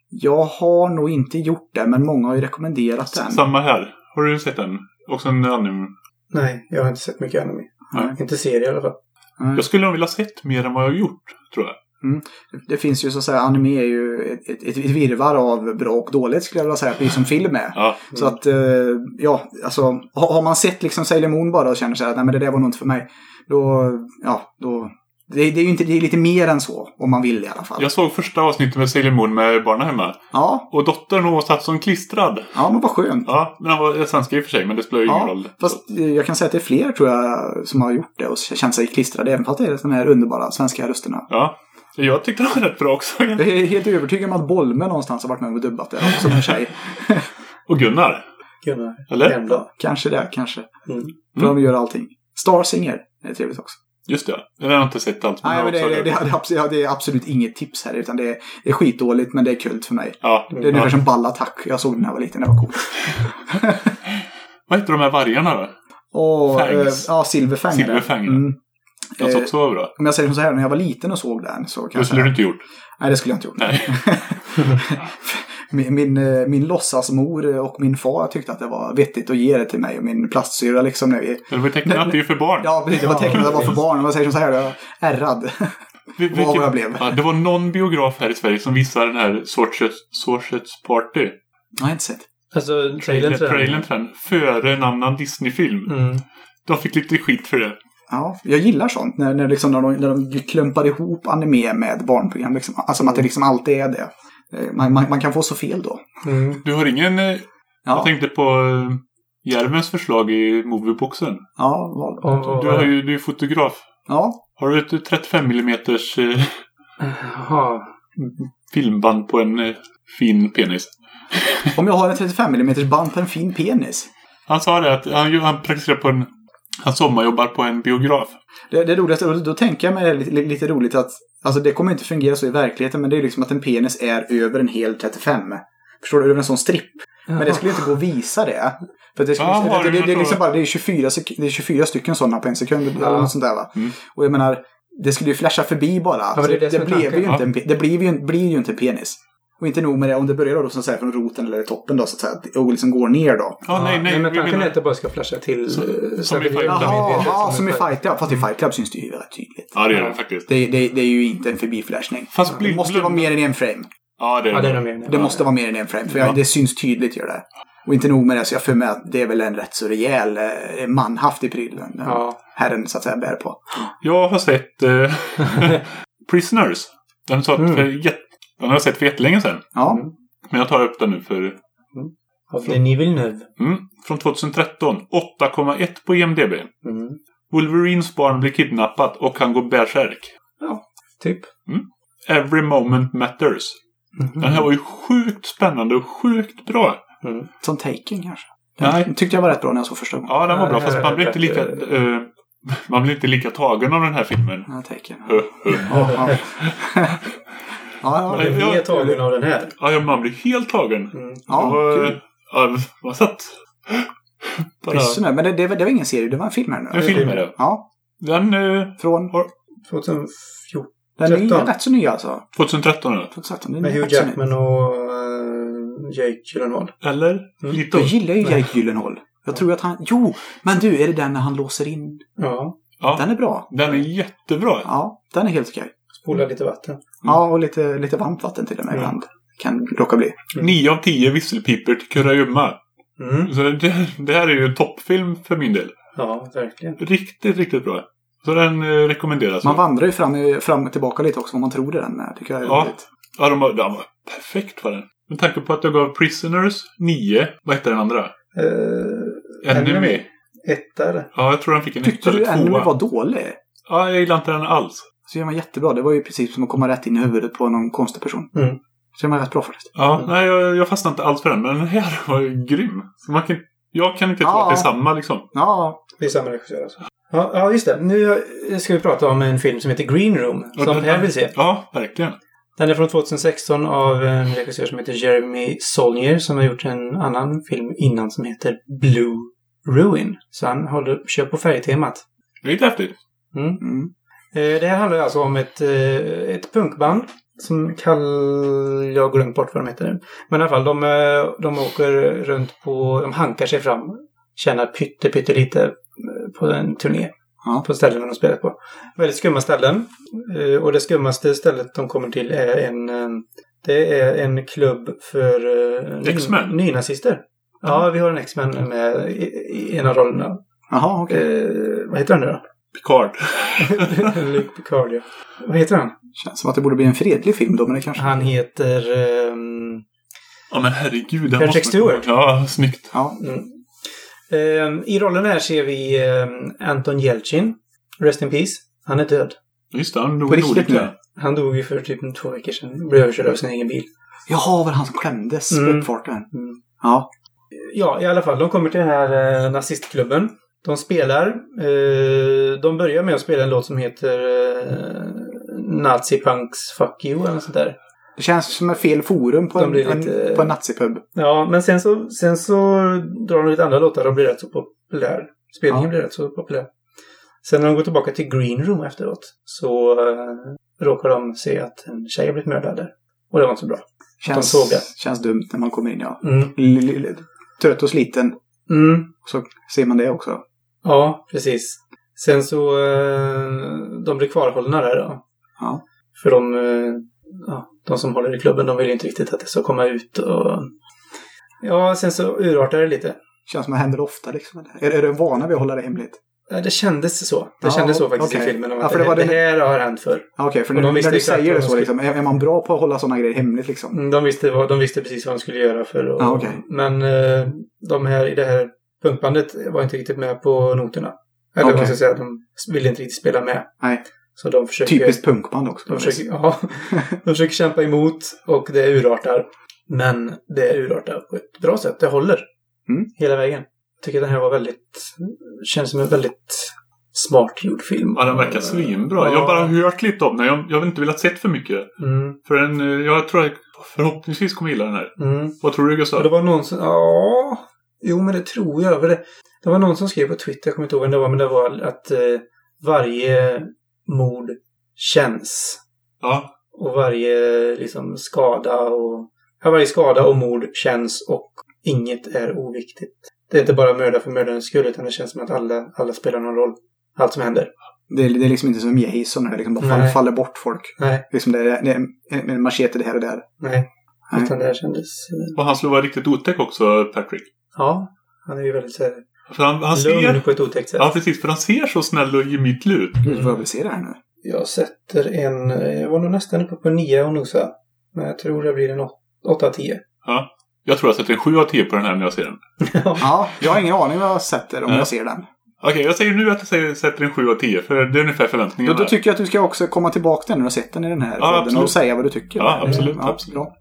Jag har nog inte gjort det, men många har ju rekommenderat den. Samma här. Har du sett den? Också en anime. Nej, jag har inte sett mycket anime. Nej. Inte serie i alla fall. Mm. Jag skulle nog vilja sett mer än vad jag har gjort, tror jag. Det finns ju så att säga, anime är ju ett, ett, ett virvar av bra och dåligt skulle jag vilja säga, precis som film är. Ja. Så att, eh, ja, alltså har, har man sett liksom Sailor Moon bara och känner sig att nej men det där var nog inte för mig. Då, ja, då. Det, det är ju inte, det är lite mer än så, om man vill i alla fall. Jag såg första avsnittet med Sailor Moon med barnen hemma. Ja, Och dottern hon satt som klistrad. ja men vad skönt. Ja, men han var svenska i och för sig, men det spelar ju ingen Ja, roll. fast eh, jag kan säga att det är fler tror jag som har gjort det och känt sig klistrade, även fast det är de här underbara svenska rösterna. Ja. Jag tyckte det var rätt bra också. Jag är helt övertygad om att Bolme någonstans har varit med och dubbat det som en tjej. Och Gunnar. Gunnar Eller? Hemblad. Kanske det, kanske. Mm. För de gör allting. Star Singer är trevligt också. Just det. Jag har inte sett allt. Nej, jag men det, det, det, det, är absolut, ja, det är absolut inget tips här, utan det är, det är skitdåligt, men det är kul för mig. Ja. Det är ungefär ja. som Ballattack. Jag såg den när jag var liten, det var coolt. Vad heter de här vargarna då? Och, Fangs. eh, ja, Silverfang. Silverfang. Mm. Som Eh, också var bra. Om jag säger så här, när jag var liten och såg den så Det jag skulle du inte gjort. Nej, det skulle jag inte gjort. Nej. min, min, eh, min låtsasmor och min far tyckte att det var vettigt att ge det till mig och min plastsyra liksom när vi... Det var tecknat att det är för barn. Ja, precis. Det var tecknat att det var för barn. Jag säger så här, jag är ärrad. Vi- vad jag blev. Ja, det var någon biograf här i Sverige som visade den här Sorchets Party. Jag har inte sett. Alltså, trailern trailern till den. Före en annan Disney-film. Mm. De fick lite skit för det. Ja, jag gillar sånt. När, när, liksom, när, de, när de klumpar ihop anime med barnprogram. Liksom. Alltså att det liksom alltid är det. Eh, Man, man, man kan få så fel då. Mm. Du har ingen... eh, Jag Ja, tänkte på uh, Järvens förslag i Movieboxen. ja, vad- Du, har ju, du är fotograf. ja. Har du ett 35 mm eh, filmband på en eh, fin penis? Om jag har en 35 mm band på en fin penis. Han sa det att han, han praktiserar på en... Han sommarjobbar på en biograf. Det, det roligaste, och då tänker jag mig lite, lite roligt att alltså det kommer inte fungera så i verkligheten, men det är liksom att en penis är över en hel 35. Förstår du? Över en sån stripp. Men det skulle inte gå att visa det. För det, skulle, Jaha, det, det, det, är liksom bara, det, är 24, sek- det är 24 stycken sådana på en sekund. Eller Ja. något sånt där va. Mm. Och jag menar, det skulle ju flasha förbi bara. det blev ju inte ju, blir ju inte en penis. Och inte nog med det, om det börjar då så att säga från roten eller toppen då så att säga. Och liksom går ner då. Ja, nej, nej. men tanken menar- är att det bara ska flasha till. Så- eh, så som i Fight Club. Jaha, som i Fight Club. Fast i Fight Club syns det ju rätt tydligt. Ja, det är det faktiskt. Det, det, det är ju inte en förbiflashning. Fast Det måste vara mer än en frame. Ja, det är Ja, det är det. nog mer än Det måste vara mer än en frame. För Ja. det syns tydligt gör det. Och inte nog med det, så jag för mig att det är väl en rätt så rejäl eh, manhaftig pryl den Ja. herren så att säga bär på. Jag har sett eh, Prisoners. Den, sa Mm. Den har jag sett för jättelänge sedan. Ja, Men jag tar upp den nu för... Av Denis Villeneuve. Mm, från 2013. 8,1 på IMDB. Mm. Wolverines barn blir kidnappat och han går bärsärk. Typ. Every moment matters. Mhm. Den här var ju sjukt spännande och sjukt bra. Mm. som Taken kanske. Nej. Den tyckte jag var rätt bra när jag såg första gången. Ja, den var bra. Ja, Fast man blir inte lika... eh, man blir inte lika tagen av den här filmen. Ja, Taken. Ja, ja. ja. blev helt tagen av den här. Ja, ja, man blir helt tagen. Mm. ja var, kul. ja, man satt... Bara... Men det, det, var- det var ingen serie, det var en film här nu. En film är det. Ja, Den... Eh, från... 2014. Den är 13. rätt så ny alltså. 2013 är det. 2013. Den är Med Hugh. Jackman och uh, Jake Gyllenhaal. Eller? Mm. Lite Jag gillar ju Jake Gyllenhaal. Jag tror att han... Jo! Men du, är det den när han låser in? Ja. Ja, Den är bra. den är jättebra. Ja, den är helt okej. Spola lite vatten. Ja, och lite, lite varmt vatten till och med Mm. ibland. Kan råka bli. 9 av 10 visselpipor till kurragömma. Mm. Så det, det här är ju en toppfilm för min del. Ja, verkligen. Riktigt, riktigt bra. Så den eh, rekommenderas. Man vandrar ju fram, fram och tillbaka lite också vad man tror det är den är. Tycker jag är Ja. roligt. Ja, de var, de var perfekt för den. Med tanke på att jag gav Prisoners 9. Vad hette den andra? Uh, Enemy. Etta eller? Ja, jag tror den fick en Tyckte etta du eller Enemy tvåa. var dålig? Ja, jag gillar inte den alls. Så gör man jättebra. Det var ju precis som att komma rätt in i huvudet på någon konstig person. Mm. Så gör man rätt bra faktiskt. Ja, nej, jag, jag fastnade inte alls för den. Men den här var ju grym. Så man kan, jag kan inte tro Ja. att det är samma liksom. Ja, Det är samma regissör alltså. Ja, ja, just det. Nu ska vi prata om en film som heter Green Room. Och Som den- Per vill se. Ja, verkligen. Den är från 2016 av en regissör som heter Jeremy Saulnier som har gjort en annan film innan som heter Blue Ruin. Så han håller, kör på färgtemat. Det är lite häftigt. Mm. mm. Eh, Det här handlar alltså om ett, eh, ett punkband som kall... Jag har glömt bort vad de heter. Men i alla fall, de, eh, de åker runt på... De hankar sig fram. Tjänar pytte, pytte lite på en turné. Ja. På ställen de spelar på. Väldigt skumma ställen. Och det skummaste stället de kommer till är en... Det är en klubb för ny- nynazister. Ja, vi har en X-Men med i, i en av rollerna. Jaha, okej. Eh, vad heter han nu då? Picard. Luke Picard, ja. Vad heter han? Känns som att det borde bli en fredlig film då, men det kanske... Han heter... ehm, Ja, men herregud. Patrick måste Stewart. Ja, snyggt. Ja. mm. Ehm, I rollen här ser vi ehm, Anton Yelchin. Rest in Peace. Han är död. Just det, han dog På riktigt nu? Han dog ju för typ två veckor sedan. Blev överkörd av sin egen bil. Jaha, var han som klämdes Mm. på uppfarten? Mm. Ja. Ja, i alla fall. De kommer till den här eh, nazistklubben. De spelar. Eh, de börjar med att spela en låt som heter eh, Nazi Punks Fuck You eller något sånt där. Det känns som ett fel forum på De en, lite- en, på en nazipub. Ja, men sen så, sen så drar de lite andra låtar och blir rätt så populär. Spelningen Ja. blir rätt så populär. Sen när de går tillbaka till Green Room efteråt så eh, råkar de se att en tjej har blivit mördad där. Och det var inte så bra. Känns, såg det. känns dumt när man kommer in, ja. Mm. Trött och sliten. Mm. Så ser man det också. Ja, precis. Sen så eh, de blir kvarhållna där då. Ja. För de, eh, ja, de som håller i klubben, de vill ju inte riktigt att det ska komma ut och... Ja, sen så urartar det lite. Känns som det händer ofta liksom. Är, är du vana vid att hålla det hemligt? Ja, Det kändes så. Det Ja, kändes så faktiskt okej. i filmen. Om Ja, att för det, det var det, det- här har hänt förr. Ja, Okej, för Och de när, du säger det de så, skulle- liksom, är, man bra på att hålla sådana grejer hemligt liksom? Mm, De visste, vad, de visste precis vad de skulle göra för att... Ja, okej. Men eh, de här i det här punkbandet var inte riktigt med på noterna. Eller Okej. man ska säga, de ville inte riktigt spela med. Nej. Så de försöker... Typiskt punkband också. De försöker, ja, de försöker kämpa emot och det urartar. Men det urartar på ett bra sätt. Det håller. Mm. Hela vägen. Jag tycker den här var väldigt... Känns som en väldigt smart gjord film. Ja, den verkar svinbra. Ja. Jag har bara hört lite om den. Jag, jag har inte velat sett för mycket. Mm, För den, eh, jag tror jag förhoppningsvis kommer gilla den här. mm. Vad tror du Gustav? det var någon som... Ja... Jo, men det tror jag. För det, det var någon som skrev på Twitter, jag kommer inte ihåg vem det var, men det var att eh, varje mord känns. Ja, Och varje liksom skada och... Ja, varje skada och mord känns och inget är oviktigt. Det är inte bara mörda för mördandets skull, utan det känns som att alla, alla spelar någon roll. Allt som händer. Det är, det är liksom inte som Jason när det liksom bara faller, Nej. faller bort folk. Nej, Liksom det är, det är en, en machete det här och där. nej. Nej. Utan det här kändes... eh, och han skulle vara riktigt otäck också, Patrick. Ja, han är ju väldigt så här, För han, han lugn ser... på ett otäckt sätt. Ja, precis. För han ser så snäll och gemytlig ut. Gud vad jag vill se det här nu. Jag sätter en... Jag var nog nästan uppe på en 9 och nosa. Men jag tror det blir en 8 av 10. Ja. Jag tror jag sätter en 7 av 10 på den här när jag ser den. Ja, jag har ingen aning vad jag sätter om Ja. jag ser den. Okej, jag säger nu att jag säger, sätter en 7 av 10. För det är ungefär Då, förväntningarna. då tycker jag att du ska också komma tillbaka till när du har sett den i den här Ja, podden absolut. och säga vad du tycker. Ja, absolut, Ja, absolut. Bra.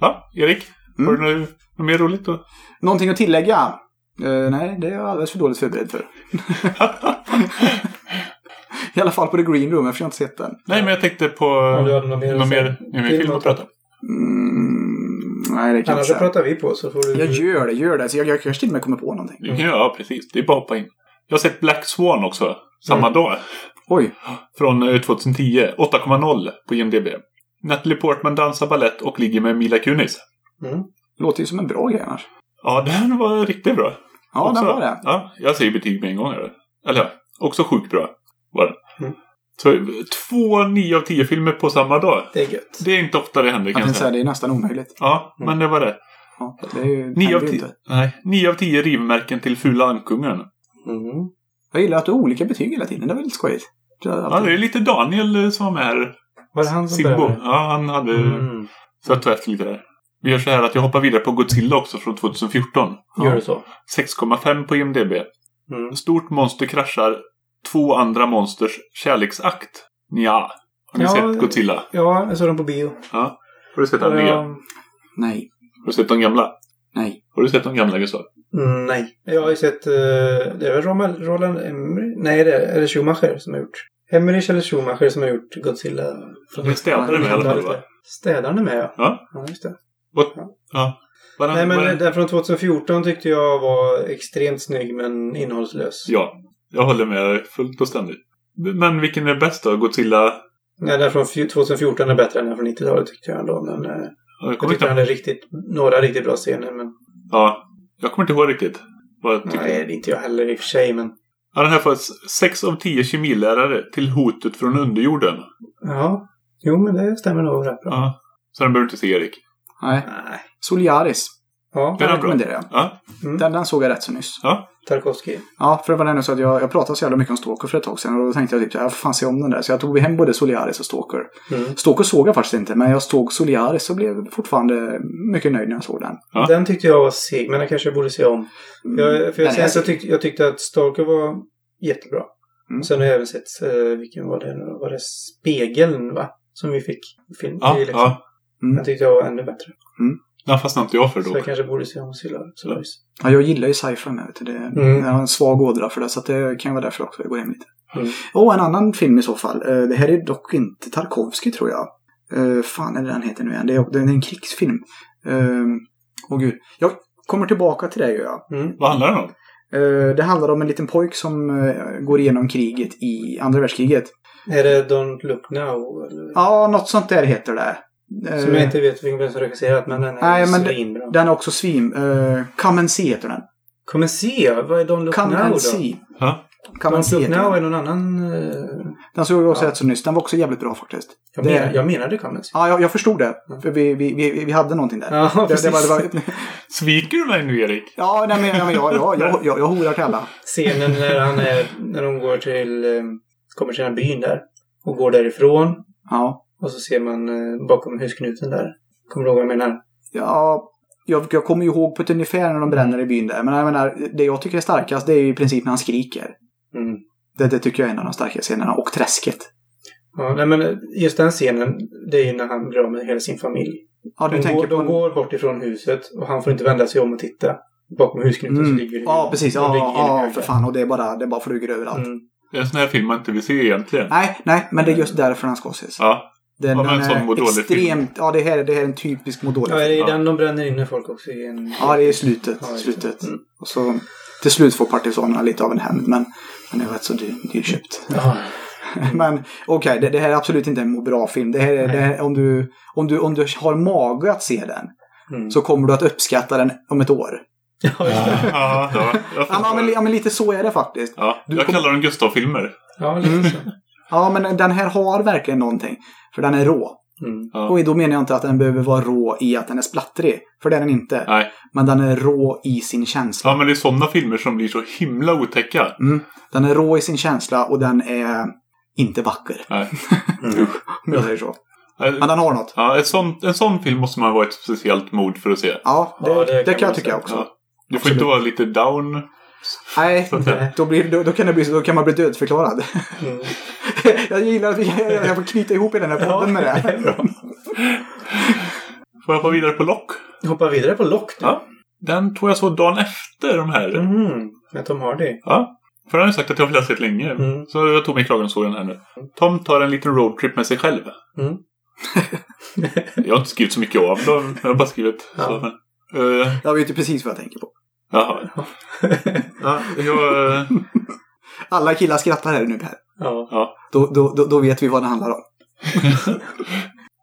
Ja, Erik? Mm. Har du något, något mer roligt då? Någonting att tillägga? Eh, nej, det är jag alldeles för dåligt förberedd för. I alla fall på The Green Room, eftersom jag inte sett den. Nej, men jag tänkte på... Om du hade något mer någon mer, någon mer Film film att prata om. Mm, nej, det kan jag inte så säga. pratar vi på så får du... Jag gör det, gör det. Så jag, jag kanske till och med kommer på någonting. Du kan göra, ja, precis. Det är bara att hoppa in. Jag har sett Black Swan också. Samma Mm. dag. Oj. Från eh, 2010. 8,0 på IMDB. Natalie Portman dansar ballett och ligger med Mila Kunis. Mm. Låter ju som en bra grej annars. Ja, den var riktigt bra. Ja, Också. den var det. Ja, jag säger betyg med en gång. Eller, eller ja, också sjukt bra var den. Mm. Så två 9 av 10 filmer på samma dag. Det är gött. Det är inte ofta det händer Jag kan säga det är nästan omöjligt. Ja, Mm. men det var det. Ja, det är ju, 9 av händer ju 10, inte. nej, 9 av 10 rivmärken till Fula Ankungen. Mm. Jag gillar att du har olika betyg hela tiden. Det var lite skojigt. Ja, det är lite Daniel som var med här. Var det han som Simbo. Ja, han hade... Mm. Jag tog efter lite där. Vi gör så här att jag hoppar vidare på Godzilla också från 2014. Gör du så? 6,5 på IMDB. Mm. Stort monster kraschar två andra monsters kärleksakt. Nja. Har ni Ja, sett Godzilla? Ja, jag såg den på bio. Ja. Har du sett den nya? Nej. Har du sett de gamla? Nej. Har du sett de gamla Gustav? mm, nej. Jag har ju sett... Uh, det är väl Roland, Roland Emmerich? Nej, det är, är det Schumacher som har gjort. Emmerich eller Schumacher som har gjort Godzilla. De städade med i alla fall va? Städaren är med ja. Ja. Ja, just det. Ja. Var den, Nej, men var den... från 2014 tyckte jag var extremt snygg men innehållslös. Ja. Jag håller med fullt och ständigt. Men vilken är bäst då? Godzilla? Nej, den från fj- 2014 är bättre än den från 90-talet tyckte jag ändå. Men eh, Jag jag tyckte inte... hade riktigt, några riktigt bra scener. Men Ja. Jag kommer inte ihåg riktigt. Vad nej, det är inte jag heller i och för sig. Men Ja, den här får 6 av 10 kemilärare till hotet från underjorden. ja, jo men det stämmer nog rätt bra. Ja. Så den behöver inte se Erik. Nej. Nej. Soliaris. Ja, Den rekommenderar jag. Ja. Den, den såg jag rätt så nyss. Ja. Tarkovsky. Ja, för det var den så att jag, jag pratade så jävla mycket om Stalker för ett tag sedan och då tänkte jag typ, jag får fan se om den där. Så jag tog hem både Soliaris och Stalker. Mm. Stalker såg jag faktiskt inte, men jag såg Soliaris och blev fortfarande mycket nöjd när jag såg den. Ja. Den tyckte jag var seg, men den kanske jag borde se om. Jag, för Mm. Jag, sen så tyckte, jag tyckte att Stalker var jättebra. Mm. Sen har jag även sett, eh, vilken var det nu? Var det Spegeln va? Som vi fick film Ja. till, liksom. ja. Den tyckte jag var ännu bättre. Den fastnade inte jag för Så då. jag kanske borde se om Solar- Solaris. Ja, jag gillar ju sci-fi du. Det, Mm. Jag har en svag ådra för det, så det kan vara därför också jag går hem lite. Mm. Och en annan film i så fall. Eh, Det här är dock inte Tarkovsky tror jag. Eh, fan är det den heter nu igen? Det är, det är en krigsfilm. Eh, Åh gud. Jag kommer tillbaka till det gör jag. Mm. Vad handlar den om? Det handlar om en liten pojk som går igenom kriget i andra världskriget. Är det Don't Look Now? Eller? Ja, något sånt där heter det. Eh, Som jag inte vet vem som regisserat, men den är Nej, men svinbra. Den är också svim. Uh, Come and See heter den. Come and see, vad är Don't Look Come Now and då? See. Ja. Come and Don't See Look Now är den. någon annan... eh, Den såg jag också Ja. rätt så nyss. Den var också jävligt bra faktiskt. Jag, Det- menar, jag menade Come and see. Ja, jag, jag förstod det. För vi, vi, vi, vi hade någonting där. Ja, det, precis. det var, det var, Sviker du mig nu Erik? ja, nej, men, ja, men jag, jag, jag, jag, jag horar till alla. Scenen när, han är, när de går till... eh, kommer till den byn där. Och går därifrån. Ja, Och så ser man eh, bakom husknuten där. Kommer du ihåg vad jag menar? ja jag, jag kommer ju ihåg på ett ungefär när de bränner i byn där. Men jag menar, det jag tycker är starkast det är ju i princip när han skriker. Mm. Det, det tycker jag är en av de starkaste scenerna. Och träsket. Ja, nej, men just den scenen, det är ju när han blir av med hela sin familj. Ja, du de tänker går, på... de går bort ifrån huset och han får inte vända sig om och titta. Bakom husknuten så Mm. ligger det Ja, precis. Ja, ja, hög för fan. Och det är bara, det är bara flugor överallt. Mm. Det är en sån här film man inte vill se egentligen. Nej, nej, men det är just därför han ska ses. Ja. Den, Ja, den är extremt... Ja, det här, det här är en typisk må Ja, det är Ja. den de bränner inne folk också i en... Ja, det är slutet. Ja, slutet. Mm. Och så till slut får partisanerna lite av en hämnd, men, men det är rätt så dyr, dyrköpt. Ja. Men okej, det, det här är absolut inte en må bra-film. Det här, är- det här, om, du, om, du, om du har mage att se den Mm. så kommer du att uppskatta den om ett år. Ja. Ja, ja, men, ja, men lite så är det faktiskt. Ja, Du jag kallar dem Gustav-filmer. Ja, lite så. Ja, men den här har verkligen någonting. För den är rå. Mm. Ja. Och då menar jag inte att den behöver vara rå i att den är splattrig. För det är den inte. Nej. Men den är rå i sin känsla. Ja, men det är sådana filmer som blir så himla otäcka. Mm. Den är rå i sin känsla och den är inte vacker. Nej. Om jag säger så. Men den har något. Ja, ett sånt, en sån film måste man vara ett speciellt mod för att se. Ja, det, Ja, det, det kan kan jag tycka också. Ja. Du får inte vara lite down. Nej, då, blir, då, då, kan det bli, då kan man bli dödförklarad. Mm. jag gillar att vi, jag, jag får knyta ihop i den här podden med det. Får jag hoppa vidare på Lock? Hoppa vidare på Lock då. Ja. Den tror jag så dagen efter de här. Mm. Med Tom Hardy. Ja. För han har ju sagt att jag vill ha sett länge. Mm. Så jag tog mig i kragen och såg den här nu. Tom tar en liten roadtrip med sig själv. Mm. Jag har inte skrivit så mycket av dem. Jag har bara skrivit Ja. så. Men, eh, Jag vet ju precis vad jag tänker på. jaha. Ja, jag, eh, Alla killar skrattar här nu Per. Ja. ja. Då, då, då, då vet vi vad det handlar om.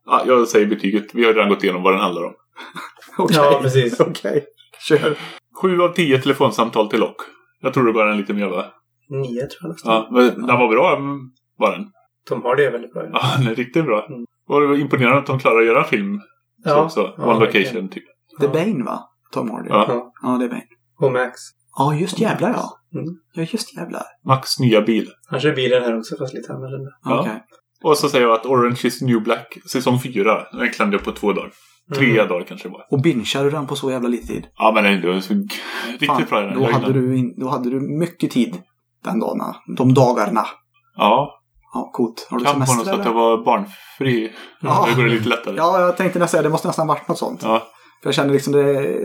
ja, jag säger betyget. Vi har redan gått igenom vad den handlar om. Okej. Ja, precis. Okej. Kör. Sju av tio telefonsamtal till Lock. Jag tror det var den lite mer va? Nio tror jag nästan. Ja, men den var bra var den. Tom Hardy är väldigt bra. Ja, den är riktigt bra. Mm. Och det var imponerande att de klarar att göra film. Så Ja. också. Ja, One location typ. Det är Ja. Bane va? Tom Hardy. Ja. Ja. Ja, det är Bane. Och Max. Ja, just jävlar ja. Mm. Ja, just jävlar. Max nya bil. Han kör bilen här också fast lite annorlunda. Ja. Okej. Och så säger jag att Orange is new black, säsong fyra. Den klämde jag på två dagar. Tre Mm. dagar kanske det var. Och bingear du den på så jävla lite tid? Ja, men den är så riktigt bra. Då, hade du in, då hade du mycket tid den dagen. De dagarna. Ja, Ja, coolt. Har du kan på något semester sätt att jag eller? var barnfri. Ja. Då går det lite lättare. Ja, jag tänkte nästan det måste nästan varit något sånt. Ja. För jag kände liksom det...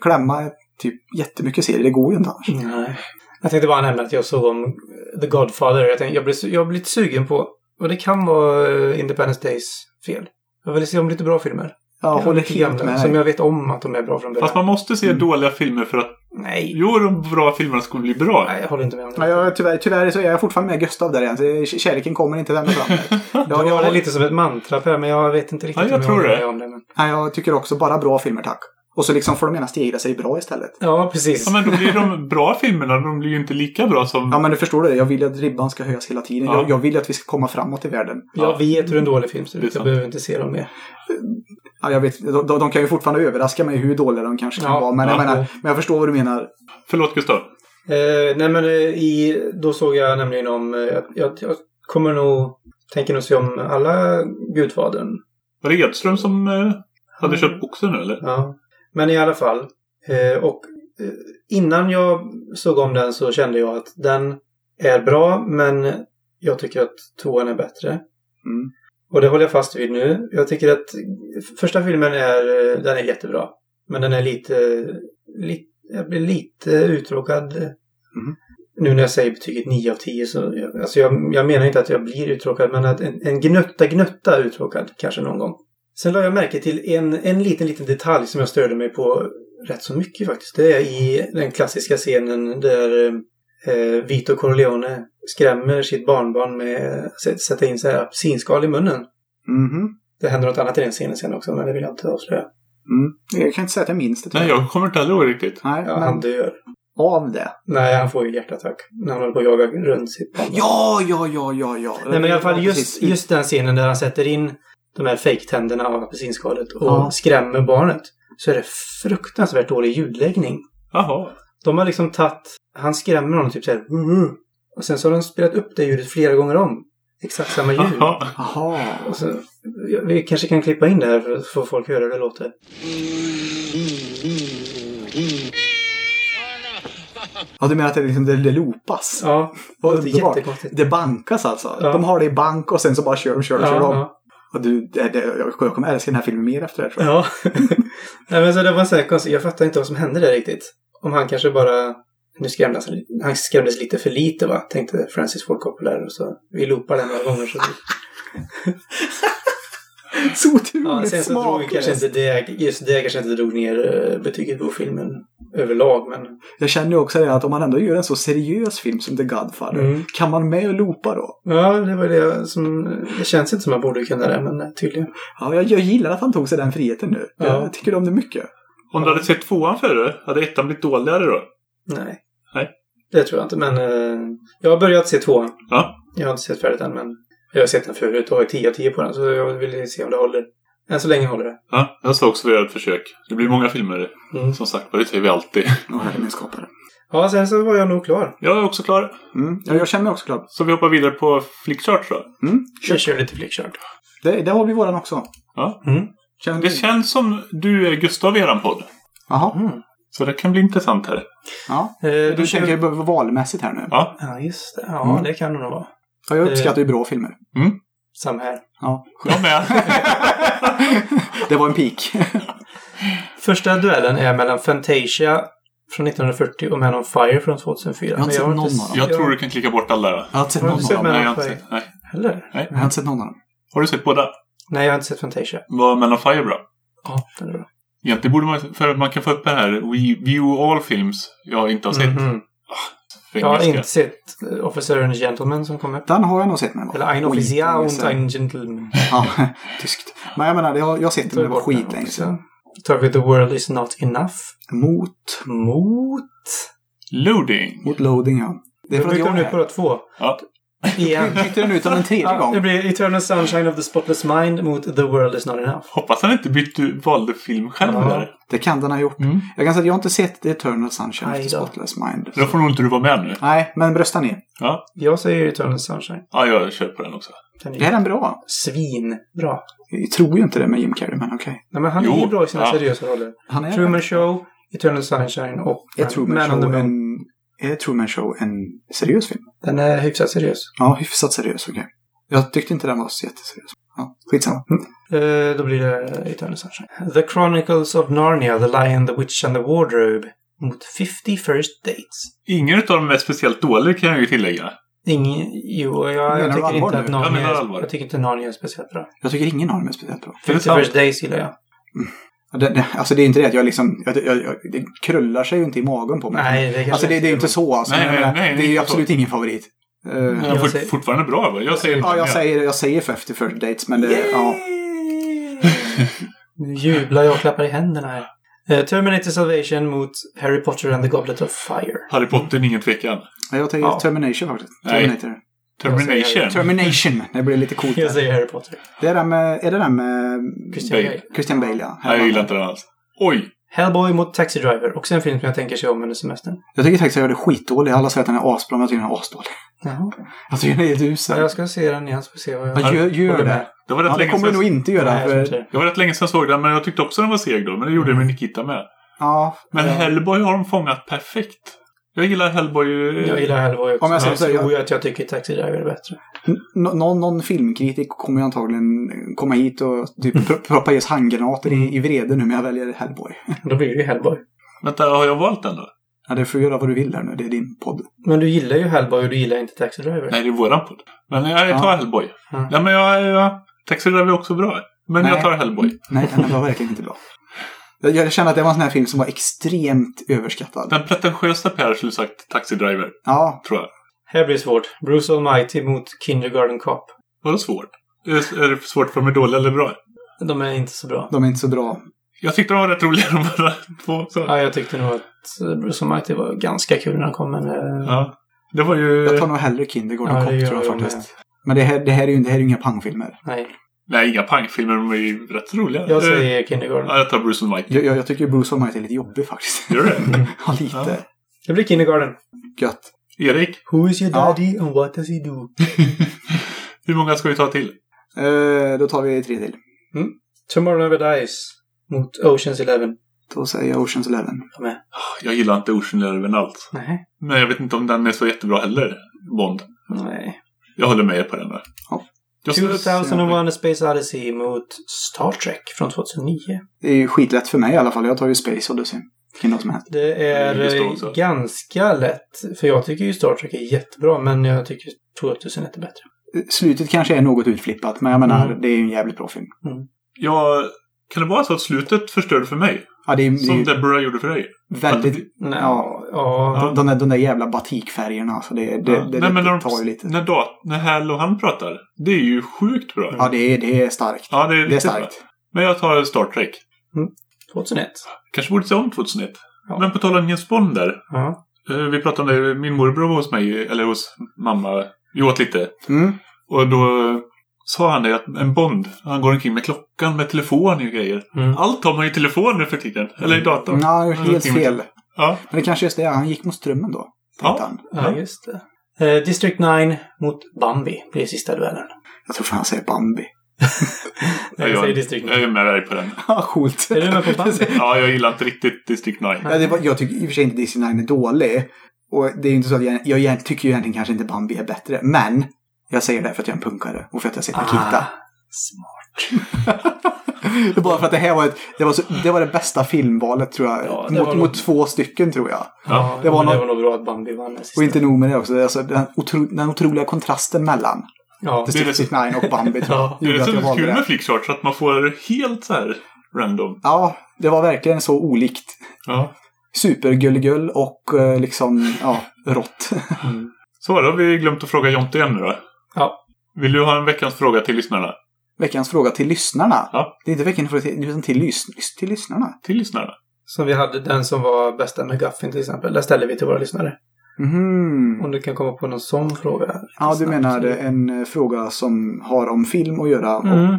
Klämma typ jättemycket serier, det går ju inte annars. Nej. Jag tänkte bara nämna att jag såg om The Godfather. Jag, tänkte, jag, blev, jag blev lite sugen på, och det kan vara eh, Independence Days fel. Jag vill se om lite bra filmer. Jag håller helt med Som jag vet om att de är bra från början. Fast man måste se dåliga filmer för att Nej. jo, de bra filmerna skulle bli bra. Nej, jag håller inte med om det. Ja, jag, tyvärr, tyvärr så är jag fortfarande med Gustav där igen. Kärleken kommer inte vända fram. Jag jag, har det jag, lite som ett mantra Per, men jag vet inte riktigt Ja, jag om tror håller det. med om det. Men... nej, jag tycker också bara bra filmer, tack. Och så liksom får de gärna stegra sig bra istället. Ja, precis. Ja, men då blir de bra filmerna, de blir ju inte lika bra som... Ja, men du förstår det. Jag vill att ribban ska höjas hela tiden. Ja. Jag, jag vill att vi ska komma framåt i världen. Jag vet hur en dålig film ser ut. Jag behöver inte se dem mer. Ja, jag vet, de, de kan ju fortfarande överraska mig hur dåliga de kanske kan Ja, vara. Men, jag ja. menar, men jag förstår vad du menar. Förlåt Gustav. Eh, nej, men eh, i, då såg jag nämligen om... Eh, jag, jag, jag kommer nog... Tänker nog se om alla Gudfadern. Var det Edström som eh, hade Mm. köpt boxen nu eller? Ja. Men i alla fall. Eh, och eh, innan jag såg om den så kände jag att den är bra, men jag tycker att tvåan är bättre. Mm. Och det håller jag fast vid nu. Jag tycker att första filmen är, eh, den är jättebra. Men den är lite, lite jag blir lite uttråkad. Mhm. Nu när jag säger betyget 9 av 10 så, jag- alltså jag, jag menar inte att jag blir uttråkad, men att en, en gnutta, gnutta uttråkad kanske någon gång. Sen la jag märke till en, en liten, liten detalj som jag störde mig på rätt så mycket faktiskt. Det är i den klassiska scenen där eh, Vito Corleone skrämmer sitt barnbarn med att sätta in så här apelsinskal i munnen. Mhm. Det händer något annat i den scenen sen också, men det vill jag inte avslöja. Mm. Jag kan inte säga att jag minns det. Nej, jag kommer inte heller ihåg riktigt. Nej, Ja, men han dör. av det. Nej, han får ju hjärtattack när han håller på att jaga runt sitt barnbarn. Ja, ja, ja, ja, ja. Nej, men i alla fall just, precis. just den scenen där han sätter in de här fejktänderna av apelsinskalet och Ja. skrämmer barnet. Så är det fruktansvärt dålig ljudläggning. Jaha. De har liksom tagit... Han skrämmer honom typ såhär... "Mhm." Och sen så har de spelat upp det ljudet flera gånger om. Exakt samma ljud. Jaha. Så, vi kanske kan klippa in det här för att få folk höra hur det låter. Ja, du menar att det, liksom, det, det loopas? Ja, det är jättekonstigt. Det bankas alltså? Ja. De har det i bank och sen så bara kör de, kör de, Ja, kör de. ja. Och du, det, det, jag kommer älska den här filmen mer efter det här, tror jag. Ja. Nej, men så det var så här konstigt. Jag fattar inte vad som hände där riktigt. Om han kanske bara... Nu skrämdes han, skrämdes lite för lite va? Tänkte Francis Ford Coppola. Och så vi loopar den några gånger. Så Så ja, otroligt sen så drog vi kanske inte det, just det kanske inte drog ner eh, betyget på filmen överlag. Men Jag känner ju också det att om man ändå gör en så seriös film som The Godfather, Mm. kan man med och loopa då? ja, det var det som... Det känns inte som man borde kunna det, men eh, tydligen. Ja, jag, jag gillar att han tog sig den friheten nu. Ja. Jag tycker om det mycket. Om du hade sett tvåan före, hade ettan blivit dåligare då? Nej. Nej. Det tror jag inte, men eh, jag har börjat se tvåan. Ja. Jag har inte sett färdigt än, men Jag har sett den förut och har 10 av 10 på den så jag vill se om det håller. Än så länge håller det. Ja, jag ska också göra ett försök. Det blir många filmer. Mm. Som sagt, det säger vi alltid. Min skapare. Ja, sen så var jag nog klar. Jag är också klar. Mm. Ja, jag känner mig också klar. Så vi hoppar vidare på Flickchart då. Mm. Jag kör lite flickchart. Det, det har vi våran också. Ja. Mm. Känner Det känns som du är Gustav i eran podd. Jaha. Mm. Så det kan bli intressant här. Ja. Eh, Du då kör- tänker valmässigt här nu? Ja. Ja, just det. Ja, Mm. det kan det nog vara. Ja, jag uppskattar ju bra filmer. Samma här. Ja. Jag med. Det var en peak. Första duellen är mellan Fantasia från 1940 och Man on Fire från 2004. Jag har inte sett någon av dem. Jag tror du kan klicka bort alla. Jag har inte sett någon av sett dem. Nej, jag har inte sett. Nej. Heller? Jag har inte sett någon av dem. Har du sett båda? Nej, jag har inte sett Fantasia. Var Men on Fire bra? Ja, den är bra. Egentligen borde man, för att man kan få upp det här We View All Films jag inte har sett. Mhm. För Jag har inte sett eh, Officer and Gentleman som kom upp. Den har jag nog sett med. Eller Ein Offizier und ein Gentleman. Ja, tyskt. Men jag menar, jag har, jag har sett den, Tar men vi det var skitlänge sedan. Vi The World Is Not Enough. Mot, Mot... Loading. mot loading, ja. Det är för att jag är här. båda två. Ja. Igen. Byter den ut den en tredje Ja, det gång? blir Eternal Sunshine of the Spotless Mind mot The World Is Not Enough. Hoppas han inte bytte, valde film själv Ja. där. Det kan den ha gjort. Mm. Jag kan säga att jag har inte sett The Eternal Sunshine of the. Spotless Mind. Då får nog inte du vara med nu. Nej, men brösta ner. Ja, Jag säger Eternal Sunshine. ja jag på den också. Den Är är den bra? svinbra. Jag tror ju inte det med Jim Carrey, men okej. Nej, men han Jo, är ju bra i sina ja. seriösa roller. Han är Truman Show, Eternal Sunshine och Truman Man on the Moon. en... Är Truman Show en seriös film? Den är hyfsat seriös. Ja, hyfsat seriös, okej. Jag tyckte inte den var så jätteseriös. Ja, skitsamma. Eh, då blir det Eternal Sunshine. The Chronicles of Narnia, The Lion, The Witch and the Wardrobe mot 50 First Dates. Ingen av dem är speciellt dålig kan jag ju tillägga. Ingen, jo, jag, jag tycker inte att Jag Narnia, allvar. jag tycker inte Narnia är speciellt bra. Jag tycker ingen av dem är speciellt bra. Är det 50 sant? First Days gillar jag. Ja, Det, det, alltså det är inte det att jag liksom... Jag, jag, jag, det krullar sig ju inte i magen på mig. Nej, det Alltså det, det är ju inte så alltså. Nej, nej, nej, det är ju absolut så. ingen favorit. Är Jag fort, säger- fortfarande bra va? Jag säger ja, jag säger, jag säger 50 first dates, men det... Ja. Nu jublar jag och klappar i händerna här. Eh, Terminator Salvation mot Harry Potter and the Goblet of Fire. Harry Potter, ingen tvekan. Jag tänker Ja. Termination faktiskt. Nej. Terminator. Termination. Termination. Det blir lite coolt. Jag säger Harry Potter. Det är den med... Är det den med... Christian Bale. Bale. Christian Bale, ja. Nej, jag gillar inte den alls. Oj! Hellboy mot Taxi Driver. Också en film som jag tänker se om under semestern. Jag tycker att jag är skitdålig. Alla säger att den är asbra, men jag tycker den är asdålig. Jaha. Jag tycker den är Så usel. jag ska se den igen så får vi se vad jag... Ja, gör, gör det. med. Det var rätt Ja, det länge kommer du nog sedan. inte göra. Nej, jag För, det. Det var rätt länge sedan jag såg den, men jag tyckte också den var seg då. Men det gjorde Mm. med Nikita med. ja, Men ja. Hellboy har de fångat perfekt. Jag gillar Hellboy. eh, Jag gillar Hellboy också. Om jag säger jag så, jag- tror ju att jag tycker Taxi Driver är bättre. Nå- någon, någon filmkritik kommer ju antagligen komma hit och typ pro- proppa i oss handgranater i, i vrede nu, men jag väljer Hellboy. Då blir det ju Hellboy. Vänta, har jag valt den då? Ja, det får du göra vad du vill där nu. Det är din podd. Men du gillar ju Hellboy och du gillar inte Taxi Driver. Nej, det är våran podd. Men jag, jag tar Ja. Hellboy. Ja. Ja, men jag... jag Taxi Driver är också bra. Men Nej. jag tar Hellboy. Nej, den var verkligen inte bra. Jag, jag känner att det var en sån här film som var extremt överskattad. Den pretentiösa Per skulle sagt Taxi Driver, Ja, tror jag. Här blir det svårt. Bruce Almighty mot Kindergarten Cop. Var det svårt? Är är det svårt för mig dåliga eller bra? De är inte så bra. de är inte så bra. Jag tyckte de var rätt roliga de båda två. Så. Ja, jag tyckte nog att eh, Bruce Almighty var ganska kul när han kom, men... eh, Ja. Det var ju... Jag tar nog hellre Kindergarten Ja, Cop, tror jag jag faktiskt. Men det här, det, här är ju, det här är ju inga pangfilmer. Nej, Nej, inga pangfilmer. De är ju rätt roliga. jag Eh, säger Kindergarten. Ja, jag tar Bruce Almighty. Jag, jag, jag tycker Bruce Almighty är lite jobbig faktiskt. Gör det? Ja, lite. Ja. Det blir Kindergarten. Gött. Erik, Who is your Ja. daddy and what does he do? hur många ska vi ta till? Eh, då tar vi tre till. Tomorrow Never Dies mot Oceans Eleven. Då säger jag Oceans Eleven. Var med. Jag gillar inte Ocean Eleven alls. Nej. Men jag vet inte om den är så jättebra heller. Bond. Nej. Jag håller med er på den där. Ja. Jag 2001 A Space Odyssey mot Star Trek från 2009. Det är ju skitlätt för mig i alla fall. Jag tar ju Space Odyssey. Det är Det också. ganska lätt. För jag tycker ju Star Trek är jättebra, men jag tycker 2001 är bättre. Slutet kanske är något utflippat, men jag menar, Mm. det är ju en jävligt bra film. Jag... Kan det vara så att slutet förstörde för mig? Ja, det är, det Som är Deborah gjorde för dig? väldigt... Nej, Ja. ja. De, de, där, de där jävla batikfärgerna, alltså det, det, Ja. det, Nej, men det när, tar ju de, lite. när, dat- när Hal och han pratar. Det är ju sjukt bra. Ja, det är, det är starkt. Ja, det är, Det är riktigt bra. starkt. Men jag tar Star Trek. 2001. Kanske borde se om 2001. Ja. Men på tal om James Bond där. Ja. eh, Vi pratade om det. Min morbror var hos mig, eller hos mamma. Vi åt lite. Mm. Och då sa han det att en Bond, han går omkring med klockan, med telefon och grejer. Mm. Allt har man ju i telefon nu för tiden. Eller i datorn. Går helt fel. Ja. Men det kanske just det, han gick mot strömmen då. Ja. han. Ja, just det. Eh, District 9 mot Bambi blir sista duellen. Jag tror fan han säger Bambi. Nej, jag säger District 9. jag är med dig på den. Ja, coolt. Är du med på Bambi? Ja, jag gillar inte riktigt District 9. Ja, det var, jag tycker i och för sig inte Disney 9 är dålig. Och det är inte så att jag, jag tycker ju egentligen kanske inte Bambi är bättre. Men jag säger det för att jag är en punkare och för att jag ser Nikita. Ah, smart. Det bara för att det här var, ett, det, var så, det var det bästa filmvalet tror jag. Ja, mot, nog- mot två stycken tror jag. Ja, det var men det något- var nog bra att Bambi vann. Och inte nog med det också. Alltså, den, otro, den otroliga kontrasten mellan Ja, Det är det District 9 och Bambi tror jag. Ja, Det är jag så kul med flickcharts, att man får helt så här random. Ja, det var verkligen så olikt. Ja. Supergulligull och eh, liksom, ja, rått. Så, då har vi glömt att fråga Jonte igen nu då. Ja. Vill du ha en veckans fråga till lyssnarna? Veckans fråga till lyssnarna. Ja. Det är inte veckans fråga till, utan till, lys, till lyssnarna. Till lyssnarna? Som vi hade den som var bästa med Guffin till exempel. Där ställer vi till våra lyssnare. Mhm. Om du kan komma på någon sån fråga. Ja, du menar så- en eh, fråga som har om film att göra och Mm.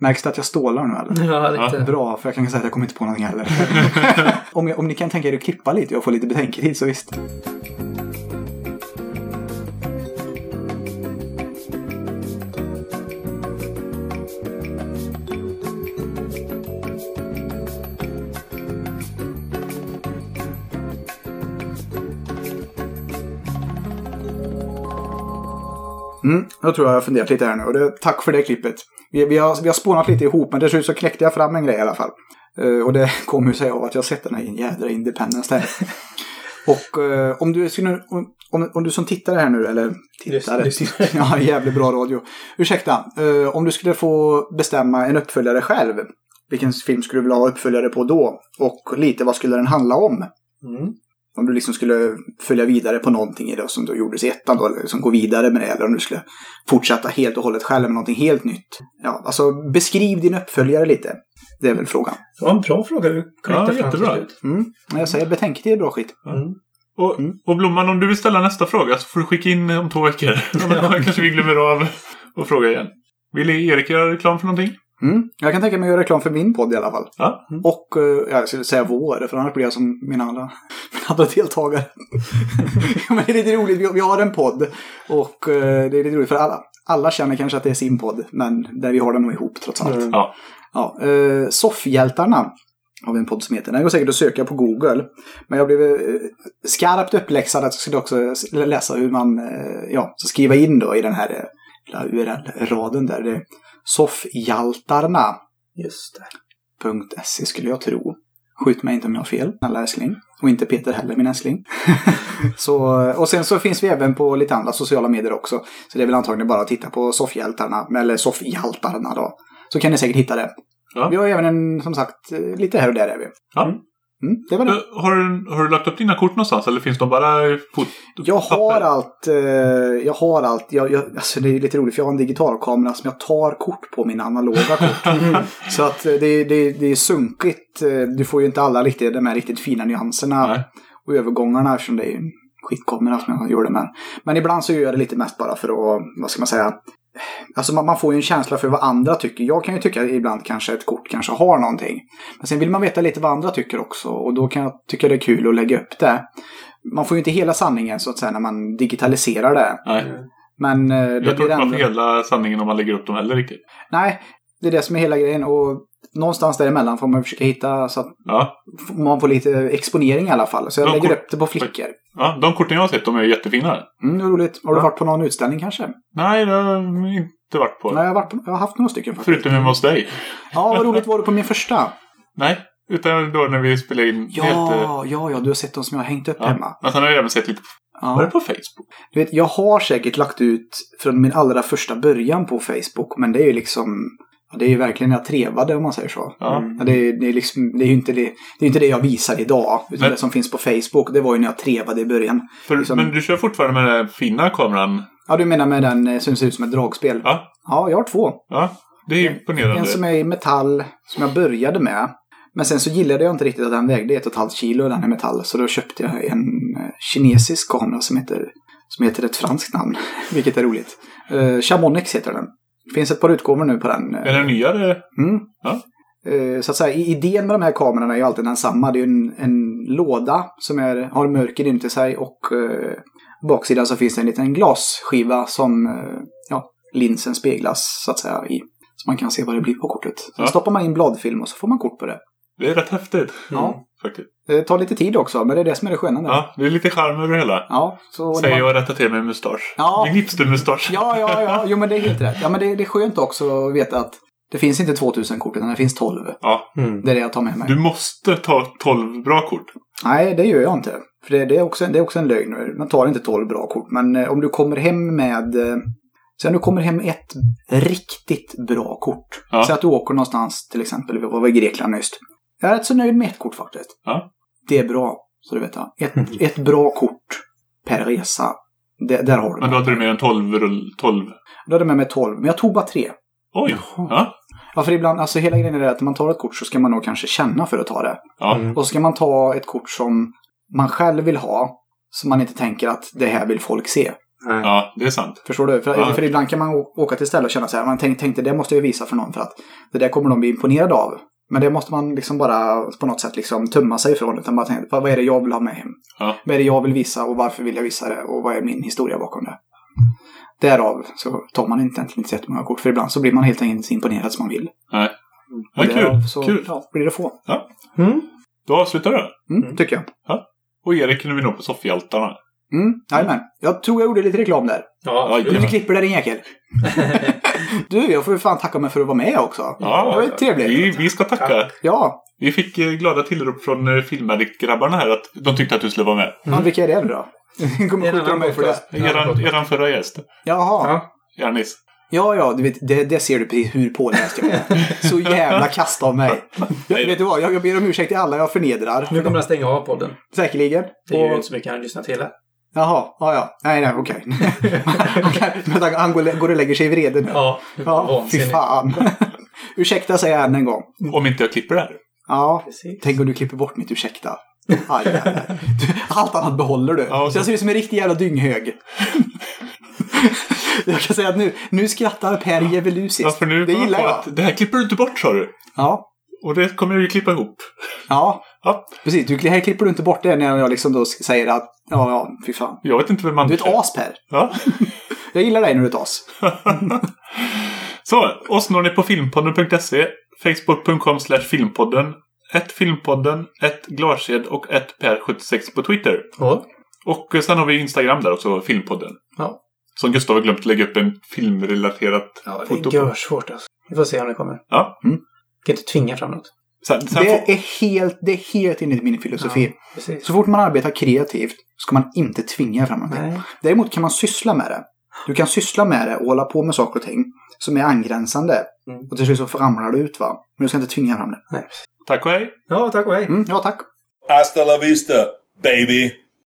Märks det att jag stålar nu eller? Ja, lite. Bra, för jag kan säga att jag kommer inte på någonting heller. om, jag, om ni kan tänka er att klippa lite och få lite betänketid så visst. Mm, jag tror jag har funderat lite här nu och det, tack för det klippet. Vi, vi, har, vi har spånat lite ihop men till slut så knäckte jag fram en grej i alla fall. Eh, och det kommer ju sig av att jag sett den här jädra Independence där. och eh, om, du, om, om, om du som tittare här nu, eller tittare, Lyssnare. ja jävligt bra radio. Ursäkta, eh, om du skulle få bestämma en uppföljare själv. Vilken film skulle du vilja ha uppföljare på då? Och lite vad skulle den handla om? Mm. Om du liksom skulle följa vidare på någonting i det som då gjordes i ettan då, eller liksom gå vidare med det, eller om du skulle fortsätta helt och hållet själv med någonting helt nytt. Ja, alltså beskriv din uppföljare lite. Det är väl frågan. Det var en bra fråga du Ja, jättebra. Mm. Jag säger betänketid är bra skit. Mm. Och, Mm. och Blomman, om du vill ställa nästa fråga så får du skicka in om två veckor. Då kanske vi glömmer av att fråga igen. Vill Erik göra reklam för någonting? Mm. Jag kan tänka mig att göra reklam för min podd i alla fall. Ja. Och eh, jag skulle säga vår, för annars blir jag som mina andra, mina andra deltagare. Men det är lite roligt, vi, har en podd. Och eh, det är lite roligt för alla. Alla känner kanske att det är sin podd, men där vi har den nog ihop trots allt. Mm. Ja. Ja, eh, Soffhjältarna har vi en podd som heter. Den går säkert att söka på Google. Men jag blev eh, skarpt uppläxad att jag skulle också läsa hur man, ja, så skriva in då i den här lilla URL-raden där. Det är Soffhjältarna. Just det. .se skulle jag tro. Skjut mig inte om jag har fel, snälla älskling. Och inte Peter heller, min älskling. så, och sen så finns vi även på lite andra sociala medier också. Så det är väl antagligen bara att titta på Soffhjältarna, eller Soffhjältarna då. Så kan ni säkert hitta det. Ja. Vi har även en, som sagt, lite här och där är vi. Ja. Mm, det var det. Har du, har du lagt upp dina kort någonstans eller finns de bara i fot- Jag har allt, eh, jag har allt, jag, jag, alltså det är lite roligt för jag har en digitalkamera som jag tar kort på mina analoga kort. Så att eh, det, det, det är sunkigt, eh, du får ju inte alla riktigt, de här riktigt fina nyanserna Nej. och övergångarna eftersom det är skitkamera som jag gör det med. Men ibland så gör jag det lite mest bara för att, vad ska man säga, Alltså man, man får ju en känsla för vad andra tycker. Jag kan ju tycka ibland kanske ett kort kanske har någonting. Men sen vill man veta lite vad andra tycker också. Och då kan jag tycka det är kul att lägga upp det. Man får ju inte hela sanningen så att säga när man digitaliserar det. Nej. Men eh, det Jag tror inte man får hela sanningen om man lägger upp dem heller riktigt. Nej, det är det som är hela grejen. Och någonstans däremellan får man försöka hitta så att Ja. man får lite exponering i alla fall. Så jag Ja, lägger upp det på flickor. ja, de korten jag har sett de är jättefina. Mm, roligt. Har du Ja. varit på någon utställning kanske? Nej, det har jag inte varit på. Nej, jag har, varit på, jag har haft några stycken faktiskt. Förutom hemma hos dig. Ja, vad roligt var du på min första? Nej, utan då när vi spelade in. Ja, helt, eh, ja, ja, du har sett dem som jag har hängt upp ja. hemma. Men sen har jag även sett lite på, var det Ja. på Facebook. Du vet, jag har säkert lagt ut från min allra första början på Facebook, men det är ju liksom... Det är ju verkligen jag trevade om man säger så. Ja. Ja, det, är, det, är liksom, det är ju inte det, det, är inte det jag visar idag. Utan Men- det som finns på Facebook, det var ju när jag trevade i början. För, Liksom- Men du kör fortfarande med den här fina kameran? Ja, du menar med den eh, som ser ut som ett dragspel? Ja. Ja, jag har två. Ja, det är imponerande. En som är i metall, som jag började med. Men sen så gillade jag inte riktigt att den vägde ett och ett halvt kilo, den i metall. Så då köpte jag en eh, kinesisk kamera som heter som heter ett franskt namn, vilket är roligt. Uh, Chamonix heter den. Det finns ett par utgåvor nu på den. Är den nyare? Mm. Ja. Eh, Så att säga, idén med de här kamerorna är ju alltid densamma. Det är en, en låda som är, har mörker inuti sig och eh, baksidan så finns det en liten glasskiva som eh, ja, linsen speglas så att säga i. Så man kan se vad det blir på kortet. Sen Ja. stoppar man in bladfilm och så får man kort på det. Det är rätt häftigt. Ja. Faktiskt. Det tar lite tid också, men det är det som är det sköna. nu. Ja, det är lite charm över hela. Ja, så Säger jag och rättar till med mustasch. Ja. Min hipstermustasch. Ja, ja, ja. Jo, men det är helt rätt. Ja, men det, det är skönt också att veta att det finns inte 2000 kort, utan det finns 12. Ja. Det är det jag tar med mig. Du måste ta 12 bra kort. Nej, det gör jag inte. För det, det, är, också, det är också en lögn. Man tar inte 12 bra kort. Men eh, om du kommer hem med... Eh, sen du kommer hem med ett riktigt bra kort. Ja. Så att du åker någonstans, till exempel, vi var i Grekland nyss. Jag är rätt så nöjd med ett kort faktiskt. Ja. Det är bra, så du vet. ja. Ett, ett bra kort per resa. Det, där har du Men då hade du med en 12 rull... 12. Då hade jag med mig 12, men jag tog bara tre. Oj! Ja. Ja, för ibland, alltså hela grejen är det att när man tar ett kort så ska man nog kanske känna för att ta det. Ja. Mm. Och så ska man ta ett kort som man själv vill ha. Så man inte tänker att det här vill folk se. Nej. ja, det är sant. Förstår du? För, Ja. för ibland kan man åka till ställe och känna så här. Man tänk, tänkte det måste jag visa för någon för att det där kommer de bli imponerade av. Men det måste man liksom bara på något sätt liksom tumma sig ifrån. Utan bara tänka, vad vad är det jag vill ha med hem? Ja. Vad är det jag vill visa och varför vill jag visa det? Och vad är min historia bakom det? Därav så tar man inte egentligen inte så jättemånga kort. För ibland så blir man helt enkelt inte imponerad som man vill. Nej. Ja, kul. så kul. Ja, blir det få. Mm. Då avslutar du. Mm, Tycker jag. Och Erik är vi nog på soffhjältarna. Mm, jajamän. Jag tror jag gjorde lite reklam där. Ja. Du klipper där din jäkel. du, jag får ju fan tacka mig för att vara med också. Ja, det var ju trevligt. Vi, vi ska tacka. Ja, Vi fick eh, glada tillrop från eh, Filmaddict-grabbarna här att de tyckte att du skulle vara med. ja vilka är det då? Kommer skjuta mig för det. Eran, eran förra gäst, Jaha. Ja. Janis. Ja, ja, du vet, det, det ser du precis hur påläst jag är. Så jävla kast av mig. Jag, vet du vad, jag, jag ber om ursäkt till alla jag förnedrar. Nu kommer jag stänga av podden. Säkerligen. Det är ju Och- inte så mycket han lyssnat hela. Jaha, ja, ja. Nej, nej, okej. Men Han går, och lägger sig i vrede nu. Ja, Ja, fy fan. Ursäkta säger jag än en gång. Om inte jag klipper det här. Ja, Precis. tänk om du klipper bort mitt ursäkta. Aj, aj, aj. Du, allt annat behåller du. Ja, så jag ser ut som en riktig jävla dynghög. jag kan säga att nu, nu skrattar Per djävulusiskt. Ja, för nu det gillar jag. Att, det här klipper du inte bort sa du. Ja, Och det kommer jag ju klippa ihop. ja. Ja, Precis, du, här klipper du inte bort det när jag liksom då säger att ja, ja, fy fan. jag vet inte vem man Du är ett as Per. Ja. Jag gillar dig när du är ett as. Så, oss når ni på filmpodden.se, facebook.com slash filmpodden, ett filmpodden, ett glasked och ett per76 på Twitter. Ja. Och eh, sen har vi Instagram där också, filmpodden. Ja. Som Gustav har glömt lägga upp en filmrelaterat Ja, foto det på. är svårt alltså. Vi får se om det kommer. Ja. Jag kan inte tvinga fram något. Sen, sen får, Det är helt, det är helt enligt min filosofi. Precis. Så fort man arbetar kreativt ska man inte tvinga fram någonting. Nej. Däremot kan man syssla med det. Du kan syssla med det och hålla på med saker och ting som är angränsande. Mm. Och till slut så ramlar det ut va. Men du ska inte tvinga fram det. Nej. tack och hej. Ja, tack och hej. Mm, ja, tack. Hasta la vista, baby.